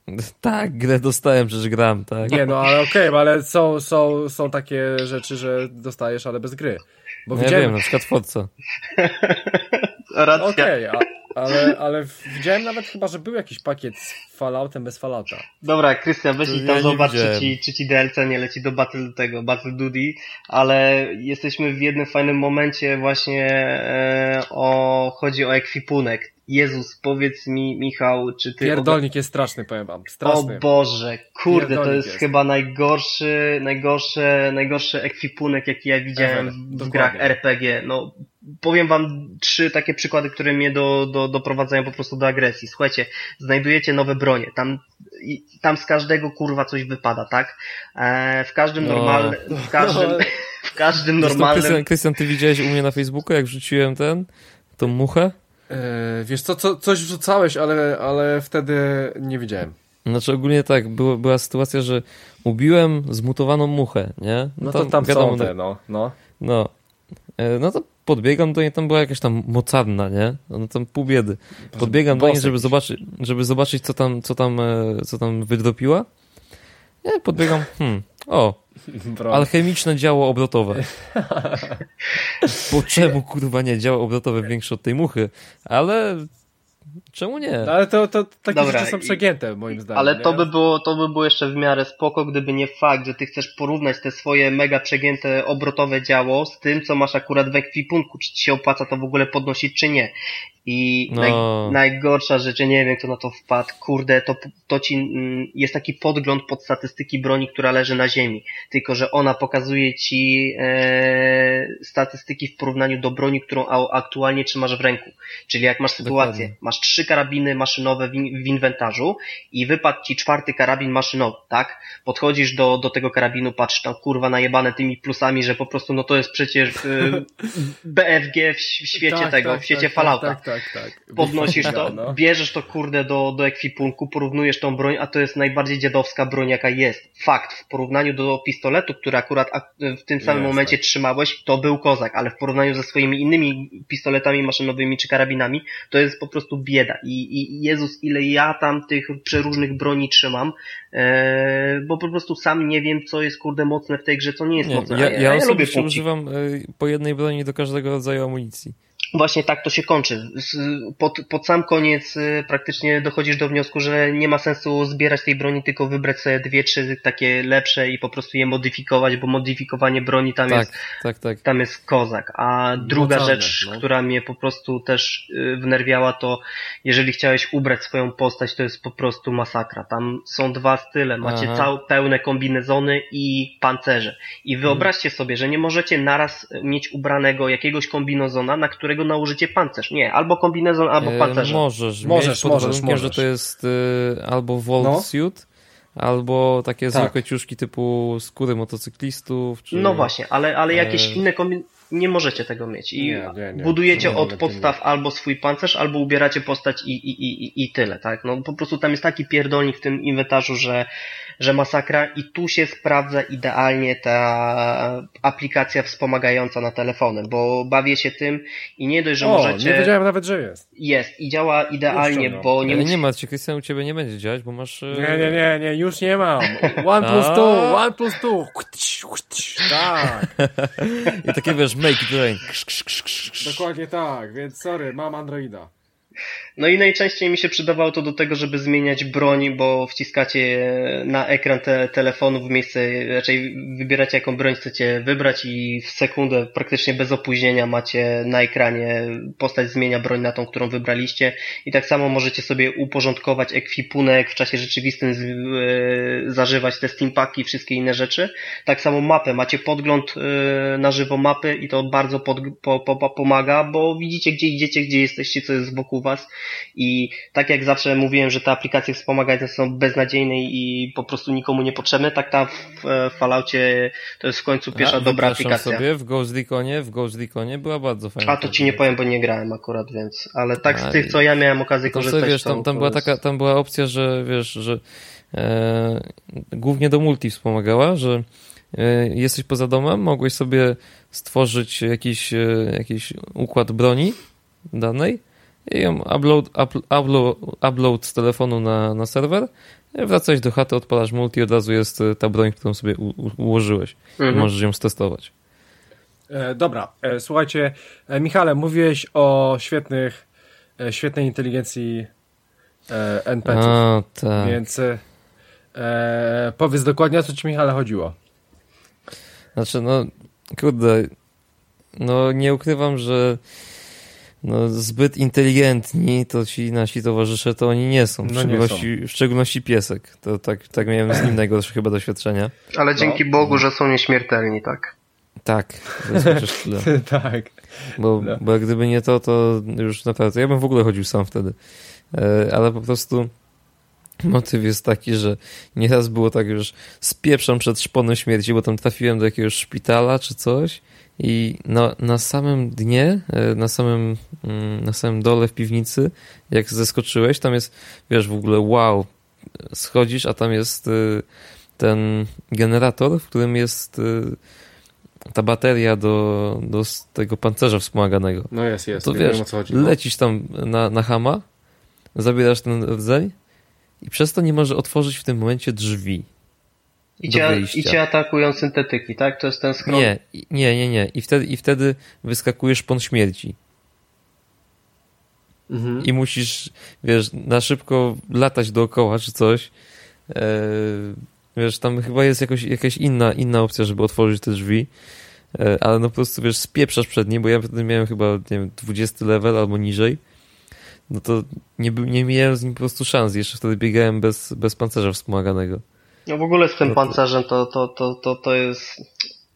*laughs*
Tak, grę dostałem, przecież gram, tak.
Nie, no ale okej, okay, ale są, są, są takie rzeczy, że dostajesz, ale bez gry.
Bo no widziałem... Ja wiem, na przykład Forza. *laughs*
Racja.
Okej, okay, ale, ale widziałem nawet chyba, że był jakiś pakiet z Falloutem bez Fallouta.
Dobra, Krystian, weź i tam ja zobacz, czy ci, czy ci DLC nie leci do Battle tego, Battle Duty, ale jesteśmy w jednym fajnym momencie właśnie e, o, chodzi o ekwipunek. Jezus, powiedz mi, Michał, czy ty...
Pierdolnik jest straszny, powiem wam. Straszny.
O Boże, kurde, to jest, jest, chyba najgorszy, najgorszy, najgorszy ekwipunek, jaki ja widziałem w, w grach RPG. No, powiem wam trzy takie przykłady, które mnie do, do, doprowadzają po prostu do agresji. Słuchajcie, znajdujecie nowe bronie, tam, i, tam z każdego kurwa coś wypada, tak? E, w każdym no. normalnym, w każdym, no. *laughs* w każdym normalnym...
Krystian, ty widziałeś u mnie na Facebooku, jak wrzuciłem ten, tą muchę?
E, wiesz co, co, coś wrzucałeś, ale, ale wtedy nie widziałem.
Znaczy ogólnie tak, było, była sytuacja, że ubiłem zmutowaną muchę, nie?
No, no to tam wiadomo, są te, no. No,
no E, no to podbiegam do niej, tam była jakaś tam mocarna, nie? No tam pół biedy. Podbiegam do niej, żeby zobaczyć, żeby zobaczyć, co tam, co tam, e, co tam wydropiła. Nie, podbiegam, hmm, o, alchemiczne działo obrotowe. *laughs* Po czemu, kurwa, nie, działo obrotowe większe od tej muchy? Ale Czemu nie?
No, ale to, to takie Dobra, rzeczy są przegięte, moim zdaniem.
Ale to by, było, to by było jeszcze w miarę spoko, gdyby nie fakt, że ty chcesz porównać te swoje mega przegięte obrotowe działo z tym, co masz akurat w ekwipunku, czy ci się opłaca to w ogóle podnosić, czy nie. I no. naj, najgorsza rzecz, ja nie wiem kto na to wpadł, kurde, to, to ci mm, jest taki podgląd pod statystyki broni, która leży na ziemi. Tylko, że ona pokazuje ci e, statystyki w porównaniu do broni, którą aktualnie trzymasz w ręku. Czyli jak masz sytuację, Dokładnie. masz trzy karabiny maszynowe w, w inwentarzu i wypadł ci czwarty karabin maszynowy, tak? Podchodzisz do, do tego karabinu, patrz tam kurwa najebane tymi plusami, że po prostu no to jest przecież y, *laughs* BFG w świecie tak, tego, tak, w świecie tak, Fallouta.
Tak, tak. *laughs*
Podnosisz to, no. bierzesz to kurde do, do ekwipunku, porównujesz tą broń, a to jest najbardziej dziadowska broń jaka jest. Fakt, w porównaniu do pistoletu, który akurat w tym samym jest, momencie tak. trzymałeś, to był kozak, ale w porównaniu ze swoimi innymi pistoletami maszynowymi czy karabinami, to jest po prostu bieda. I, i Jezus, ile ja tam tych przeróżnych broni trzymam, e, bo po prostu sam nie wiem, co jest kurde mocne w tej grze, co nie jest nie, mocne.
Ja, ja, ja, ja osobiście używam e, po jednej broni do każdego rodzaju amunicji.
Właśnie tak to się kończy. Pod, pod sam koniec y, praktycznie dochodzisz do wniosku, że nie ma sensu zbierać tej broni, tylko wybrać sobie dwie, trzy takie lepsze i po prostu je modyfikować, bo modyfikowanie broni tam
tak,
jest
tak, tak.
tam jest kozak. A druga rzecz, no. która mnie po prostu też y, wnerwiała, to jeżeli chciałeś ubrać swoją postać, to jest po prostu masakra. Tam są dwa style. Macie całe pełne kombinezony i pancerze. I wyobraźcie hmm. sobie, że nie możecie naraz mieć ubranego jakiegoś kombinezona, na którego którego nałożycie pancerz. Nie, albo kombinezon, albo e, pancerze.
możesz, możesz, możesz, możesz. że to jest y, albo Volt no. Suit, albo takie tak. zwykłe ciuszki typu skóry motocyklistów. Czy,
no właśnie, ale, ale jakieś e... inne kombinezony nie możecie tego mieć. I nie, nie, nie. budujecie od podstaw albo swój pancerz, albo ubieracie postać i, i, i, i tyle, tak? No po prostu tam jest taki pierdolnik w tym inwentarzu, że że masakra i tu się sprawdza idealnie ta aplikacja wspomagająca na telefony, bo bawię się tym i nie dość, że o, możecie...
nie wiedziałem nawet, że jest.
Jest i działa idealnie, bo nie...
Ale nie ma, Krystian, u ciebie nie będzie działać, bo masz... E,
nie, nie, nie, nie, już nie mam. One plus two, one plus two. Tak. *laughs*
I takie wiesz, make it rain.
Dokładnie tak, więc sorry, mam Androida.
No i najczęściej mi się przydawało to do tego, żeby zmieniać broń, bo wciskacie na ekran te, telefonu w miejsce, raczej wybieracie jaką broń chcecie wybrać i w sekundę praktycznie bez opóźnienia macie na ekranie postać zmienia broń na tą, którą wybraliście i tak samo możecie sobie uporządkować ekwipunek w czasie rzeczywistym, z, e, zażywać te steampaki i wszystkie inne rzeczy. Tak samo mapę, macie podgląd e, na żywo mapy i to bardzo pod, po, po, pomaga, bo widzicie gdzie idziecie, gdzie jesteście, co jest wokół was i tak jak zawsze mówiłem, że te aplikacje wspomagające są beznadziejne i po prostu nikomu niepotrzebne, tak ta w, Falloutie to jest w końcu pierwsza dobra aplikacja.
sobie w Ghost Reconie, w Ghost była bardzo fajna.
A to ci nie powiem, bo nie grałem akurat, więc, ale tak z tych, co ja miałem okazję korzystać.
wiesz, tam, tam była taka, tam była opcja, że wiesz, że e, głównie do multi wspomagała, że e, jesteś poza domem, mogłeś sobie stworzyć jakiś, e, jakiś układ broni danej i ją upload, upload, upload z telefonu na, na serwer, wracać do chaty, odpalasz multi i od razu jest e, ta broń, którą sobie u, ułożyłeś. Mhm. Możesz ją stestować.
E, dobra, e, słuchajcie, e, Michale, mówiłeś o świetnych, e, świetnej inteligencji e, NPC. A, tak. Więc powiedz dokładnie, o co ci Michale chodziło.
Znaczy, no, kurde, no nie ukrywam, że no, zbyt inteligentni, to ci nasi towarzysze to oni nie są. W, no szczególności, nie są. w szczególności piesek. To tak, tak miałem z nim najgorsze chyba doświadczenia.
Ale no. dzięki Bogu, że są nieśmiertelni, tak?
Tak, to jest chociaż tyle. *laughs*
tak.
Bo, no. bo gdyby nie to, to już naprawdę, ja bym w ogóle chodził sam wtedy. E, ale po prostu motyw jest taki, że nieraz było tak już spieprzam przed szponem śmierci, bo tam trafiłem do jakiegoś szpitala czy coś i na, na samym dnie, e, na samym, mm, na samym dole w piwnicy, jak zeskoczyłeś, tam jest, wiesz, w ogóle wow, schodzisz, a tam jest e, ten generator, w którym jest e, ta bateria do, do tego pancerza wspomaganego.
No jest, jest.
To wiesz,
wiem, o co chodzi. no.
lecisz tam na, na hama, zabierasz ten rdzeń i przez to nie może otworzyć w tym momencie drzwi.
I cię. I cię atakują syntetyki, tak? To jest ten schron.
Nie, nie, nie, nie. I wtedy, I wtedy wyskakujesz pon śmierci.
Mhm.
I musisz, wiesz, na szybko latać dookoła czy coś. Eee, wiesz, tam chyba jest jakoś, jakaś inna, inna opcja, żeby otworzyć te drzwi. Eee, ale no po prostu, wiesz, spieprzasz przed nim, bo ja wtedy miałem chyba, nie wiem, 20 level albo niżej. No to nie, nie miałem z nim po prostu szans. Jeszcze wtedy biegałem bez, bez pancerza wspomaganego.
No w ogóle z tym pancerzem to, to, to, to, to jest...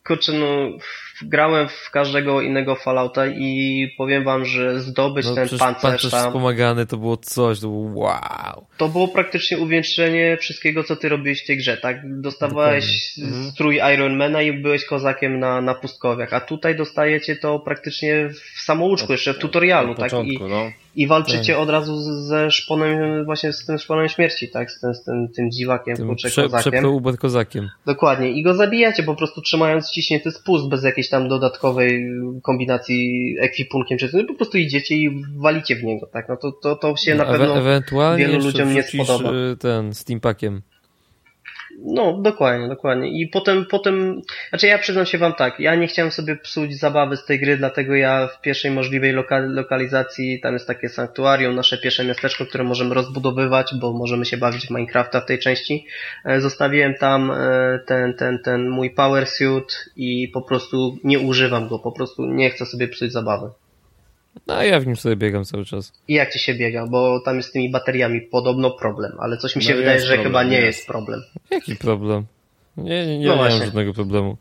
Kurczę, no grałem w każdego innego Fallouta i powiem wam, że zdobyć
No
ten pancerz tam,
wspomagany to było coś, to było wow.
to było praktycznie uwieńczenie wszystkiego, co ty robiłeś w tej grze, tak? Dostawałeś
Dokładnie.
strój Ironmana i byłeś kozakiem na, na pustkowiach, a tutaj dostajecie to praktycznie w samouczku, jeszcze w tutorialu, tak? I,
początku, no.
I walczycie
Tak.
od razu ze szponem, właśnie z tym szponem śmierci, tak? Z tym, z tym, tym dziwakiem,
Tym
kurczę,
prze,
kozakiem.
kozakiem.
Dokładnie. I go zabijacie po prostu trzymając ściśnięty spust bez jakiejś tam dodatkowej kombinacji ekwipunkiem czy coś. Po prostu idziecie i walicie w niego, tak? No to, to, to się na
No, Ewe-
pewno...
ewentualnie
wielu ludziom nie spodoba.
y, ten steampakiem.
No, dokładnie, dokładnie. I potem, potem, znaczy ja przyznam się wam tak, ja nie chciałem sobie psuć zabawy z tej gry, dlatego ja w pierwszej możliwej loka lokalizacji, tam jest takie sanktuarium, nasze pierwsze miasteczko, które możemy rozbudowywać, bo możemy się bawić w Minecrafta w tej części. E, Zostawiłem tam e, ten, ten, ten mój power suit i po prostu nie używam go, po prostu nie chcę sobie psuć zabawy.
No a ja w nim sobie biegam cały czas.
I jak ci się biega, bo tam jest z tymi bateriami podobno problem, ale coś mi się
No
wydaje, że
problem,
chyba nie
jest.
jest problem.
Jaki problem? Nie, nie, nie
No
miałem żadnego problemu.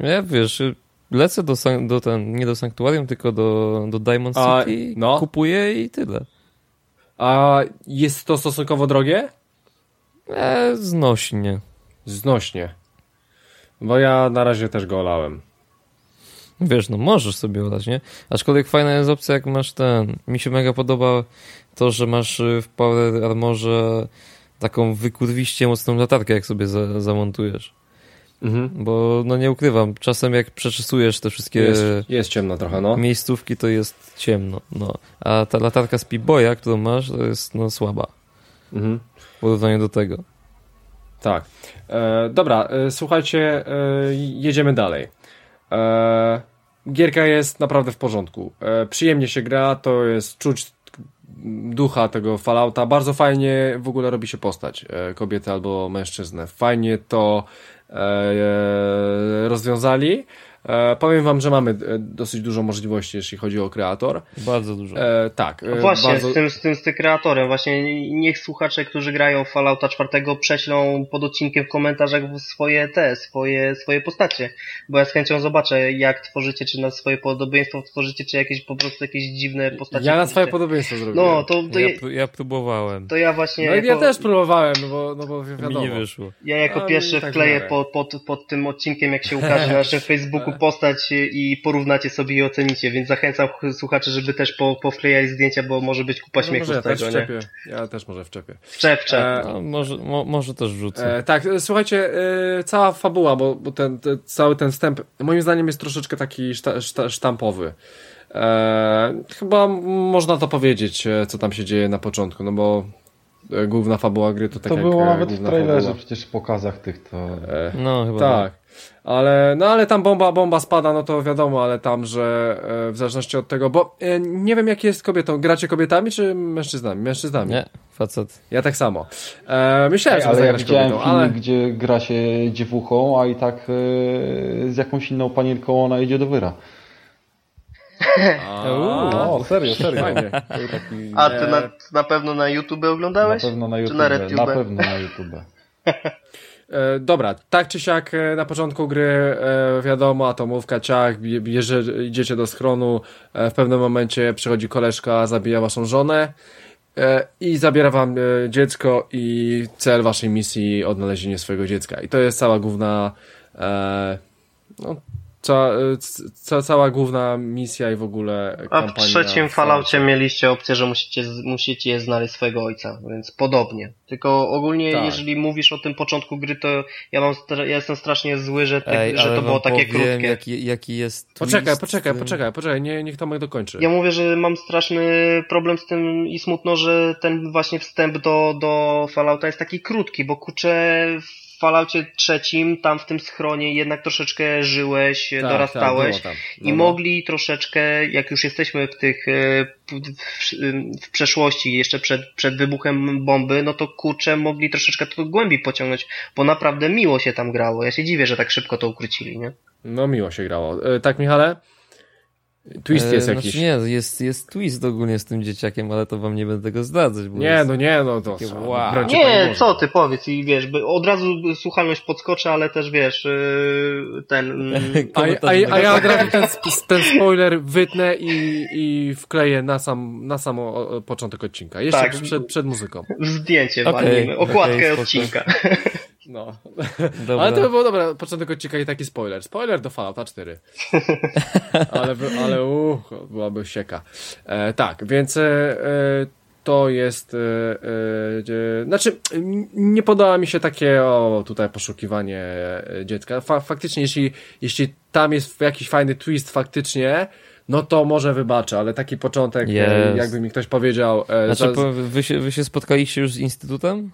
Ja wiesz, lecę do, do ten, nie do sanktuarium, tylko do, do Diamond
A,
City,
no.
kupuję i tyle.
A jest to stosunkowo drogie?
E, znośnie.
Znośnie. Bo ja na razie też go olałem.
Wiesz, no możesz sobie olać, nie? Aczkolwiek fajna jest opcja, jak masz ten... Mi się mega podoba to, że masz y, w Power Armorze taką wykurwiście mocną latarkę, jak sobie za, zamontujesz.
Mhm.
Bo, no nie ukrywam, czasem jak przeczesujesz te wszystkie
Jest, jest ciemno trochę, no.
miejscówki, to jest ciemno, no. A ta latarka z P-Boya, którą masz, to jest, no, słaba.
Mhm.
W porównaniu do tego.
Tak. E, dobra, e, słuchajcie, e, jedziemy dalej. E, gierka jest naprawdę w porządku. E, przyjemnie się gra, to jest czuć ducha tego Fallouta. Bardzo fajnie w ogóle robi się postać e, kobiety albo mężczyznę. Fajnie to e, rozwiązali. E, powiem wam, że mamy e, dosyć dużo możliwości, jeśli chodzi o kreator.
Bardzo dużo.
E, tak.
No właśnie,
bardzo...
z, tym, z tym z tym kreatorem, właśnie niech słuchacze, którzy grają w Fallouta 4 prześlą pod odcinkiem w komentarzach swoje te, swoje, swoje postacie, bo ja z chęcią zobaczę, jak tworzycie, czy na swoje podobieństwo tworzycie, czy jakieś po prostu jakieś dziwne postacie.
Ja na swoje podobieństwo zrobiłem.
No, to, to,
ja,
ja,
pró- ja próbowałem.
to ja właśnie
No i ja
jako,
też próbowałem, no bo, no bo wi-
Mi
wiadomo.
nie wyszło.
ja jako
A,
pierwszy
tak
wkleję pod, pod, pod tym odcinkiem, jak się ukaże na *laughs* naszym Facebooku postać i porównacie sobie i ocenicie, więc zachęcam słuchaczy, żeby też po, powklejali zdjęcia, bo może być kupa
No
śmiechu
może ja
z
też
tego, nie?
wczepię. Ja też może wczepię.
Wczep, wczep.
E,
No, może, mo, może też wrzucę.
E, tak, e, słuchajcie, e, cała fabuła, bo, bo ten, te, cały ten wstęp moim zdaniem jest troszeczkę taki szta, szta, sztampowy. E, chyba można to powiedzieć, e, co tam się dzieje na początku, no bo główna fabuła gry to tak
to
jak
było nawet w trailerze,
fabuła.
przecież w pokazach tych to...
No, chyba
tak. Ale, no ale tam bomba, bomba spada, no to wiadomo, ale tam, że e, w zależności od tego, bo e, nie wiem jak jest kobietą, gracie kobietami czy mężczyznami? Mężczyznami.
Nie, facet.
Ja tak samo. E, myślałem,
Ej,
że
ale ja
zagrać
widziałem
kobietą,
filmy,
ale...
gdzie gra się dziewuchą, a i tak e, z jakąś inną panienką ona idzie do wyra.
A,
No, serio, serio.
A ty na, na pewno na YouTube
na
oglądałeś?
pewno na
Czy
YouTube.
na
Na,
RedTube?
pewno na YouTube. *laughs*
E, dobra, tak czy siak e, na początku gry e, wiadomo, atomówka, ciach, idziecie do schronu, w pewnym momencie przychodzi koleżka, zabija waszą żonę i zabiera wam dziecko i cel waszej misji odnalezienie swojego dziecka. I to jest cała główna no, ca, ca, cała główna misja i w ogóle
A w trzecim Falloutie mieliście opcję, że musicie, musicie znaleźć swojego ojca, więc podobnie. Tylko ogólnie, tak. jeżeli mówisz o tym początku gry, to ja mam, ja jestem strasznie zły, że, te, Ej, że to było takie powiem, krótkie.
Jaki, jaki jest.
Poczekaj, poczekaj, poczekaj, poczekaj, nie, niech Tomek dokończy.
Ja mówię, że mam straszny problem z tym i smutno, że ten właśnie wstęp do, do Fallouta jest taki krótki, bo kurczę Falloutie trzecim, tam w tym schronie jednak troszeczkę żyłeś, tak, dorastałeś tak, no, i no. mogli troszeczkę, jak już jesteśmy w tych, e, w, w, przeszłości, jeszcze przed, przed wybuchem bomby, no to kurczę, mogli troszeczkę to głębiej pociągnąć, bo naprawdę miło się tam grało. Ja się dziwię, że tak szybko to ukrócili, nie?
No miło się grało. E, tak, Michale? Twist jest e, jakiś.
Znaczy nie, jest, jest twist ogólnie z tym dzieciakiem, ale to wam nie będę tego zdradzać.
nie, no nie, no to
takie, wow. Nie, co ty powiedz i wiesz, od razu słuchalność podskoczy, ale też wiesz, y, ten... *laughs*
a, a, a, ja od razu ten, ten spoiler wytnę i, i wkleję na sam, na sam początek odcinka. Jeszcze tak, przed, przed muzyką.
Zdjęcie okay, walimy, okładkę okay, odcinka.
No. Dobra. Ale to by było dobre. Początek odcinka i taki spoiler. Spoiler do Fallouta *laughs* 4. ale, ale uh, byłaby sieka. E, tak, więc e, e to jest, e, e, znaczy nie podoba mi się takie, o tutaj poszukiwanie e, dziecka. Fa faktycznie, jeśli, jeśli tam jest jakiś fajny twist faktycznie, no to może wybaczę, ale taki początek, yes. jakby mi ktoś powiedział...
Znaczy, za... wy, się, wy się spotkaliście już z instytutem?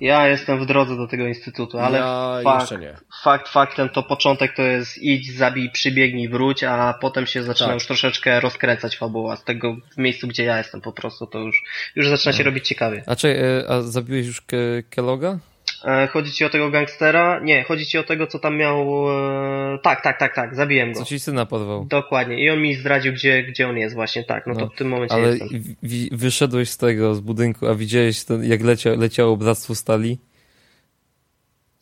Ja jestem w drodze do tego instytutu, ale ja fakt, fakt faktem to początek to jest idź, zabij, przybiegnij, wróć, a potem się zaczyna tak. już troszeczkę rozkręcać fabuła. Z tego w miejscu, gdzie ja jestem po prostu, to już, już zaczyna się no. robić ciekawie.
A czy, e, a zabiłeś już Ke Kelloga?
E, chodzi ci o tego gangstera? Nie, chodzi ci o tego, co tam miał... E, tak, tak, tak, tak, zabiłem go.
Co ci syna porwał.
Dokładnie. I on mi zdradził, gdzie, gdzie on jest właśnie, tak. No, no to w tym momencie
Ale
jestem.
wyszedłeś z tego, z budynku, a widziałeś, to, jak lecia, leciało Bractwo Stali?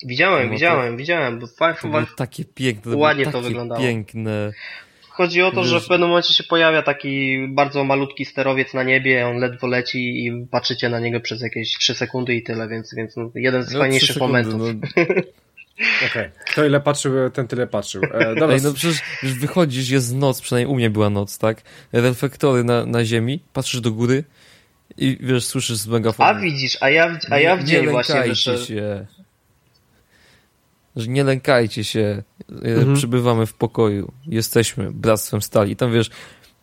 Widziałem, no, widziałem, to, widziałem. Bo
to było takie piękne. Ładnie to wyglądało. piękne.
Chodzi o to, że w pewnym momencie się pojawia taki bardzo malutki sterowiec na niebie, on ledwo leci i patrzycie na niego przez jakieś 3 sekundy i tyle, więc, więc no, jeden z no, fajniejszych sekundy, momentów. No. *laughs*
Okej, okay. kto ile patrzył, ten tyle patrzył. E,
dobra. Ej, no przecież już wychodzisz, jest noc, przynajmniej u mnie była noc, tak? Reflektory na, na ziemi, patrzysz do góry i wiesz, słyszysz z megafonu.
A widzisz, a ja, a ja w dzień właśnie wyszedłem.
się że nie lękajcie się, e, mhm. przybywamy w pokoju, jesteśmy bractwem stali. Tam wiesz,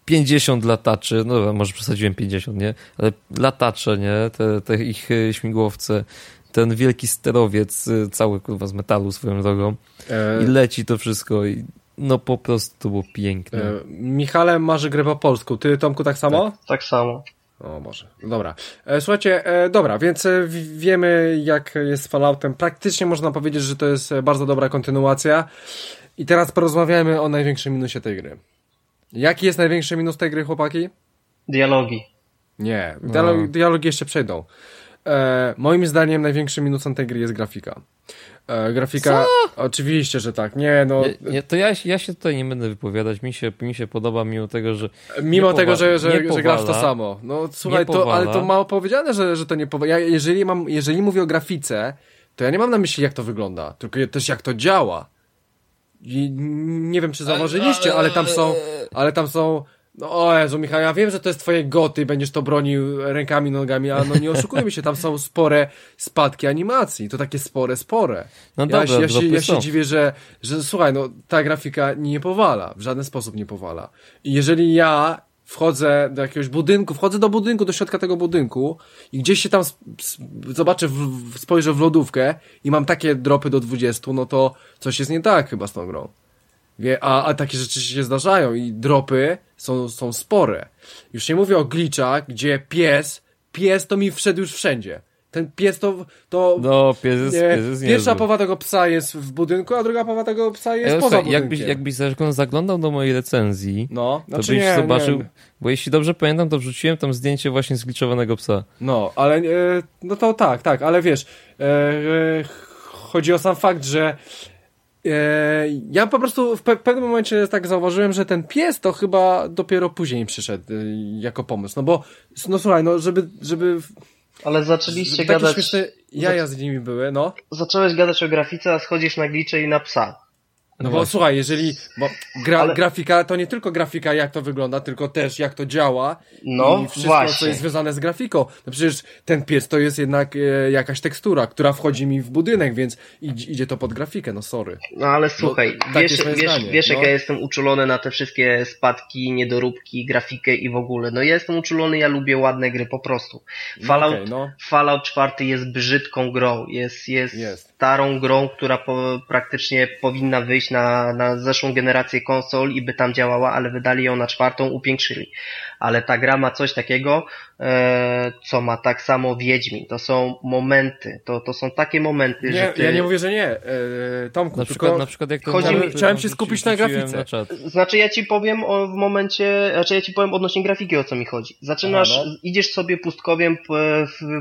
50 lataczy, no może przesadziłem 50, nie? Ale latacze, nie? Te, te ich e, śmigłowce, ten wielki sterowiec, e, cały kurwa z metalu swoją drogą. E... I leci to wszystko i no po prostu to było piękne. E...
Michale marzy grę po polsku. Ty, Tomku, tak samo?
Tak, tak samo.
O może. Dobra. E, słuchajcie, e, dobra, więc e, wiemy jak jest z Falloutem. Praktycznie można powiedzieć, że to jest bardzo dobra kontynuacja. I teraz porozmawiamy o największym minusie tej gry. Jaki jest największy minus tej gry, chłopaki?
Dialogi.
Nie, dialogi, no. dialogi jeszcze przejdą. E, moim zdaniem największym minusem tej gry jest grafika. E, grafika. Co? Oczywiście, że tak. Nie, no.
Nie, nie, to ja, ja się tutaj nie będę wypowiadać. Mi się, mi się podoba, mimo tego, że.
Mimo tego, że, że, że grasz to samo. No słuchaj, to, ale to mało powiedziane, że, że to nie powala. Ja, jeżeli, mam, jeżeli mówię o grafice, to ja nie mam na myśli, jak to wygląda, tylko też jak to działa. I nie wiem, czy zauważyliście, ale tam są, ale tam są no o Jezu, Michał, ja wiem, że to jest twoje goty, będziesz to bronił rękami, nogami, ale no nie oszukujmy się, tam są spore spadki animacji, to takie spore, spore. No ja, dobra, ja, się, ja się dziwię, że, że słuchaj, no ta grafika nie powala, w żaden sposób nie powala. I jeżeli ja wchodzę do jakiegoś budynku, wchodzę do budynku, do środka tego budynku i gdzieś się tam zobaczę, w, spojrzę w lodówkę i mam takie dropy do 20, no to coś jest nie tak chyba z tą grą. Wie, a, a takie rzeczy się zdarzają i dropy są, są spore. Już nie mówię o glitchach, gdzie pies, pies to mi wszedł już wszędzie. Ten pies to... to
no, pies jest, nie, pies jest
Pierwsza połowa tego psa jest w budynku, a druga połowa tego psa jest ja, poza słuchaj,
budynkiem. Jakbyś, jakbyś zaglądał do mojej recenzji, no, znaczy to byś nie, zobaczył... Nie. Bo jeśli dobrze pamiętam, to wrzuciłem tam zdjęcie właśnie zgliczowanego psa.
No, ale... E, no to tak, tak, ale wiesz... E, e, chodzi o sam fakt, że ja po prostu w pewnym momencie tak zauważyłem, że ten pies to chyba dopiero później przyszedł e, jako pomysł. No bo, no słuchaj, no żeby, żeby
ale zaczęliście gadać...
śmieszne jaja z nimi były, no.
Zacząłeś gadać o grafice, a schodzisz na glicze i na psa.
No bo słuchaj, jeżeli, bo gra, Ale... grafika to nie tylko grafika jak to wygląda, tylko też jak to działa no, i wszystko właśnie. co jest związane z grafiką. No przecież ten pies to jest jednak e, jakaś tekstura, która wchodzi mi w budynek, więc idzie, idzie to pod grafikę, no sorry.
No ale słuchaj, no, wiesz, wiesz, wiesz no. jak ja jestem uczulony na te wszystkie spadki, niedoróbki, grafikę i w ogóle. No ja jestem uczulony, ja lubię ładne gry po prostu. Fallout, okay, no. Fallout 4 jest brzydką grą, jest, jest, jest. Starą grą, która po, praktycznie powinna wyjść na, na zeszłą generację konsol i by tam działała, ale wydali ją na czwartą, upiększyli. Ale ta gra ma coś takiego, co ma tak samo Wiedźmin. To są momenty, to, to są takie momenty,
nie,
że
ty... Ja nie mówię, że nie, e, Tomku,
na przykład, na przykład jak to
chodzi mi... Chciałem się skupić na grafice. Na
znaczy ja ci powiem o, w momencie, znaczy ja ci powiem odnośnie grafiki o co mi chodzi. Zaczynasz, Aha, no. idziesz sobie pustkowiem po,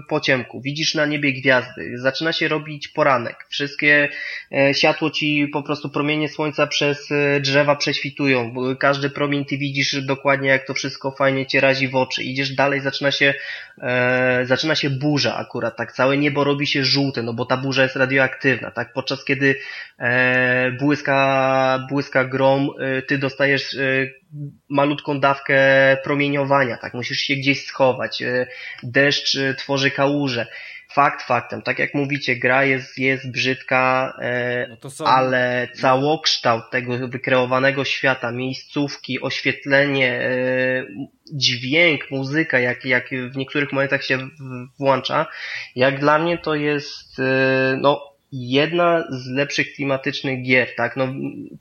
po ciemku, widzisz na niebie gwiazdy, zaczyna się robić poranek, wszystkie e, światło ci po prostu promienie słońca przez e, drzewa prześwitują, bo każdy promień ty widzisz dokładnie jak to wszystko fajnie cię razi w oczy. Idziesz dalej, zaczyna się, e, zaczyna się burza akurat, tak, całe niebo robi się żółte, no bo ta burza jest radioaktywna, tak, podczas kiedy e, błyska, błyska grom, e, ty dostajesz e, malutką dawkę promieniowania, tak, musisz się gdzieś schować, e, deszcz e, tworzy kałuże. Fakt faktem, tak jak mówicie, gra jest, jest brzydka, e, no są... ale całokształt tego wykreowanego świata, miejscówki, oświetlenie, e, dźwięk, muzyka, jak, jak w niektórych momentach się włącza, jak dla mnie to jest, e, no, jedna z lepszych klimatycznych gier, tak? No,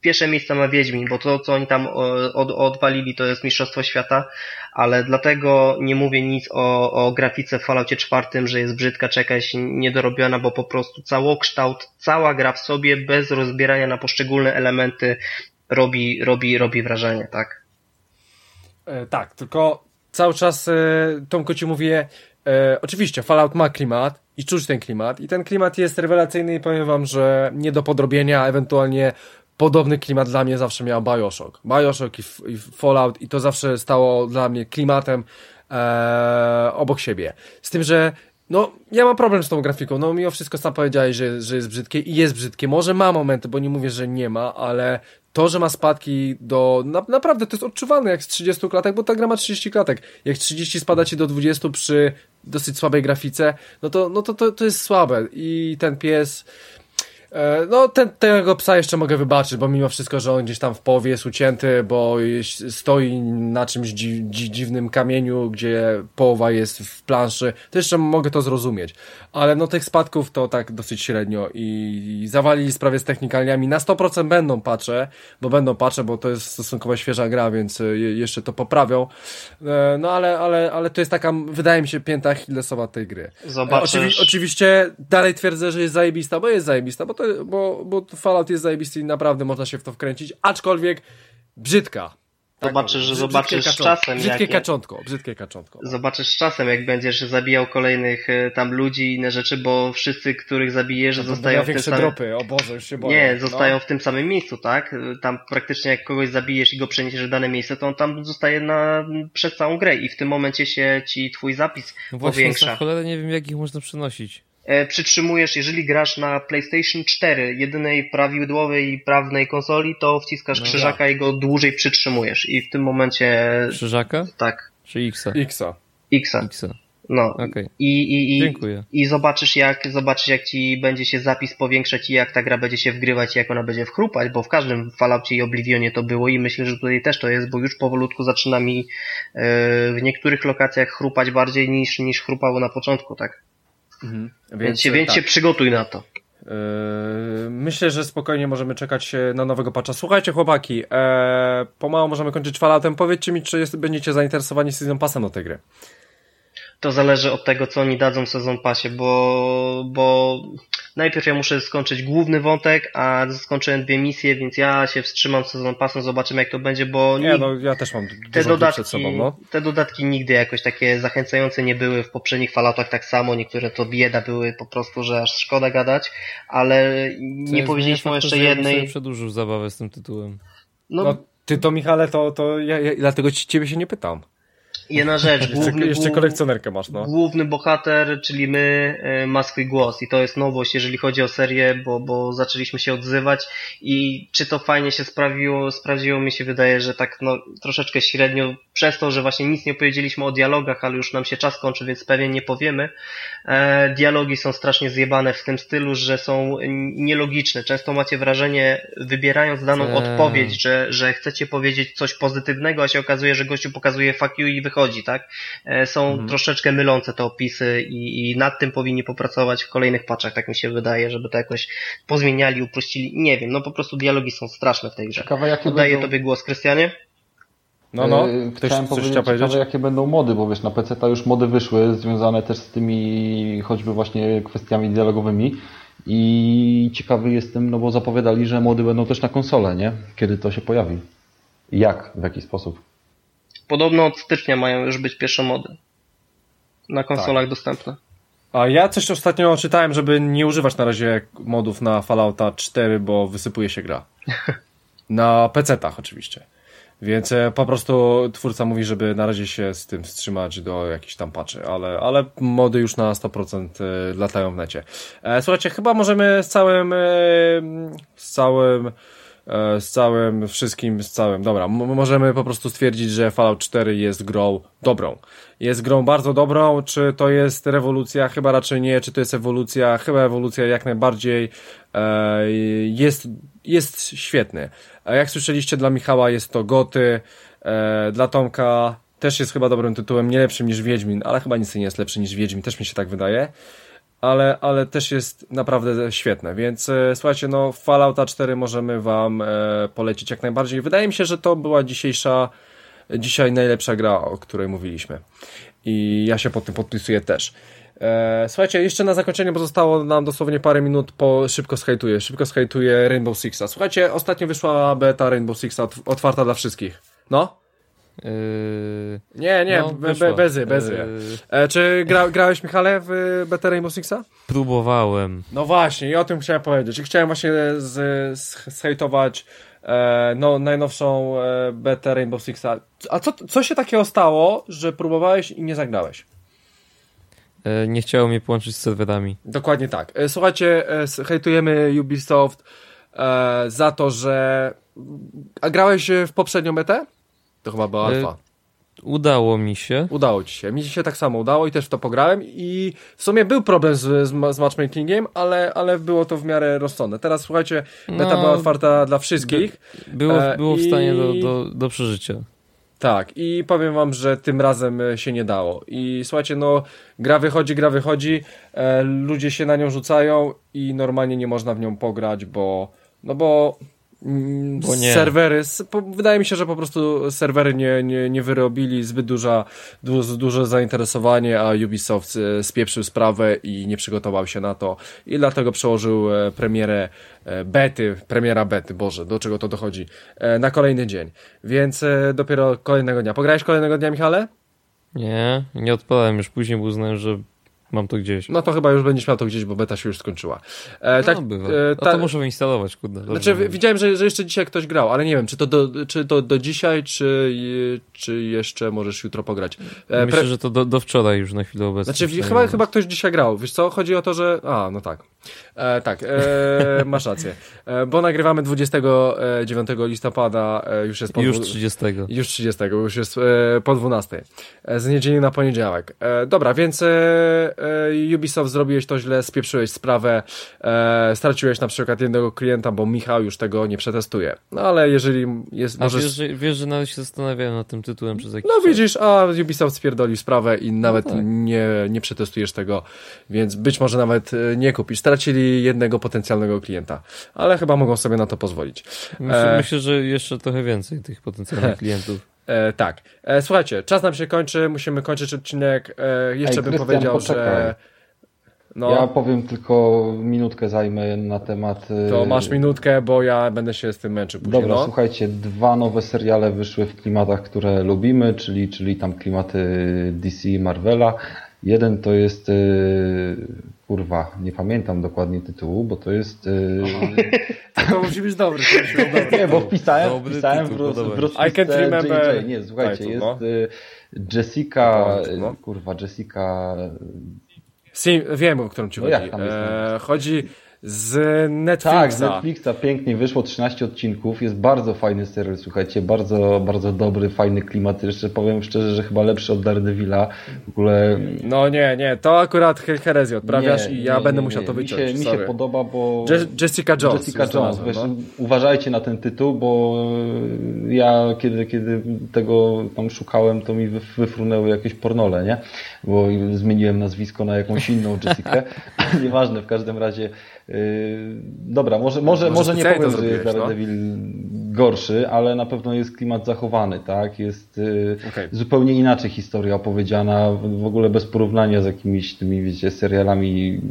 pierwsze miejsca ma Wiedźmin, bo to, co oni tam od, odwalili, to jest Mistrzostwo Świata, ale dlatego nie mówię nic o, o grafice w Falloutie 4, że jest brzydka, czekać niedorobiona, bo po prostu całokształt, cała gra w sobie, bez rozbierania na poszczególne elementy, robi, robi, robi wrażenie, tak?
E, tak, tylko cały czas e, Tomko ci mówię, e, oczywiście Fallout ma klimat, i czuć ten klimat. I ten klimat jest rewelacyjny i powiem wam, że nie do podrobienia, ewentualnie podobny klimat dla mnie zawsze miał Bioshock. Bioshock i, i Fallout i to zawsze stało dla mnie klimatem e, obok siebie. Z tym, że no, ja mam problem z tą grafiką. No, mimo wszystko sam powiedziałeś, że, że jest brzydkie i jest brzydkie. Może ma momenty, bo nie mówię, że nie ma, ale to, że ma spadki do. Na, naprawdę to jest odczuwalne jak z 30 klatek, bo ta gra ma 30 klatek. Jak 30 spada ci do 20 przy dosyć słabej grafice, no to, no to, to, to jest słabe. I ten pies no, ten, tego psa jeszcze mogę wybaczyć, bo mimo wszystko, że on gdzieś tam w połowie jest ucięty, bo stoi na czymś dzi, dzi, dziwnym kamieniu, gdzie połowa jest w planszy, to jeszcze mogę to zrozumieć. Ale no tych spadków to tak dosyć średnio i, i zawalili sprawie z technikalniami. Na 100% będą patrzę, bo będą patrzę, bo to jest stosunkowo świeża gra, więc e, jeszcze to poprawią. E, no ale, ale, ale to jest taka, wydaje mi się, pięta Achillesowa tej gry.
Zobaczysz. Oczywi
oczywiście dalej twierdzę, że jest zajebista, bo jest zajebista, bo to, bo, bo Fallout jest zajebisty i naprawdę można się w to wkręcić, aczkolwiek brzydka.
Tak zobaczysz, że zobaczysz z czasem.
Brzydkie jak, kaczątko, brzydkie kaczątko.
Zobaczysz z czasem, jak będziesz zabijał kolejnych e, tam ludzi i inne rzeczy, bo wszyscy, których zabijesz, no zostają w tym samym...
dropy, o Boże, już się boję.
Nie, no. zostają no. w tym samym miejscu, tak? Tam praktycznie jak kogoś zabijesz i go przeniesiesz w dane miejsce, to on tam zostaje na, przez całą grę i w tym momencie się ci twój zapis no właśnie, powiększa. Właśnie,
nie wiem, jak ich można przenosić.
E, przytrzymujesz, jeżeli grasz na PlayStation 4, jedynej prawidłowej i prawnej konsoli, to wciskasz no krzyżaka ja. i go dłużej przytrzymujesz. I w tym momencie...
Krzyżaka?
Tak.
Czy Xa?
Xa.
Xa.
Xa.
No. Okay. I, i,
i, Dziękuję.
I zobaczysz jak, zobaczysz jak ci będzie się zapis powiększać i jak ta gra będzie się wgrywać i jak ona będzie wchrupać, bo w każdym Falloutie i Oblivionie to było i myślę, że tutaj też to jest, bo już powolutku zaczyna mi yy, w niektórych lokacjach chrupać bardziej niż, niż chrupało na początku, tak? Mhm. Więc, więc, się, więc tak. się przygotuj na to.
Yy, myślę, że spokojnie możemy czekać na nowego patcha. Słuchajcie, chłopaki, e, pomału możemy kończyć Falloutem. Powiedzcie mi, czy jest, będziecie zainteresowani Season Passem do tej gry
to zależy od tego, co oni dadzą w sezon pasie, bo, bo najpierw ja muszę skończyć główny wątek, a skończyłem dwie misje, więc ja się wstrzymam z sezon pasem, zobaczymy jak to będzie, bo
nie, no, ja też mam te dodatki, przed sobą, no.
te dodatki nigdy jakoś takie zachęcające nie były w poprzednich Falloutach tak samo, niektóre to bieda były po prostu, że aż szkoda gadać, ale nie powiedzieliśmy jeszcze jednej... Ja
przedłużył zabawę z tym tytułem.
No, no ty to Michale, to, to ja, ja dlatego ci, ciebie się nie pytam.
Jedna rzecz,
główny, jeszcze kolekcjonerkę masz, no.
Główny bohater, czyli my, e, ma swój głos i to jest nowość, jeżeli chodzi o serię, bo, bo zaczęliśmy się odzywać i czy to fajnie się sprawiło, sprawdziło, mi się wydaje, że tak no, troszeczkę średnio, przez to, że właśnie nic nie powiedzieliśmy o dialogach, ale już nam się czas kończy, więc pewnie nie powiemy. E, dialogi są strasznie zjebane w tym stylu, że są nielogiczne. Często macie wrażenie, wybierając daną eee. odpowiedź, że, że chcecie powiedzieć coś pozytywnego, a się okazuje, że gościu pokazuje fuck you i wychodzi chodzi, tak? E, są mhm. troszeczkę mylące te opisy i, i, nad tym powinni popracować w kolejnych patchach, tak mi się wydaje, żeby to jakoś pozmieniali, uprościli. Nie wiem, no po prostu dialogi są straszne w tej grze. Ciekawe, jakie Oddaję będą... tobie głos, Krystianie.
No, no, e, ktoś Chciałem coś powiedzieć, powiedzieć? Ciekawe, jakie będą mody, bo wiesz, na PC to już mody wyszły, związane też z tymi choćby właśnie kwestiami dialogowymi i ciekawy jestem, no bo zapowiadali, że mody będą też na konsolę, nie? Kiedy to się pojawi. Jak? W jaki sposób?
Podobno od stycznia mają już być pierwsze mody. Na konsolach tak. dostępne.
A ja coś ostatnio czytałem, żeby nie używać na razie modów na Fallouta 4, bo wysypuje się gra. *laughs* Na PC-tach oczywiście. Więc e, po prostu twórca mówi, żeby na razie się z tym wstrzymać do jakichś tam patchy, ale, ale mody już na 100% e, latają w necie. E, słuchajcie, chyba możemy z całym z całym z całym wszystkim, z całym, dobra, możemy po prostu stwierdzić, że Fallout 4 jest grą dobrą. Jest grą bardzo dobrą, czy to jest rewolucja? Chyba raczej nie, czy to jest ewolucja? Chyba ewolucja jak najbardziej. E, jest, jest świetny. Jak słyszeliście, dla Michała jest to Goty, e, dla Tomka też jest chyba dobrym tytułem, nie lepszym niż Wiedźmin, ale chyba nic nie jest lepszy niż Wiedźmin, też mi się tak wydaje ale, ale też jest naprawdę świetne, więc e, słuchajcie, no Fallouta 4 możemy wam e, polecić jak najbardziej. Wydaje mi się, że to była dzisiejsza, dzisiaj najlepsza gra, o której mówiliśmy i ja się pod tym podpisuję też. E, słuchajcie, jeszcze na zakończenie, bo zostało nam dosłownie parę minut, po szybko skajtuję, szybko skajtuję Rainbow Sixa. Słuchajcie, ostatnio wyszła beta Rainbow Sixa otwarta dla wszystkich. No? Yy... Nie, nie, no, be, be, bezy, bezy. Yy... E, czy gra, grałeś, Michale, w Beta Rainbow Sixa?
Próbowałem.
No właśnie, i o tym chciałem powiedzieć. I chciałem właśnie z, zhejtować e, no, najnowszą e, Beta Rainbow Sixa. A co, co się takiego stało, że próbowałeś i nie zagrałeś?
E, nie chciało mnie połączyć z serwerami.
Dokładnie tak. E, słuchajcie, e, hejtujemy Ubisoft e, za to, że... A grałeś w poprzednią betę? To chyba była alfa.
Udało mi się.
Udało ci się. Mi się tak samo udało i też w to pograłem i w sumie był problem z, z matchmakingiem, ale, ale było to w miarę rozsądne. Teraz słuchajcie, meta no, była otwarta dla wszystkich.
By, było, e, było w stanie do, do, do przeżycia.
Tak, i powiem wam, że tym razem e, się nie dało. I słuchajcie, no, gra wychodzi, gra wychodzi, e, ludzie się na nią rzucają i normalnie nie można w nią pograć, bo, no bo Bo nie. serwery, wydaje mi się, że po prostu serwery nie, nie, nie wyrobili zbyt duża, du, duże zainteresowanie, a Ubisoft e, spieprzył sprawę i nie przygotował się na to i dlatego przełożył e, premierę e, bety, premiera bety, Boże, do czego to dochodzi, na kolejny dzień. Więc dopiero kolejnego dnia. Pograłeś kolejnego dnia, Michale?
Nie, nie odpalałem już później, bo uznałem, że Mam to gdzieś.
No to chyba już będziesz miał to gdzieś, bo beta się już skończyła.
E, no, tak, bywa. E, ta... to muszę instalować, kurde.
Znaczy, widziałem, że, że jeszcze dzisiaj ktoś grał, ale nie wiem, czy to do, czy to do dzisiaj, czy, czy jeszcze możesz jutro pograć.
E, Myślę, pre... że to do, do wczoraj już na chwilę obecną.
Znaczy, chyba, chyba ktoś dzisiaj grał. Wiesz co? Chodzi o to, że... A, no tak. E, tak, e, *laughs* masz rację. E, bo nagrywamy 29 listopada, e, już jest
po... Już 30.
Już 30, już jest e, po 12. E, z niedzieli na poniedziałek. dobra, więc Ubisoft zrobiłeś to źle, spieprzyłeś sprawę, straciłeś na przykład jednego klienta, bo Michał już tego nie przetestuje. No ale jeżeli jest...
A możesz... wiesz, że, wiesz, że nawet się zastanawiałem nad tym tytułem przez jakiś
No widzisz, a Ubisoft spierdolił sprawę i nawet no tak. nie, nie przetestujesz tego, więc być może nawet nie kupisz stracili jednego potencjalnego klienta, ale chyba mogą sobie na to pozwolić.
Myślę, e... myślę że jeszcze trochę więcej tych potencjalnych *laughs* klientów.
E, tak. E, słuchajcie, czas nam się kończy, musimy kończyć odcinek. E, jeszcze Ej, bym Krystian, powiedział, poczekaj. że.
No. Ja powiem tylko minutkę zajmę na temat.
E, to masz minutkę, bo ja będę się z tym męczył później.
Dobra,
no.
słuchajcie, dwa nowe seriale wyszły w klimatach, które lubimy, czyli, czyli tam klimaty DC i Marvela. Jeden to jest kurwa, nie pamiętam dokładnie tytułu, bo to jest... *laughs*
to musi być dobry. *laughs*
dobry. Nie, bo wpisałem, dobry wpisałem tytuł, w,
I can't remember...
JJ. Nie, słuchajcie, title, jest no. Jessica, no. kurwa, Jessica...
Sim, wiem, o którą ci no chodzi. E, chodzi z Netflixa.
Tak, z Netflixa pięknie wyszło 13 odcinków. Jest bardzo fajny serial, słuchajcie, bardzo, bardzo dobry, fajny klimat. Jeszcze powiem szczerze, że chyba lepszy od Daredevila. W ogóle.
No nie, nie, to akurat herezję odprawiasz nie, i ja nie, będę nie, musiał to wyciąć.
Mi się, mi się podoba, bo.
Jessica Jones.
Jessica Jones, wiesz, no. uważajcie na ten tytuł, bo ja kiedy, kiedy tego tam szukałem, to mi wyfrunęły jakieś pornole, nie? Bo zmieniłem nazwisko na jakąś inną Jessica. *laughs* Nieważne, w każdym razie dobra, może, może, może, nie powiem, że jest Daredevil no? gorszy, ale na pewno jest klimat zachowany, tak? Jest yy, okay. zupełnie inaczej historia opowiedziana, w ogóle bez porównania z jakimiś tymi, wiecie, serialami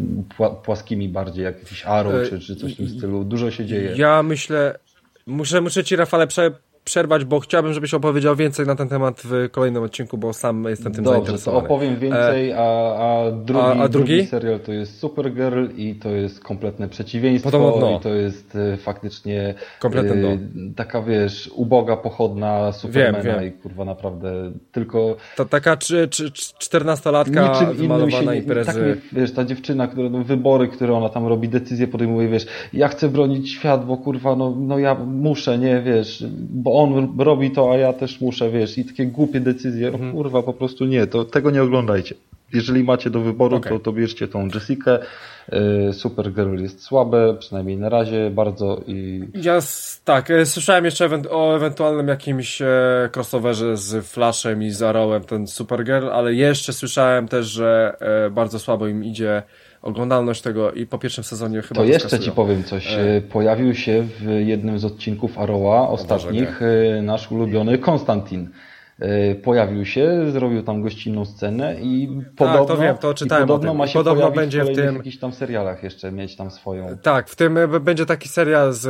płaskimi bardziej, jak jakiś Arrow czy, czy coś w tym stylu. Dużo się dzieje.
Ja myślę, muszę, muszę Ci Rafale prze, przerwać, bo chciałbym, żebyś opowiedział więcej na ten temat w kolejnym odcinku, bo sam jestem tym
Dobrze,
zainteresowany.
To opowiem więcej, a, a, drugi, a, a drugi? drugi serial to jest Supergirl i to jest kompletne przeciwieństwo Podobno i to jest y, faktycznie y, taka, wiesz, uboga, pochodna Supermana wiem, wiem. i kurwa naprawdę tylko...
To taka czy, czy, czternastolatka wymalowana imprezy. Tak,
wiesz, ta dziewczyna, która, no, wybory, które ona tam robi, decyzje podejmuje, wiesz, ja chcę bronić świat, bo kurwa, no, no ja muszę, nie, wiesz, bo on robi to, a ja też muszę, wiesz, i takie głupie decyzje, mhm. kurwa, po prostu nie, to tego nie oglądajcie. Jeżeli macie do wyboru, okay. to, to bierzcie tą Jessikę. Y, Supergirl jest słabe, przynajmniej na razie bardzo i...
Ja tak, y, słyszałem jeszcze o ewentualnym jakimś e, crossoverze z Flashem i z Arrowem ten Supergirl, ale jeszcze słyszałem też, że e, bardzo słabo im idzie oglądalność tego i po pierwszym sezonie chyba
To jeszcze Ci powiem coś. E... Pojawił się w jednym z odcinków Arrowa ostatnich e, nasz ulubiony Konstantin. E, pojawił się, zrobił tam gościnną scenę i podobno, tak, to wiem, to czytałem i podobno ma się podobno będzie w, w tym jakichś tam serialach jeszcze mieć tam swoją.
Tak, w tym e, będzie taki serial z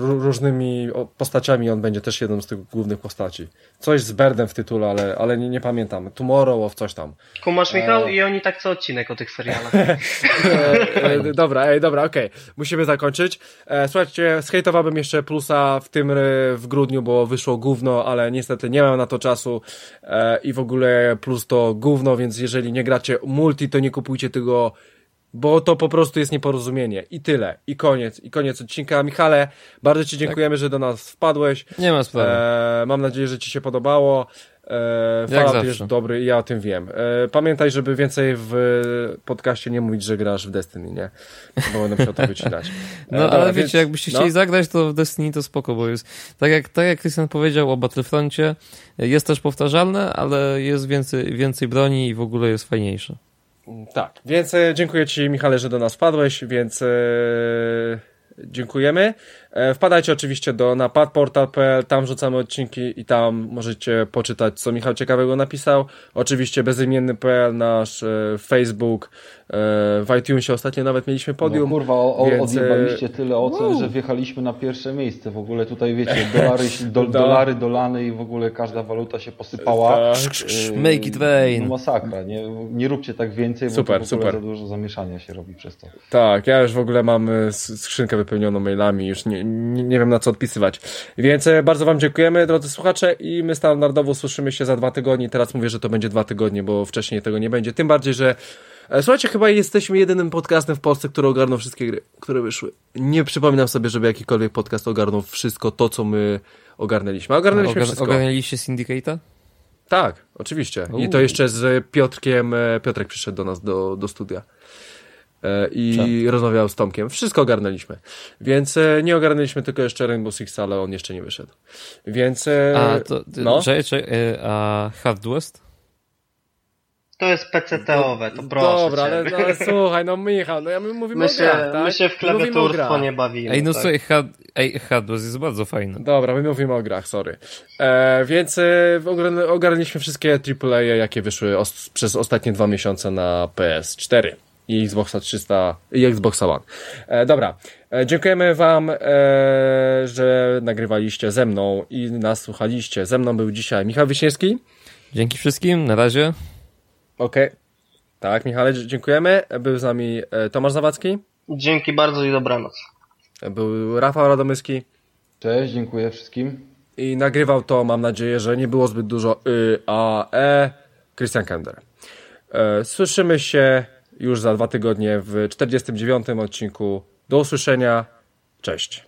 różnymi postaciami, on będzie też jedną z tych głównych postaci. Coś z Berdem w tytule, ale, ale nie, nie pamiętam. Tomorrow of coś tam.
Kumasz Michał e... i oni tak co odcinek o tych serialach. *laughs*
e, dobra, ej, dobra, okej. Okay. Musimy zakończyć. E, słuchajcie, skejtowałbym jeszcze plusa w tym w grudniu, bo wyszło gówno, ale niestety nie mam na to czasu czasu e, i w ogóle plus to gówno, więc jeżeli nie gracie multi, to nie kupujcie tego bo to po prostu jest nieporozumienie. I tyle. I koniec. I koniec odcinka. Michale, bardzo Ci dziękujemy, tak. że do nas wpadłeś.
Nie ma sprawy. E,
mam nadzieję, że Ci się podobało. E, Fallout jest dobry i ja o tym wiem. E, pamiętaj, żeby więcej w podcaście nie mówić, że grasz w Destiny, nie? Bo będę musiał to *laughs* wycinać.
E, no dobra, ale wiecie, więc, jakbyście no? chcieli zagrać, to w Destiny to spoko, bo jest, tak jak, tak jak Christian powiedział o Battlefroncie, jest też powtarzalne, ale jest więcej, więcej broni i w ogóle jest fajniejsze.
Tak, więc e, dziękuję Ci Michale, że do nas wpadłeś, więc e, dziękujemy. E, wpadajcie oczywiście do na padportal.pl, tam rzucamy odcinki i tam możecie poczytać, co Michał ciekawego napisał. Oczywiście bezimienny.pl, nasz e, Facebook, e, w iTunesie ostatnio nawet mieliśmy podium.
No kurwa, o, więc... odjebaliście tyle ocen, że wjechaliśmy na pierwsze miejsce. W ogóle tutaj wiecie, dolary, *laughs* do, no. dolary, dolany i w ogóle każda waluta się posypała. Tak.
Make it rain.
No masakra, nie, nie róbcie tak więcej, super, bo super. za dużo zamieszania się robi przez to.
Tak, ja już w ogóle mam skrzynkę wypełnioną mailami, już nie, nie, wiem na co odpisywać. Więc e, bardzo Wam dziękujemy, drodzy słuchacze, i my standardowo słyszymy się za dwa tygodnie. Teraz mówię, że to będzie dwa tygodnie, bo wcześniej tego nie będzie. Tym bardziej, że e, Słuchajcie, chyba jesteśmy jedynym podcastem w Polsce, który ogarnął wszystkie gry, które wyszły. Nie przypominam sobie, żeby jakikolwiek podcast ogarnął wszystko to, co my ogarnęliśmy. Ogarnęliśmy Ogar wszystko.
Ogarnęliście Syndicate'a?
Tak, oczywiście. I to jeszcze z Piotrkiem. E, Piotrek przyszedł do nas do, do studia. E, i Co? rozmawiał z Tomkiem. Wszystko ogarnęliśmy. Więc e, nie ogarnęliśmy tylko jeszcze Rainbow Six, ale on jeszcze nie wyszedł. Więc... E,
a, to, no. Czekaj, czekaj, a Hard West?
To jest PCT-owe, to proszę
Dobra, ale, no, ale, słuchaj, no Michał, no ja my mówimy my się, o grach, tak?
My się w klawiaturstwo nie bawimy.
Ej, no
tak?
słuchaj, hard, ej, Hardware jest bardzo fajny.
Dobra, my mówimy o grach, sorry. E, więc e, ogarnęliśmy wszystkie AAA, jakie wyszły os przez ostatnie dwa miesiące na PS4 i Xboxa 300 i Xboxa One. E, dobra, e, dziękujemy Wam, e, że nagrywaliście ze mną i nas słuchaliście. Ze mną był dzisiaj Michał Wiśniewski.
Dzięki wszystkim, na razie.
Okej. Okay. Tak, Michale, dziękujemy. Był z nami e, Tomasz Zawadzki.
Dzięki bardzo i dobranoc.
Był Rafał Radomyski.
Cześć, dziękuję wszystkim.
I nagrywał to, mam nadzieję, że nie było zbyt dużo y, a, e, Christian Kender. E, słyszymy się już za dwa tygodnie w 49. odcinku. Do usłyszenia. Cześć.